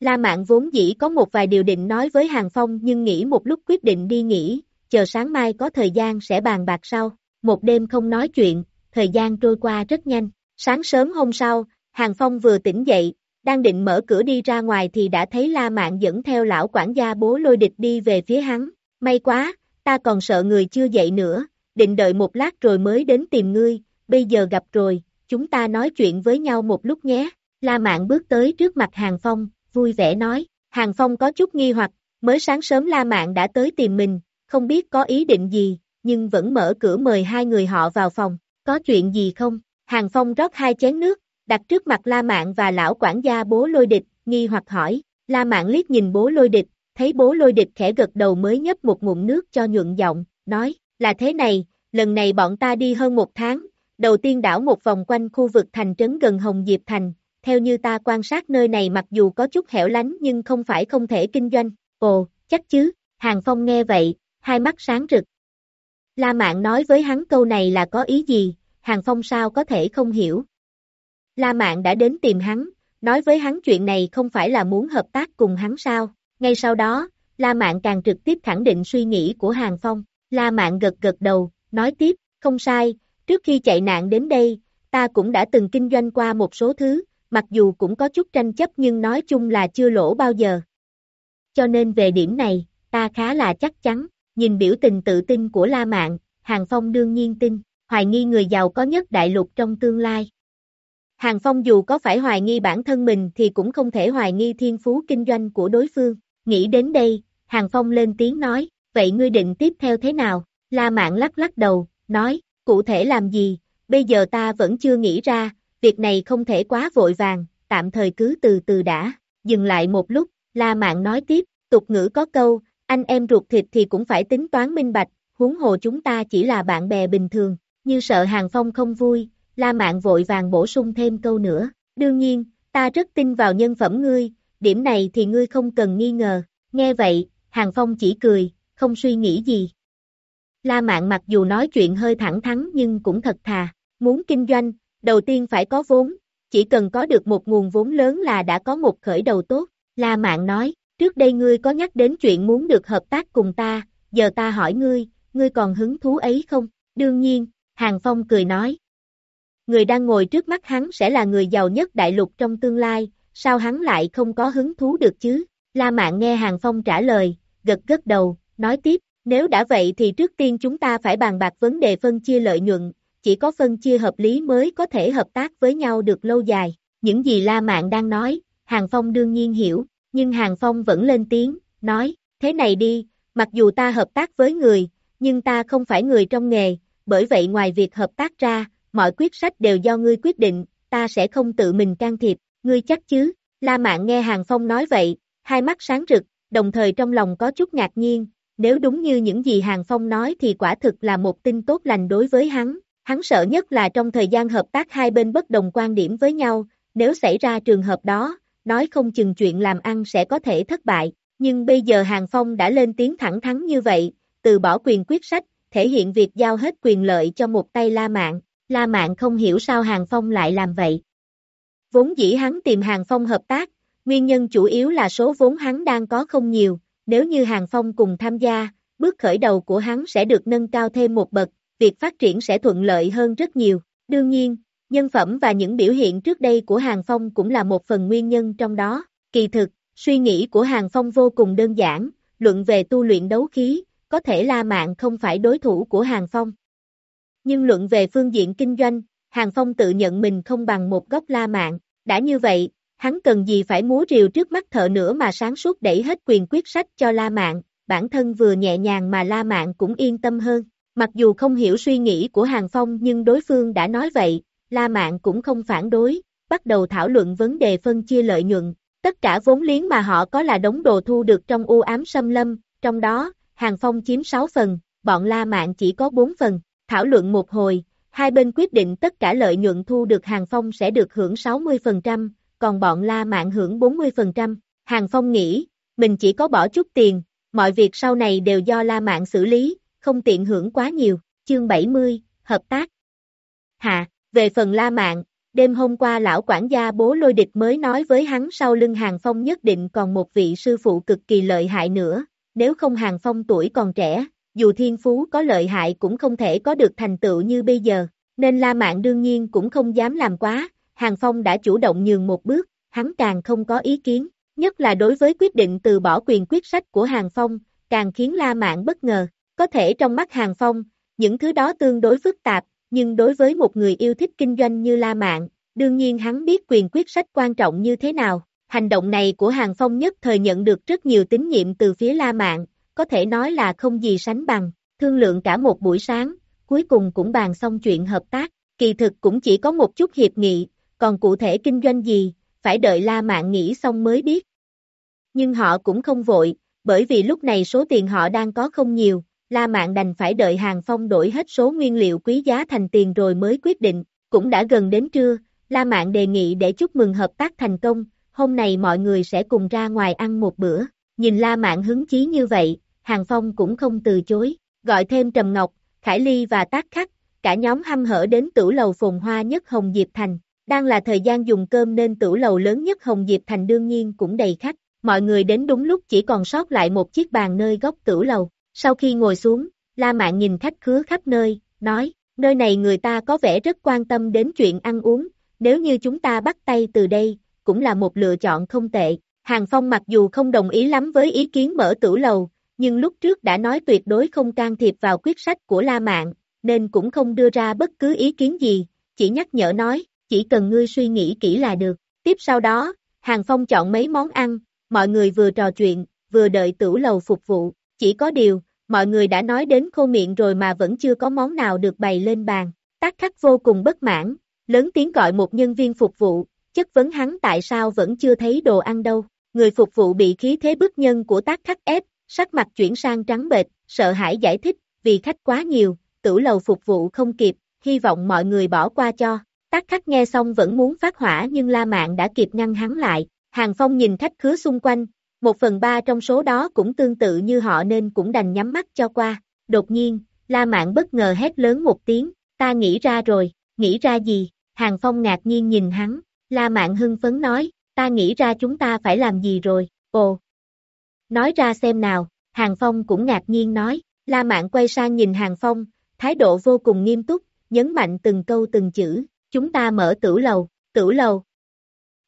La Mạn vốn dĩ có một vài điều định nói với Hàng Phong nhưng nghĩ một lúc quyết định đi nghỉ, chờ sáng mai có thời gian sẽ bàn bạc sau. Một đêm không nói chuyện, thời gian trôi qua rất nhanh. Sáng sớm hôm sau, Hàng Phong vừa tỉnh dậy, đang định mở cửa đi ra ngoài thì đã thấy La Mạn dẫn theo lão quản gia bố lôi địch đi về phía hắn. May quá, ta còn sợ người chưa dậy nữa, định đợi một lát rồi mới đến tìm ngươi, bây giờ gặp rồi, chúng ta nói chuyện với nhau một lúc nhé. La Mạn bước tới trước mặt Hàng Phong, vui vẻ nói, Hàng Phong có chút nghi hoặc, mới sáng sớm La Mạn đã tới tìm mình, không biết có ý định gì, nhưng vẫn mở cửa mời hai người họ vào phòng, có chuyện gì không? Hàng Phong rót hai chén nước, đặt trước mặt La Mạn và lão quản gia bố lôi địch, nghi hoặc hỏi, La Mạn liếc nhìn bố lôi địch, thấy bố lôi địch khẽ gật đầu mới nhấp một ngụm nước cho nhuận giọng, nói, là thế này, lần này bọn ta đi hơn một tháng, đầu tiên đảo một vòng quanh khu vực thành trấn gần Hồng Diệp Thành, theo như ta quan sát nơi này mặc dù có chút hẻo lánh nhưng không phải không thể kinh doanh, ồ, chắc chứ, Hàng Phong nghe vậy, hai mắt sáng rực. La Mạn nói với hắn câu này là có ý gì, Hàng Phong sao có thể không hiểu. La Mạn đã đến tìm hắn, nói với hắn chuyện này không phải là muốn hợp tác cùng hắn sao, ngay sau đó, La Mạn càng trực tiếp khẳng định suy nghĩ của Hàng Phong, La Mạn gật gật đầu, nói tiếp, không sai, trước khi chạy nạn đến đây, ta cũng đã từng kinh doanh qua một số thứ, mặc dù cũng có chút tranh chấp nhưng nói chung là chưa lỗ bao giờ. Cho nên về điểm này, ta khá là chắc chắn, nhìn biểu tình tự tin của La Mạn, Hàng Phong đương nhiên tin, hoài nghi người giàu có nhất đại lục trong tương lai. Hàng Phong dù có phải hoài nghi bản thân mình thì cũng không thể hoài nghi thiên phú kinh doanh của đối phương. Nghĩ đến đây, Hàng Phong lên tiếng nói, vậy ngươi định tiếp theo thế nào? La Mạn lắc lắc đầu, nói, cụ thể làm gì, bây giờ ta vẫn chưa nghĩ ra, việc này không thể quá vội vàng, tạm thời cứ từ từ đã, dừng lại một lúc, La Mạn nói tiếp, tục ngữ có câu, anh em ruột thịt thì cũng phải tính toán minh bạch, huống hồ chúng ta chỉ là bạn bè bình thường, như sợ Hàng Phong không vui, La Mạn vội vàng bổ sung thêm câu nữa, đương nhiên, ta rất tin vào nhân phẩm ngươi, điểm này thì ngươi không cần nghi ngờ, nghe vậy, Hàng Phong chỉ cười, không suy nghĩ gì. La Mạn mặc dù nói chuyện hơi thẳng thắn nhưng cũng thật thà, muốn kinh doanh, đầu tiên phải có vốn, chỉ cần có được một nguồn vốn lớn là đã có một khởi đầu tốt, La Mạn nói, trước đây ngươi có nhắc đến chuyện muốn được hợp tác cùng ta, giờ ta hỏi ngươi, ngươi còn hứng thú ấy không? Đương nhiên, Hàng Phong cười nói. Người đang ngồi trước mắt hắn sẽ là người giàu nhất đại lục trong tương lai, sao hắn lại không có hứng thú được chứ? La Mạn nghe Hàng Phong trả lời, gật gật đầu, nói tiếp, nếu đã vậy thì trước tiên chúng ta phải bàn bạc vấn đề phân chia lợi nhuận, chỉ có phân chia hợp lý mới có thể hợp tác với nhau được lâu dài. Những gì La Mạn đang nói, Hàng Phong đương nhiên hiểu, nhưng Hàng Phong vẫn lên tiếng, nói, thế này đi, mặc dù ta hợp tác với người, nhưng ta không phải người trong nghề, bởi vậy ngoài việc hợp tác ra, mọi quyết sách đều do ngươi quyết định, ta sẽ không tự mình can thiệp, ngươi chắc chứ, La Mạn nghe Hàng Phong nói vậy, hai mắt sáng rực, đồng thời trong lòng có chút ngạc nhiên, nếu đúng như những gì Hàng Phong nói thì quả thực là một tin tốt lành đối với hắn, hắn sợ nhất là trong thời gian hợp tác hai bên bất đồng quan điểm với nhau, nếu xảy ra trường hợp đó, nói không chừng chuyện làm ăn sẽ có thể thất bại, nhưng bây giờ Hàng Phong đã lên tiếng thẳng thắn như vậy, từ bỏ quyền quyết sách, thể hiện việc giao hết quyền lợi cho một tay La Mạn, La Mạn không hiểu sao Hàng Phong lại làm vậy. Vốn dĩ hắn tìm Hàng Phong hợp tác, nguyên nhân chủ yếu là số vốn hắn đang có không nhiều, nếu như Hàng Phong cùng tham gia, bước khởi đầu của hắn sẽ được nâng cao thêm một bậc, việc phát triển sẽ thuận lợi hơn rất nhiều. Đương nhiên, nhân phẩm và những biểu hiện trước đây của Hàng Phong cũng là một phần nguyên nhân trong đó. Kỳ thực, suy nghĩ của Hàng Phong vô cùng đơn giản, luận về tu luyện đấu khí, có thể La Mạn không phải đối thủ của Hàng Phong. Nhưng luận về phương diện kinh doanh, Hàng Phong tự nhận mình không bằng một góc La Mạn, đã như vậy, hắn cần gì phải múa rìu trước mắt thợ nữa mà sáng suốt đẩy hết quyền quyết sách cho La Mạn, bản thân vừa nhẹ nhàng mà La Mạn cũng yên tâm hơn. Mặc dù không hiểu suy nghĩ của Hàng Phong nhưng đối phương đã nói vậy, La Mạn cũng không phản đối, bắt đầu thảo luận vấn đề phân chia lợi nhuận. Tất cả vốn liếng mà họ có là đống đồ thu được trong u ám xâm lâm, trong đó, Hàng Phong chiếm 6 phần, bọn La Mạn chỉ có 4 phần. Thảo luận một hồi, hai bên quyết định tất cả lợi nhuận thu được Hàng Phong sẽ được hưởng 60%, còn bọn La Mạn hưởng 40%. Hàng Phong nghĩ, mình chỉ có bỏ chút tiền, mọi việc sau này đều do La Mạn xử lý, không tiện hưởng quá nhiều. Chương 70, Hợp tác. Hạ, về phần La Mạn, đêm hôm qua lão quản gia bố lôi địch mới nói với hắn sau lưng Hàng Phong nhất định còn một vị sư phụ cực kỳ lợi hại nữa, nếu không Hàng Phong tuổi còn trẻ, dù thiên phú có lợi hại cũng không thể có được thành tựu như bây giờ, nên La Mạn đương nhiên cũng không dám làm quá, Hàng Phong đã chủ động nhường một bước, hắn càng không có ý kiến, nhất là đối với quyết định từ bỏ quyền quyết sách của Hàng Phong, càng khiến La Mạn bất ngờ, có thể trong mắt Hàng Phong, những thứ đó tương đối phức tạp, nhưng đối với một người yêu thích kinh doanh như La Mạn, đương nhiên hắn biết quyền quyết sách quan trọng như thế nào. Hành động này của Hàng Phong nhất thời nhận được rất nhiều tín nhiệm từ phía La Mạn, có thể nói là không gì sánh bằng, thương lượng cả một buổi sáng, cuối cùng cũng bàn xong chuyện hợp tác, kỳ thực cũng chỉ có một chút hiệp nghị, còn cụ thể kinh doanh gì, phải đợi La Mạn nghĩ xong mới biết. Nhưng họ cũng không vội, bởi vì lúc này số tiền họ đang có không nhiều, La Mạn đành phải đợi Hàng Phong đổi hết số nguyên liệu quý giá thành tiền rồi mới quyết định, cũng đã gần đến trưa, La Mạn đề nghị để chúc mừng hợp tác thành công, hôm nay mọi người sẽ cùng ra ngoài ăn một bữa, nhìn La Mạn hứng chí như vậy, Hàng Phong cũng không từ chối, gọi thêm Trầm Ngọc, Khải Ly và Tác Khắc, cả nhóm hăm hở đến tử lầu phồn hoa nhất Hồng Diệp Thành, đang là thời gian dùng cơm nên tử lầu lớn nhất Hồng Diệp Thành đương nhiên cũng đầy khách, mọi người đến đúng lúc chỉ còn sót lại một chiếc bàn nơi góc tử lầu, sau khi ngồi xuống, La Mạn nhìn khách khứa khắp nơi, nói, nơi này người ta có vẻ rất quan tâm đến chuyện ăn uống, nếu như chúng ta bắt tay từ đây, cũng là một lựa chọn không tệ. Hàng Phong mặc dù không đồng ý lắm với ý kiến mở tử lầu, nhưng lúc trước đã nói tuyệt đối không can thiệp vào quyết sách của La Mạn, nên cũng không đưa ra bất cứ ý kiến gì, chỉ nhắc nhở nói, chỉ cần ngươi suy nghĩ kỹ là được. Tiếp sau đó, Hàng Phong chọn mấy món ăn, mọi người vừa trò chuyện, vừa đợi tử lầu phục vụ, chỉ có điều, mọi người đã nói đến khô miệng rồi mà vẫn chưa có món nào được bày lên bàn. Tác khắc vô cùng bất mãn, lớn tiếng gọi một nhân viên phục vụ, chất vấn hắn tại sao vẫn chưa thấy đồ ăn đâu. Người phục vụ bị khí thế bức nhân của tác khắc ép, sắc mặt chuyển sang trắng bệch, sợ hãi giải thích, vì khách quá nhiều, tử lầu phục vụ không kịp, hy vọng mọi người bỏ qua cho. Tác khắc nghe xong vẫn muốn phát hỏa nhưng La Mạn đã kịp ngăn hắn lại. Hàng Phong nhìn khách khứa xung quanh, một phần ba trong số đó cũng tương tự như họ nên cũng đành nhắm mắt cho qua. Đột nhiên, La Mạn bất ngờ hét lớn một tiếng, ta nghĩ ra rồi, nghĩ ra gì? Hàng Phong ngạc nhiên nhìn hắn, La Mạn hưng phấn nói, ta nghĩ ra chúng ta phải làm gì rồi, ồ. Nói ra xem nào, Hàng Phong cũng ngạc nhiên nói, La Mạn quay sang nhìn Hàng Phong, thái độ vô cùng nghiêm túc, nhấn mạnh từng câu từng chữ, chúng ta mở tử lầu, tử lầu.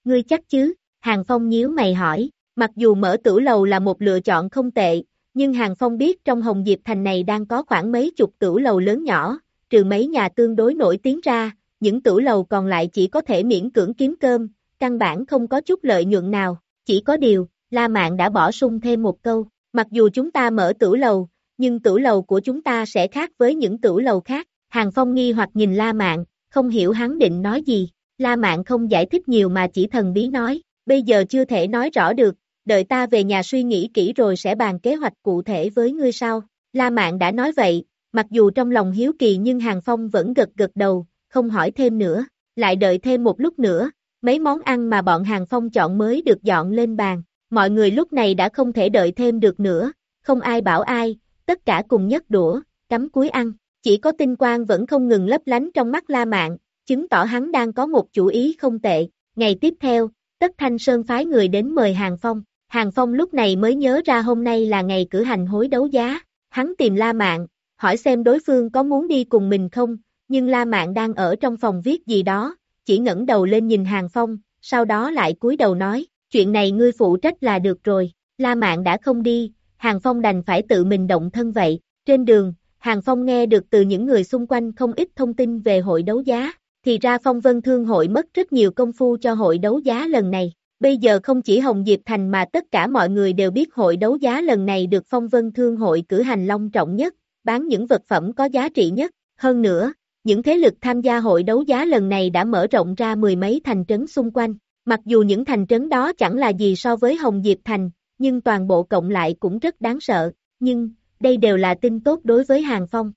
Ngươi chắc chứ, Hàng Phong nhíu mày hỏi, mặc dù mở tử lầu là một lựa chọn không tệ, nhưng Hàng Phong biết trong Hồng Diệp Thành này đang có khoảng mấy chục tử lầu lớn nhỏ, trừ mấy nhà tương đối nổi tiếng ra, những tử lầu còn lại chỉ có thể miễn cưỡng kiếm cơm, căn bản không có chút lợi nhuận nào, chỉ có điều, La Mạn đã bỏ sung thêm một câu, mặc dù chúng ta mở tử lầu, nhưng tử lầu của chúng ta sẽ khác với những tử lầu khác, Hàng Phong nghi hoặc nhìn La Mạn, không hiểu hắn định nói gì, La Mạn không giải thích nhiều mà chỉ thần bí nói, bây giờ chưa thể nói rõ được, đợi ta về nhà suy nghĩ kỹ rồi sẽ bàn kế hoạch cụ thể với ngươi sau. La Mạn đã nói vậy, mặc dù trong lòng hiếu kỳ nhưng Hàng Phong vẫn gật gật đầu, không hỏi thêm nữa, lại đợi thêm một lúc nữa, mấy món ăn mà bọn Hàng Phong chọn mới được dọn lên bàn, mọi người lúc này đã không thể đợi thêm được nữa, không ai bảo ai, tất cả cùng nhấc đũa, cắm cuối ăn, chỉ có tinh quang vẫn không ngừng lấp lánh trong mắt La Mạn, chứng tỏ hắn đang có một chủ ý không tệ, ngày tiếp theo, Tất Thanh Sơn phái người đến mời Hàng Phong, Hàng Phong lúc này mới nhớ ra hôm nay là ngày cử hành hối đấu giá, hắn tìm La Mạn, hỏi xem đối phương có muốn đi cùng mình không, nhưng La Mạn đang ở trong phòng viết gì đó, chỉ ngẩng đầu lên nhìn Hàng Phong, sau đó lại cúi đầu nói, chuyện này ngươi phụ trách là được rồi, La Mạn đã không đi, Hàng Phong đành phải tự mình động thân vậy, trên đường, Hàng Phong nghe được từ những người xung quanh không ít thông tin về hội đấu giá, thì ra Phong Vân Thương hội mất rất nhiều công phu cho hội đấu giá lần này. Bây giờ không chỉ Hồng Diệp Thành mà tất cả mọi người đều biết hội đấu giá lần này được Phong Vân Thương hội cử hành long trọng nhất, bán những vật phẩm có giá trị nhất. Hơn nữa, những thế lực tham gia hội đấu giá lần này đã mở rộng ra mười mấy thành trấn xung quanh. Mặc dù những thành trấn đó chẳng là gì so với Hồng Diệp Thành, nhưng toàn bộ cộng lại cũng rất đáng sợ. Nhưng, đây đều là tin tốt đối với Hàng Phong.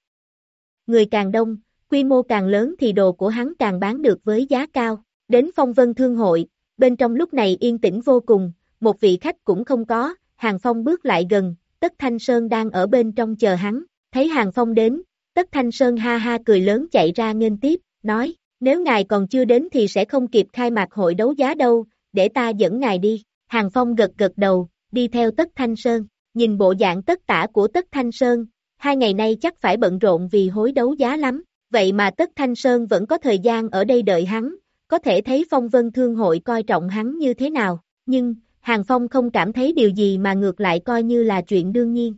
Người càng đông, quy mô càng lớn thì đồ của hắn càng bán được với giá cao. Đến phong vân thương hội, bên trong lúc này yên tĩnh vô cùng, một vị khách cũng không có, Hàng Phong bước lại gần, Tất Thanh Sơn đang ở bên trong chờ hắn, thấy Hàng Phong đến, Tất Thanh Sơn ha ha cười lớn chạy ra nghênh tiếp, nói, nếu ngài còn chưa đến thì sẽ không kịp khai mạc hội đấu giá đâu, để ta dẫn ngài đi. Hàng Phong gật gật đầu, đi theo Tất Thanh Sơn, nhìn bộ dạng tất tả của Tất Thanh Sơn, hai ngày nay chắc phải bận rộn vì hối đấu giá lắm, vậy mà Tất Thanh Sơn vẫn có thời gian ở đây đợi hắn, có thể thấy phong vân thương hội coi trọng hắn như thế nào, nhưng, Hàng Phong không cảm thấy điều gì mà ngược lại coi như là chuyện đương nhiên.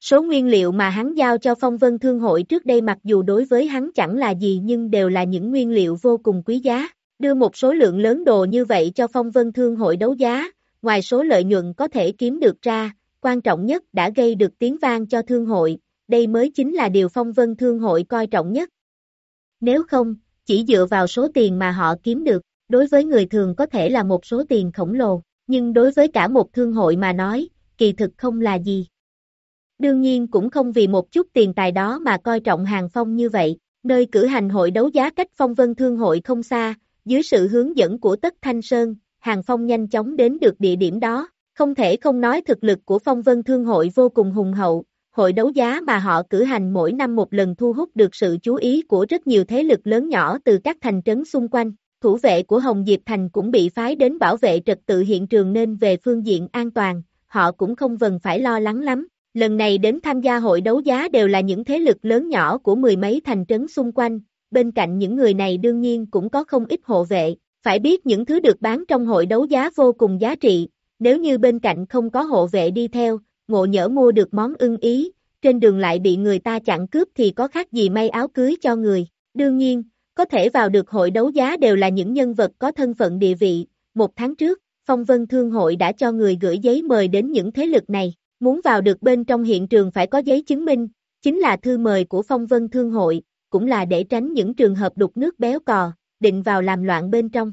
Số nguyên liệu mà hắn giao cho phong vân thương hội trước đây mặc dù đối với hắn chẳng là gì nhưng đều là những nguyên liệu vô cùng quý giá, đưa một số lượng lớn đồ như vậy cho phong vân thương hội đấu giá, ngoài số lợi nhuận có thể kiếm được ra, quan trọng nhất đã gây được tiếng vang cho thương hội, đây mới chính là điều phong vân thương hội coi trọng nhất. Nếu không, chỉ dựa vào số tiền mà họ kiếm được, đối với người thường có thể là một số tiền khổng lồ, nhưng đối với cả một thương hội mà nói, kỳ thực không là gì. Đương nhiên cũng không vì một chút tiền tài đó mà coi trọng hàng phong như vậy, nơi cử hành hội đấu giá cách phong vân thương hội không xa, dưới sự hướng dẫn của Tất Thanh Sơn, hàng phong nhanh chóng đến được địa điểm đó, không thể không nói thực lực của phong vân thương hội vô cùng hùng hậu, hội đấu giá mà họ cử hành mỗi năm một lần thu hút được sự chú ý của rất nhiều thế lực lớn nhỏ từ các thành trấn xung quanh. Thủ vệ của Hồng Diệp Thành cũng bị phái đến bảo vệ trật tự hiện trường nên về phương diện an toàn, họ cũng không vần phải lo lắng lắm. Lần này đến tham gia hội đấu giá đều là những thế lực lớn nhỏ của mười mấy thành trấn xung quanh, bên cạnh những người này đương nhiên cũng có không ít hộ vệ, phải biết những thứ được bán trong hội đấu giá vô cùng giá trị, nếu như bên cạnh không có hộ vệ đi theo, ngộ nhỡ mua được món ưng ý, trên đường lại bị người ta chặn cướp thì có khác gì may áo cưới cho người. Đương nhiên, có thể vào được hội đấu giá đều là những nhân vật có thân phận địa vị. Một tháng trước, Phong Vân Thương hội đã cho người gửi giấy mời đến những thế lực này. Muốn vào được bên trong hiện trường phải có giấy chứng minh, chính là thư mời của Phong Vân Thương hội, cũng là để tránh những trường hợp đục nước béo cò, định vào làm loạn bên trong.